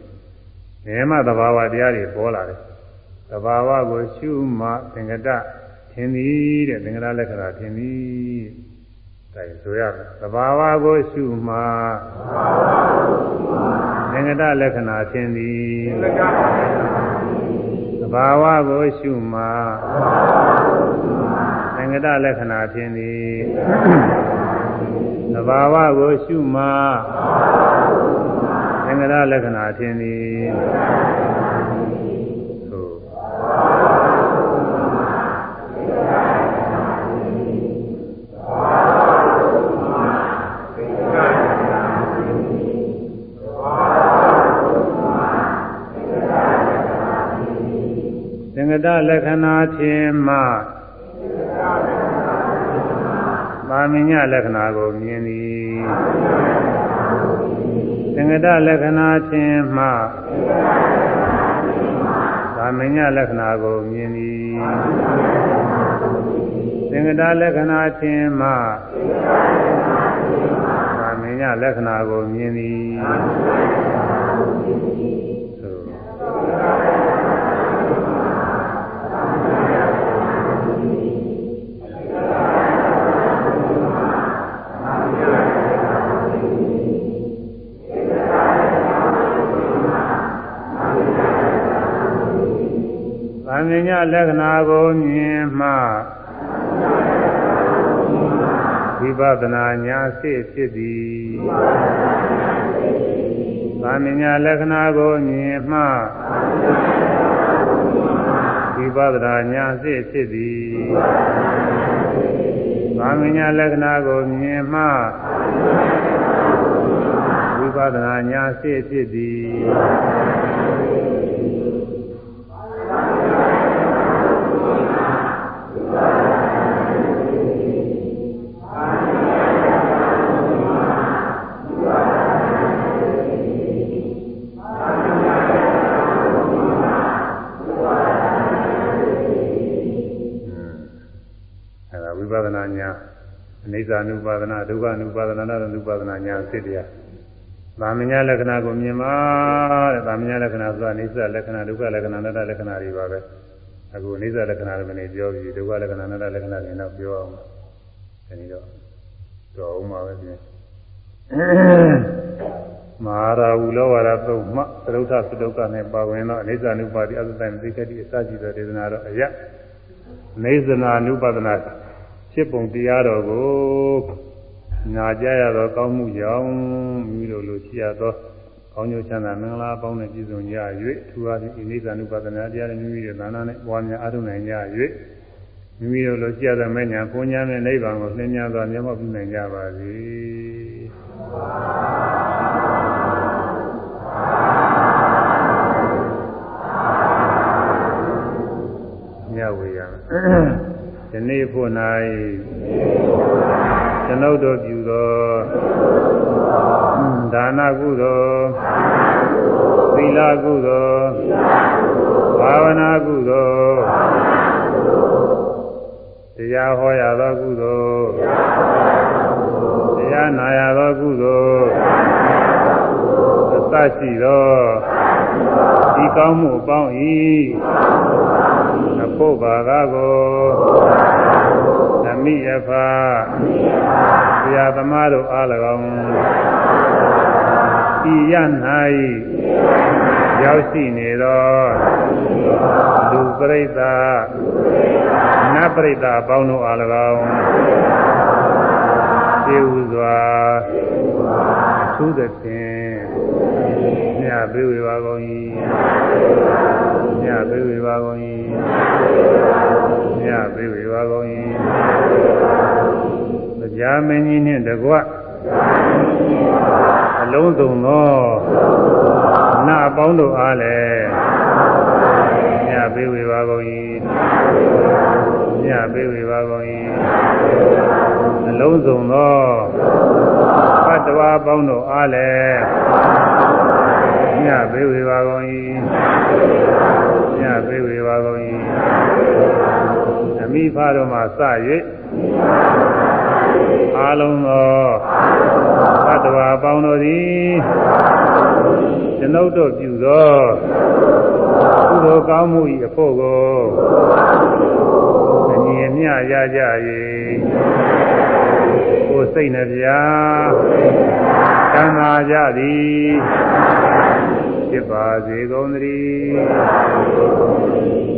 ငယ်မှသဘာဝတရားတွေပေါ်လာတယ်သဘာဝကိုရှုမှသင်္ကတထင်သည်တဲ့သင်္ကတလက္ခဏာထင်သည်ဒါဆိုရမယ်သဘာဝကိုရှုမှသင်္ကတလက္ခဏာထင်သည်သ ဘာဝကိုရှုမှသင်္ကတလက္ခဏာထင်သည်သဘာဝကိုရှုမှသင်္ကတလက္ခဏာထင်သည် တလက္ခဏာဖြင့်မှသာမညလက္ခဏာကိုမြင်သည်သင်္ကတလက္ခဏာဖြင့်မှသာမညလက္ခဏာကိုမြင်သည်သင်္ကတလက္ခဏာဖြင့်မှသာမညလက္ခဏာကိုမြင်သည် မြင်ညလက္ခဏာကိုမြင်မှဝိပဿနာညာစိဖြစ်သည်သာမြင်ညလက္ခဏာကိုမြင်မှဝိပဿနာညာစိဖြစ်သည်သာမြင်ညလက္ခဏာကိုမြင်မှဝိပဿနာညာစိဖြစ်သည် အိစ္ဆာနုပါဒနာဒုက္ခနုပါဒနာနာနုပါဒနာညာစိတ်တရားသာမညာလက္ခဏာကိုမြင်ပါတဲ့သာမညာလက္ခဏာဆိုတာအိစ္ဆာလက္ခဏာဒုက္ခလက္ခဏာနာတလက္ခဏာတွေပါပဲအခုအိစ္ဆာလက္ခဏာတွေမနေပြောပြီးဒုက္ခလက္ခဏာနာတလက္ခဏာတွေတော့ပြောအောင်အဲဒီတော့တော်အောင်ပါပဲပြင်မဟာရာဟုလောဝါဒသုံးမှသရုပ်ထသဒုက္ခနဲ့ပါဝင်သောအိစ္ဆာနုပါတိအသတ္တသိက္ခတိအစရှိသောဒေသနာတော့အယနေဇနာနုပါဒနာ ဖြစ်ပုံတရားတော်ကိုနာကြရသောကောင်းမှုကြောင့်မိတို့လိုရှိရသောကောင်းကျိုးချမ်းသာမင်္ဂလာပေါင်းနဲ့ပြည့်စုံကြ၍ထူအားဖြင့်ဣနိစ္စ ानु ပဒနာတရားနဲ့မိမိရဲ့သာနာနဲ့ပွားများအားထုတ်နိုင်ကြ၍မိမိတို့လိုရှိရသောမဲ့ညာဘုံညာနဲ့နိဗ္ဗာန်ကိုလင်းများစွာမျက်မှောက်ပြုနိုင်ကြပါစေ။ညဝေယံ ယနေ့ဖို့၌ကျွန်ုပ်တို့ပြုသောဒါနကုသိုလ်သီလကုသိုလ်ဘာဝနာကုသိုလ်တရားဟောရသောကုသိုလ်တရားနာရသောကုသိုလ်အသရှိသောဒီကောင်းမှုအပေါင်း၏ အဖို့ဘာကကိုသမိယဖာဆရာသမားတို့အား၎င်းဤရ၌ရောက်ရှိနေသောလူပရိသတ်နတ်ပရိသတ်အပေါင်းတို့အား၎င်းသေဟုစွာသုသဖြင့်မြတ်ပြေဝေပါကုန်၏မြတ်ပြေဝေပါကုန်၏ မြတ်ပြေဝေပါကုန်၏တရားမင်းကြီးနှင့်တကွအလုံးစုံသောနအပေါင်းတို့အားလည်းညပေးဝေပါကုန်၏ညပေးဝေပါကုန်၏အလုံးစုံသောဘတ်တော်ပေါင်းတို့အားလည်းညပေးဝေပါကုန်၏ညပေးဝေပါကုန်၏အ မိဖတို့မှစ၍အာလုံးသောဘတ်တော်ပေါင်းတို့သည်ကျွန်ုပ်တို့ပြုသောကုသိုလ်ကောင်းမှု၏အဖို့ကိုအညီအမျှရကြ၍ကိုယ်စိတ်နှပြသံသာကြသည်ဖြစ်ပါစေကုန်သတည်းအာ